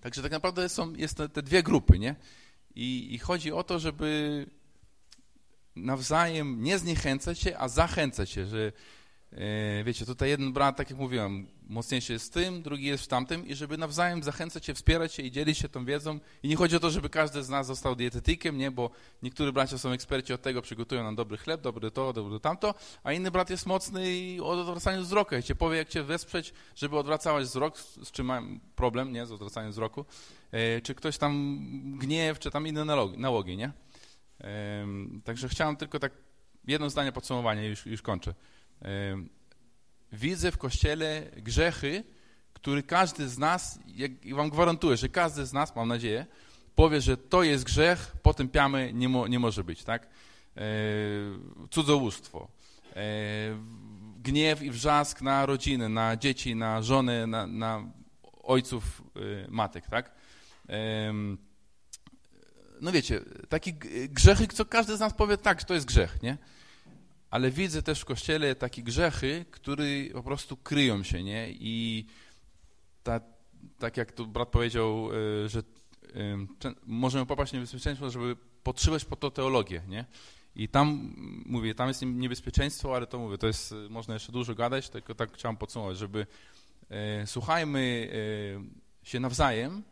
Także tak naprawdę są jest te, te dwie grupy, nie? I, I, chodzi o to, żeby nawzajem nie zniechęcać się, a zachęcać się, że e, wiecie, tutaj jeden brat, tak jak mówiłem, mocniejszy jest w tym, drugi jest w tamtym i żeby nawzajem zachęcać się, wspierać się i dzielić się tą wiedzą. I nie chodzi o to, żeby każdy z nas został dietetykiem, nie, bo niektórzy bracia są eksperci od tego, przygotują nam dobry chleb, dobry to, dobry tamto, a inny brat jest mocny i od odwracania wzroku. I cię powie, jak cię wesprzeć, żeby odwracałeś wzrok, z czym mam problem, nie, z odwracaniem wzroku, e, czy ktoś tam gniew, czy tam inne nałogi, nałogi nie? Także chciałem tylko tak jedno zdanie podsumowania i już, już kończę. Widzę w Kościele grzechy, które każdy z nas, jak wam gwarantuję, że każdy z nas, mam nadzieję, powie, że to jest grzech, potępiamy, nie, mo, nie może być, tak? E, cudzołóstwo, e, gniew i wrzask na rodziny, na dzieci, na żony, na, na ojców, e, matek, tak? No wiecie, takie grzechy, co każdy z nas powie, tak, to jest grzech, nie? Ale widzę też w Kościele takie grzechy, które po prostu kryją się, nie? I ta, tak jak tu brat powiedział, e, że możemy popaść w niebezpieczeństwo, żeby podszywać po to teologię, nie? I tam, mówię, tam jest niebezpieczeństwo, ale to mówię, to jest, można jeszcze dużo gadać, tylko tak chciałem podsumować, żeby e, słuchajmy e, się nawzajem,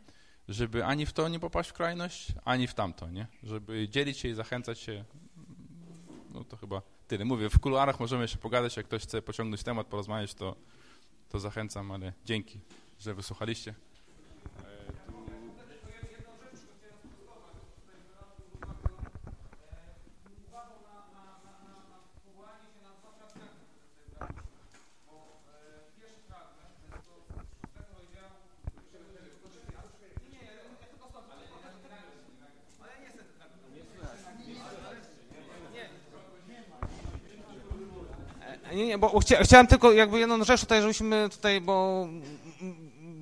żeby ani w to nie popaść w krajność, ani w tamto, nie? Żeby dzielić się i zachęcać się, no to chyba tyle. Mówię, w kuluarach możemy jeszcze pogadać, jak ktoś chce pociągnąć temat, porozmawiać, to, to zachęcam, ale dzięki, że wysłuchaliście. Nie, bo chcia, chciałem tylko jakby jedną rzecz tutaj, żebyśmy tutaj, bo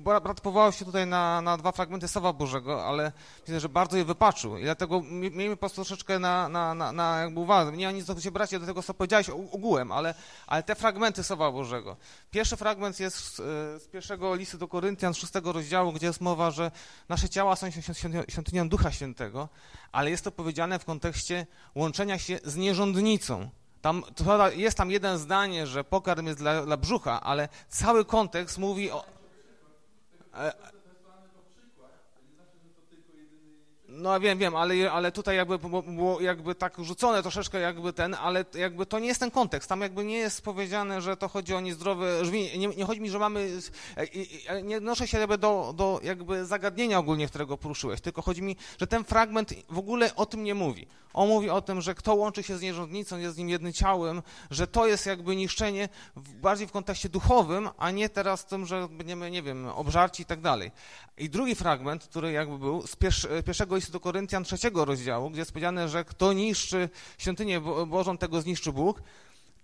brat powołał się tutaj na, na dwa fragmenty Słowa Bożego, ale widzę, że bardzo je wypaczył i dlatego miejmy po prostu troszeczkę na, na, na, na jakby uwadze. Nie mam nic się bracie do tego, co powiedziałeś ogółem, ale, ale te fragmenty Słowa Bożego. Pierwszy fragment jest z, z pierwszego listu do Koryntian, szóstego rozdziału, gdzie jest mowa, że nasze ciała są świątynią Ducha Świętego, ale jest to powiedziane w kontekście łączenia się z nierządnicą. Tam, jest tam jeden zdanie, że pokarm jest dla, dla brzucha, ale cały kontekst mówi o... E, No wiem, wiem, ale, ale tutaj jakby było jakby tak rzucone troszeczkę jakby ten, ale jakby to nie jest ten kontekst. Tam jakby nie jest powiedziane, że to chodzi o niezdrowe drzwi. Nie, nie chodzi mi, że mamy, nie odnoszę się jakby do, do jakby zagadnienia ogólnie, którego poruszyłeś, tylko chodzi mi, że ten fragment w ogóle o tym nie mówi. On mówi o tym, że kto łączy się z nierządnicą, jest z nim jednym ciałem, że to jest jakby niszczenie bardziej w kontekście duchowym, a nie teraz tym, że będziemy, nie wiem, obżarci i tak dalej. I drugi fragment, który jakby był z pierwszego listu do Koryntian trzeciego rozdziału, gdzie jest powiedziane, że kto niszczy świątynię Bożą, tego zniszczy Bóg.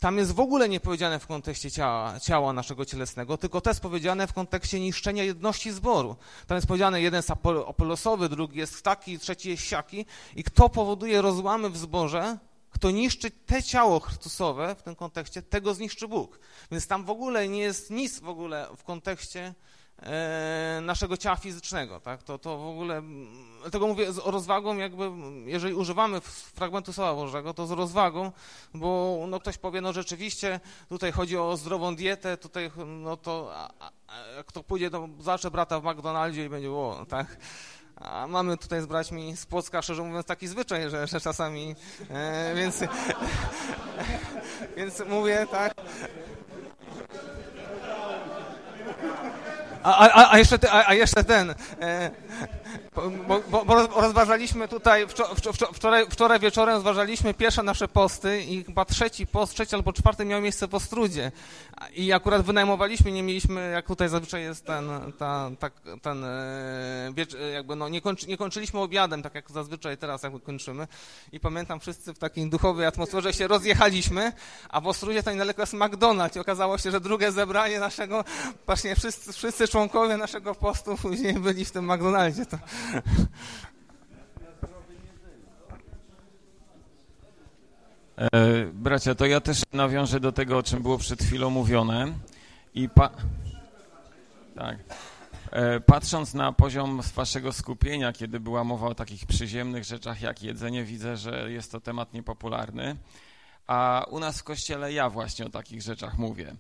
Tam jest w ogóle nie powiedziane w kontekście ciała, ciała naszego cielesnego, tylko to jest powiedziane w kontekście niszczenia jedności zboru. Tam jest powiedziane, jeden jest apolosowy, drugi jest taki, trzeci jest siaki. I kto powoduje rozłamy w zborze, kto niszczy te ciało Chrystusowe w tym kontekście, tego zniszczy Bóg. Więc tam w ogóle nie jest nic w ogóle w kontekście naszego ciała fizycznego, tak? To, to w ogóle, dlatego mówię z rozwagą, jakby, jeżeli używamy fragmentu Słowa Bożego, to z rozwagą, bo no, ktoś powie, no rzeczywiście, tutaj chodzi o zdrową dietę, tutaj, no to, a, a, jak to pójdzie, to zawsze brata w McDonaldzie i będzie, o, tak? A mamy tutaj z braćmi z Płocka, szczerze mówiąc, taki zwyczaj, że, że czasami, e, więc, więc mówię, tak, a, a, a, jeszcze, a, a jeszcze ten, e, bo, bo, bo, rozważaliśmy tutaj, wczoraj, wczoraj wieczorem rozważaliśmy pierwsze nasze posty i chyba trzeci post, trzeci albo czwarty miał miejsce w Ostrudzie. I akurat wynajmowaliśmy, nie mieliśmy, jak tutaj zazwyczaj jest ten, ta, ta, ten e, jakby no, nie, kończy, nie kończyliśmy obiadem, tak jak zazwyczaj teraz jakby kończymy. I pamiętam, wszyscy w takiej duchowej atmosferze się rozjechaliśmy, a w Ostrudzie to niedaleko jest McDonald's i okazało się, że drugie zebranie naszego, właśnie wszyscy, wszyscy członkowie naszego postu później byli w tym McDonaldzie. To... E, bracia, to ja też nawiążę do tego, o czym było przed chwilą mówione. I pa... tak. E, patrząc na poziom waszego skupienia, kiedy była mowa o takich przyziemnych rzeczach jak jedzenie, widzę, że jest to temat niepopularny. A u nas w kościele ja właśnie o takich rzeczach mówię.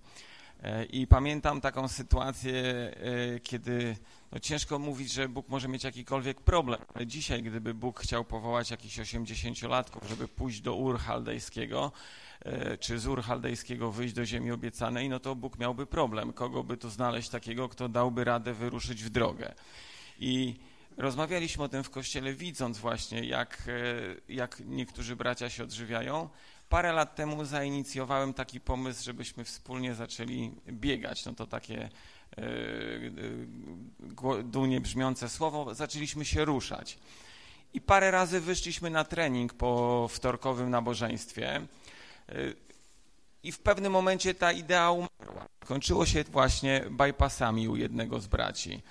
E, I pamiętam taką sytuację, e, kiedy no ciężko mówić, że Bóg może mieć jakikolwiek problem, ale dzisiaj, gdyby Bóg chciał powołać jakichś 80-latków, żeby pójść do Ur Chaldejskiego, e, czy z Ur Chaldejskiego wyjść do ziemi obiecanej, no to Bóg miałby problem. Kogo by tu znaleźć takiego, kto dałby radę wyruszyć w drogę. I rozmawialiśmy o tym w kościele, widząc właśnie, jak, jak niektórzy bracia się odżywiają, Parę lat temu zainicjowałem taki pomysł, żebyśmy wspólnie zaczęli biegać. No to takie yy, dumnie brzmiące słowo. Zaczęliśmy się ruszać. I parę razy wyszliśmy na trening po wtorkowym nabożeństwie. Yy, I w pewnym momencie ta idea umarła. Kończyło się właśnie bypassami u jednego z braci.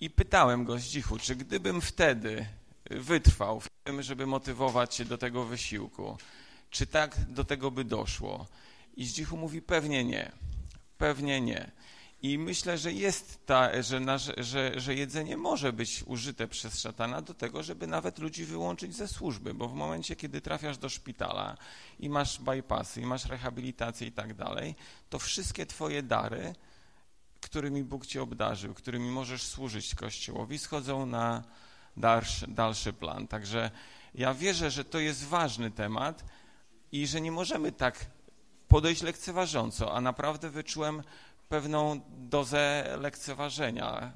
I pytałem go z dzichu, czy gdybym wtedy wytrwał w tym, żeby motywować się do tego wysiłku, czy tak do tego by doszło? I Zdzichu mówi, pewnie nie, pewnie nie. I myślę, że jest ta, że, nasz, że, że jedzenie może być użyte przez szatana do tego, żeby nawet ludzi wyłączyć ze służby, bo w momencie, kiedy trafiasz do szpitala i masz bypassy, i masz rehabilitację i tak dalej, to wszystkie twoje dary, którymi Bóg cię obdarzył, którymi możesz służyć Kościołowi, schodzą na dalszy, dalszy plan. Także ja wierzę, że to jest ważny temat, i że nie możemy tak podejść lekceważąco, a naprawdę wyczułem pewną dozę lekceważenia,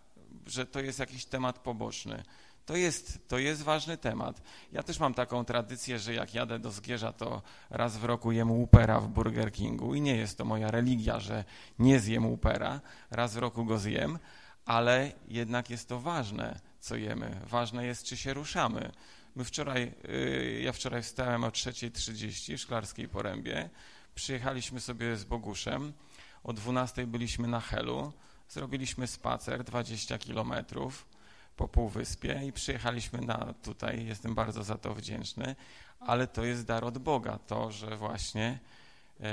że to jest jakiś temat poboczny. To jest, to jest ważny temat. Ja też mam taką tradycję, że jak jadę do Zgierza, to raz w roku jem upera w Burger Kingu i nie jest to moja religia, że nie zjem upera, raz w roku go zjem, ale jednak jest to ważne, co jemy. Ważne jest, czy się ruszamy. My wczoraj, y, ja wczoraj wstałem o 3.30 w Szklarskiej Porębie, przyjechaliśmy sobie z Boguszem, o 12 byliśmy na Helu, zrobiliśmy spacer 20 kilometrów po Półwyspie i przyjechaliśmy na tutaj, jestem bardzo za to wdzięczny, ale to jest dar od Boga, to, że właśnie e,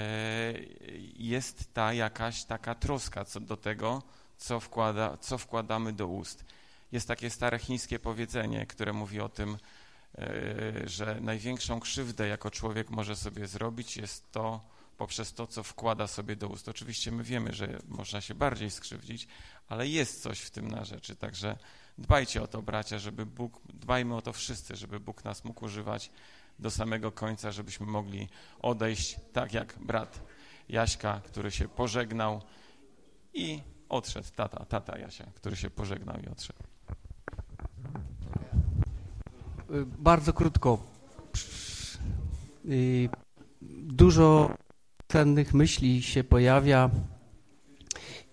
jest ta jakaś taka troska co do tego, co, wkłada, co wkładamy do ust. Jest takie stare chińskie powiedzenie, które mówi o tym, że największą krzywdę jako człowiek może sobie zrobić jest to poprzez to, co wkłada sobie do ust. Oczywiście my wiemy, że można się bardziej skrzywdzić, ale jest coś w tym na rzeczy, także dbajcie o to, bracia, żeby Bóg, dbajmy o to wszyscy, żeby Bóg nas mógł używać do samego końca, żebyśmy mogli odejść tak jak brat Jaśka, który się pożegnał i odszedł, tata, tata Jasia, który się pożegnał i odszedł. Y, bardzo krótko. Y, dużo cennych myśli się pojawia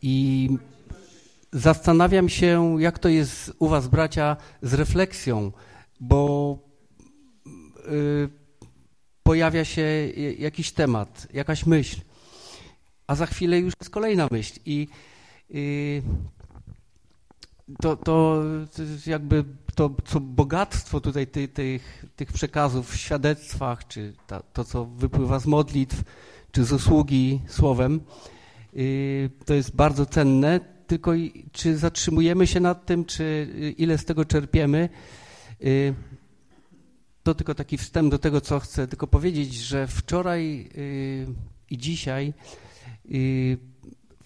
i zastanawiam się, jak to jest u Was, bracia, z refleksją, bo y, pojawia się jakiś temat, jakaś myśl, a za chwilę już jest kolejna myśl i to, to jakby to, co bogactwo tutaj ty, tych, tych przekazów w świadectwach, czy ta, to, co wypływa z modlitw, czy z usługi słowem, yy, to jest bardzo cenne, tylko czy zatrzymujemy się nad tym, czy y, ile z tego czerpiemy, yy, to tylko taki wstęp do tego, co chcę tylko powiedzieć, że wczoraj yy, i dzisiaj y,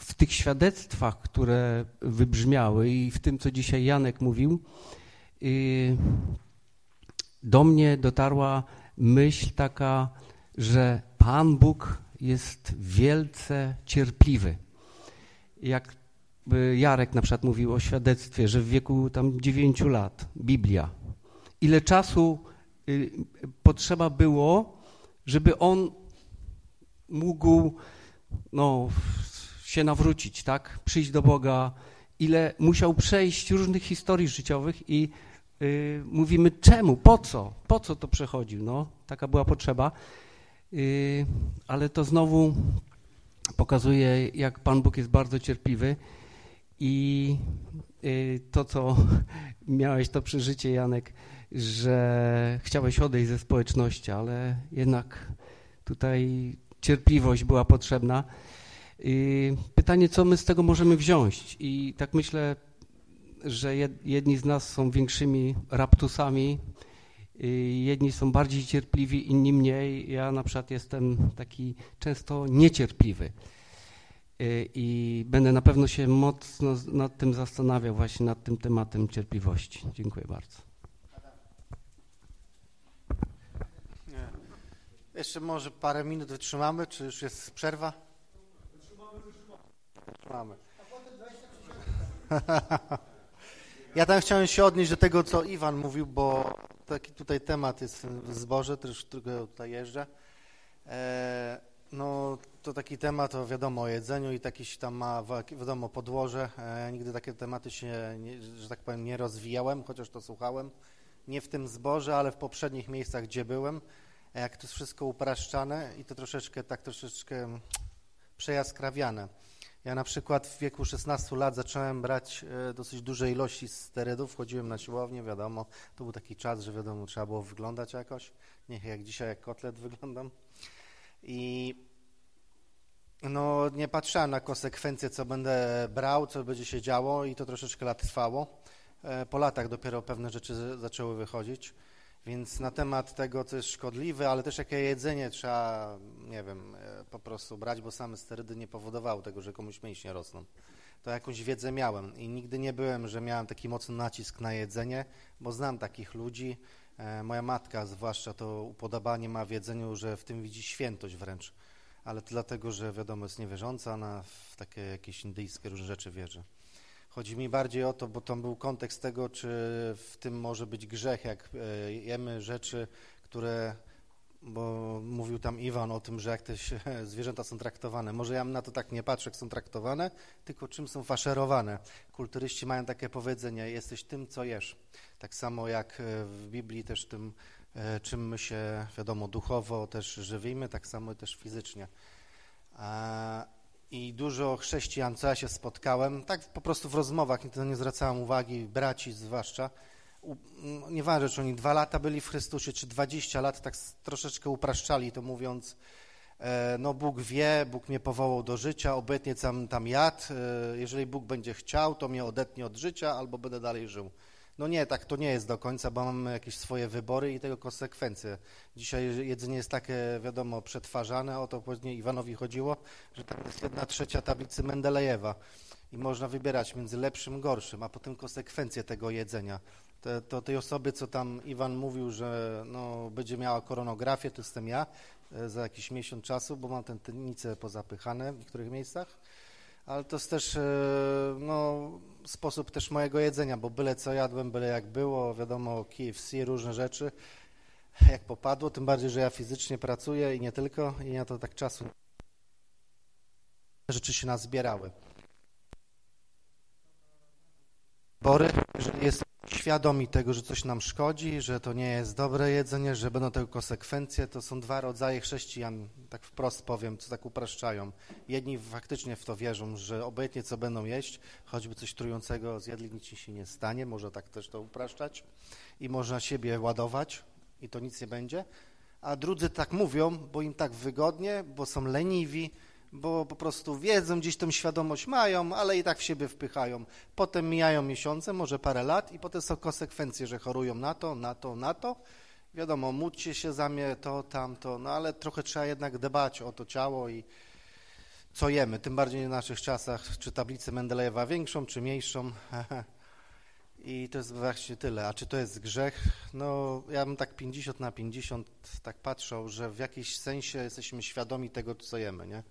w tych świadectwach, które wybrzmiały i w tym, co dzisiaj Janek mówił, y, do mnie dotarła myśl taka, że Pan Bóg jest wielce cierpliwy. Jak y, Jarek na przykład mówił o świadectwie, że w wieku tam 9 lat, Biblia. Ile czasu y, potrzeba było, żeby on mógł no, się nawrócić, tak? Przyjść do Boga, ile musiał przejść różnych historii życiowych i yy, mówimy czemu, po co, po co to przechodził, no, taka była potrzeba, yy, ale to znowu pokazuje, jak Pan Bóg jest bardzo cierpliwy i yy, to, co miałeś to przeżycie, Janek, że chciałeś odejść ze społeczności, ale jednak tutaj cierpliwość była potrzebna. Pytanie, co my z tego możemy wziąć? I tak myślę, że jedni z nas są większymi raptusami, jedni są bardziej cierpliwi, inni mniej. Ja na przykład jestem taki często niecierpliwy. i będę na pewno się mocno nad tym zastanawiał, właśnie nad tym tematem cierpliwości. Dziękuję bardzo. Jeszcze może parę minut wytrzymamy, czy już jest przerwa? Wytrzymamy. Ja tam chciałem się odnieść do tego, co Iwan mówił, bo taki tutaj temat jest w zborze, też którego tutaj jeżdżę. E, no, to taki temat, to wiadomo, o jedzeniu i jakiś tam ma, wiadomo, podłoże. E, nigdy takie tematy się, że tak powiem, nie rozwijałem, chociaż to słuchałem. Nie w tym zborze, ale w poprzednich miejscach, gdzie byłem. E, jak to jest wszystko upraszczane i to troszeczkę, tak troszeczkę przejaskrawiane. Ja na przykład w wieku 16 lat zacząłem brać e, dosyć duże ilości sterydów, wchodziłem na siłownię, wiadomo, to był taki czas, że wiadomo, trzeba było wyglądać jakoś, nie jak dzisiaj, jak kotlet wyglądam. I no, nie patrzyłem na konsekwencje, co będę brał, co będzie się działo i to troszeczkę lat trwało. E, po latach dopiero pewne rzeczy zaczęły wychodzić. Więc na temat tego, co jest szkodliwe, ale też jakie jedzenie trzeba, nie wiem, e, po prostu brać, bo same sterydy nie powodowały tego, że komuś mięśnie rosną. To jakąś wiedzę miałem i nigdy nie byłem, że miałem taki mocny nacisk na jedzenie, bo znam takich ludzi. E, moja matka zwłaszcza to upodobanie ma w jedzeniu, że w tym widzi świętość wręcz. Ale to dlatego, że wiadomo jest niewierząca, ona w takie jakieś indyjskie różne rzeczy wierzy. Chodzi mi bardziej o to, bo tam był kontekst tego, czy w tym może być grzech, jak e, jemy rzeczy, które, bo mówił tam Iwan o tym, że jak te zwierzęta są traktowane. Może ja na to tak nie patrzę, jak są traktowane, tylko czym są faszerowane. Kulturyści mają takie powiedzenie, jesteś tym, co jesz. Tak samo jak e, w Biblii też tym, e, czym my się, wiadomo, duchowo też żywimy, tak samo też fizycznie i dużo chrześcijan, co ja się spotkałem, tak po prostu w rozmowach, to nie zwracałem uwagi, braci zwłaszcza, nieważne, czy oni dwa lata byli w Chrystusie, czy dwadzieścia lat, tak troszeczkę upraszczali to mówiąc, e, no Bóg wie, Bóg mnie powołał do życia, obecnie tam, tam jad, e, jeżeli Bóg będzie chciał, to mnie odetnie od życia, albo będę dalej żył. No nie, tak to nie jest do końca, bo mamy jakieś swoje wybory i tego konsekwencje. Dzisiaj jedzenie jest takie, wiadomo, przetwarzane, o to później Iwanowi chodziło, że tam jest jedna trzecia tablicy Mendelejewa i można wybierać między lepszym gorszym, a potem konsekwencje tego jedzenia. To, to tej osoby, co tam Iwan mówił, że no, będzie miała koronografię, to jestem ja e, za jakiś miesiąc czasu, bo mam tętnice pozapychane w niektórych miejscach ale to jest też e, no, sposób też mojego jedzenia, bo byle co jadłem, byle jak było, wiadomo, KFC, różne rzeczy, jak popadło, tym bardziej, że ja fizycznie pracuję i nie tylko, i ja to tak czasu rzeczy się nazbierały. Bory, jeżeli jest świadomi tego, że coś nam szkodzi, że to nie jest dobre jedzenie, że będą tego konsekwencje, to są dwa rodzaje chrześcijan, tak wprost powiem, co tak upraszczają. Jedni faktycznie w to wierzą, że obojętnie co będą jeść, choćby coś trującego zjedli, nic się nie stanie, może tak też to upraszczać i można siebie ładować i to nic nie będzie, a drudzy tak mówią, bo im tak wygodnie, bo są leniwi, bo po prostu wiedzą, gdzieś tą świadomość mają, ale i tak w siebie wpychają. Potem mijają miesiące, może parę lat i potem są konsekwencje, że chorują na to, na to, na to. Wiadomo, módlcie się za mnie, to, tamto, no ale trochę trzeba jednak dbać o to ciało i co jemy, tym bardziej w naszych czasach, czy tablicę Mendelejewa większą, czy mniejszą. I to jest właśnie tyle. A czy to jest grzech? No, ja bym tak 50 na 50 tak patrzył, że w jakiś sensie jesteśmy świadomi tego, co jemy, nie?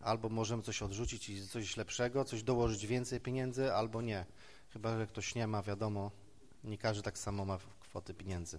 Albo możemy coś odrzucić i coś lepszego, coś dołożyć więcej pieniędzy, albo nie. Chyba, że ktoś nie ma, wiadomo, nie każdy tak samo ma kwoty pieniędzy.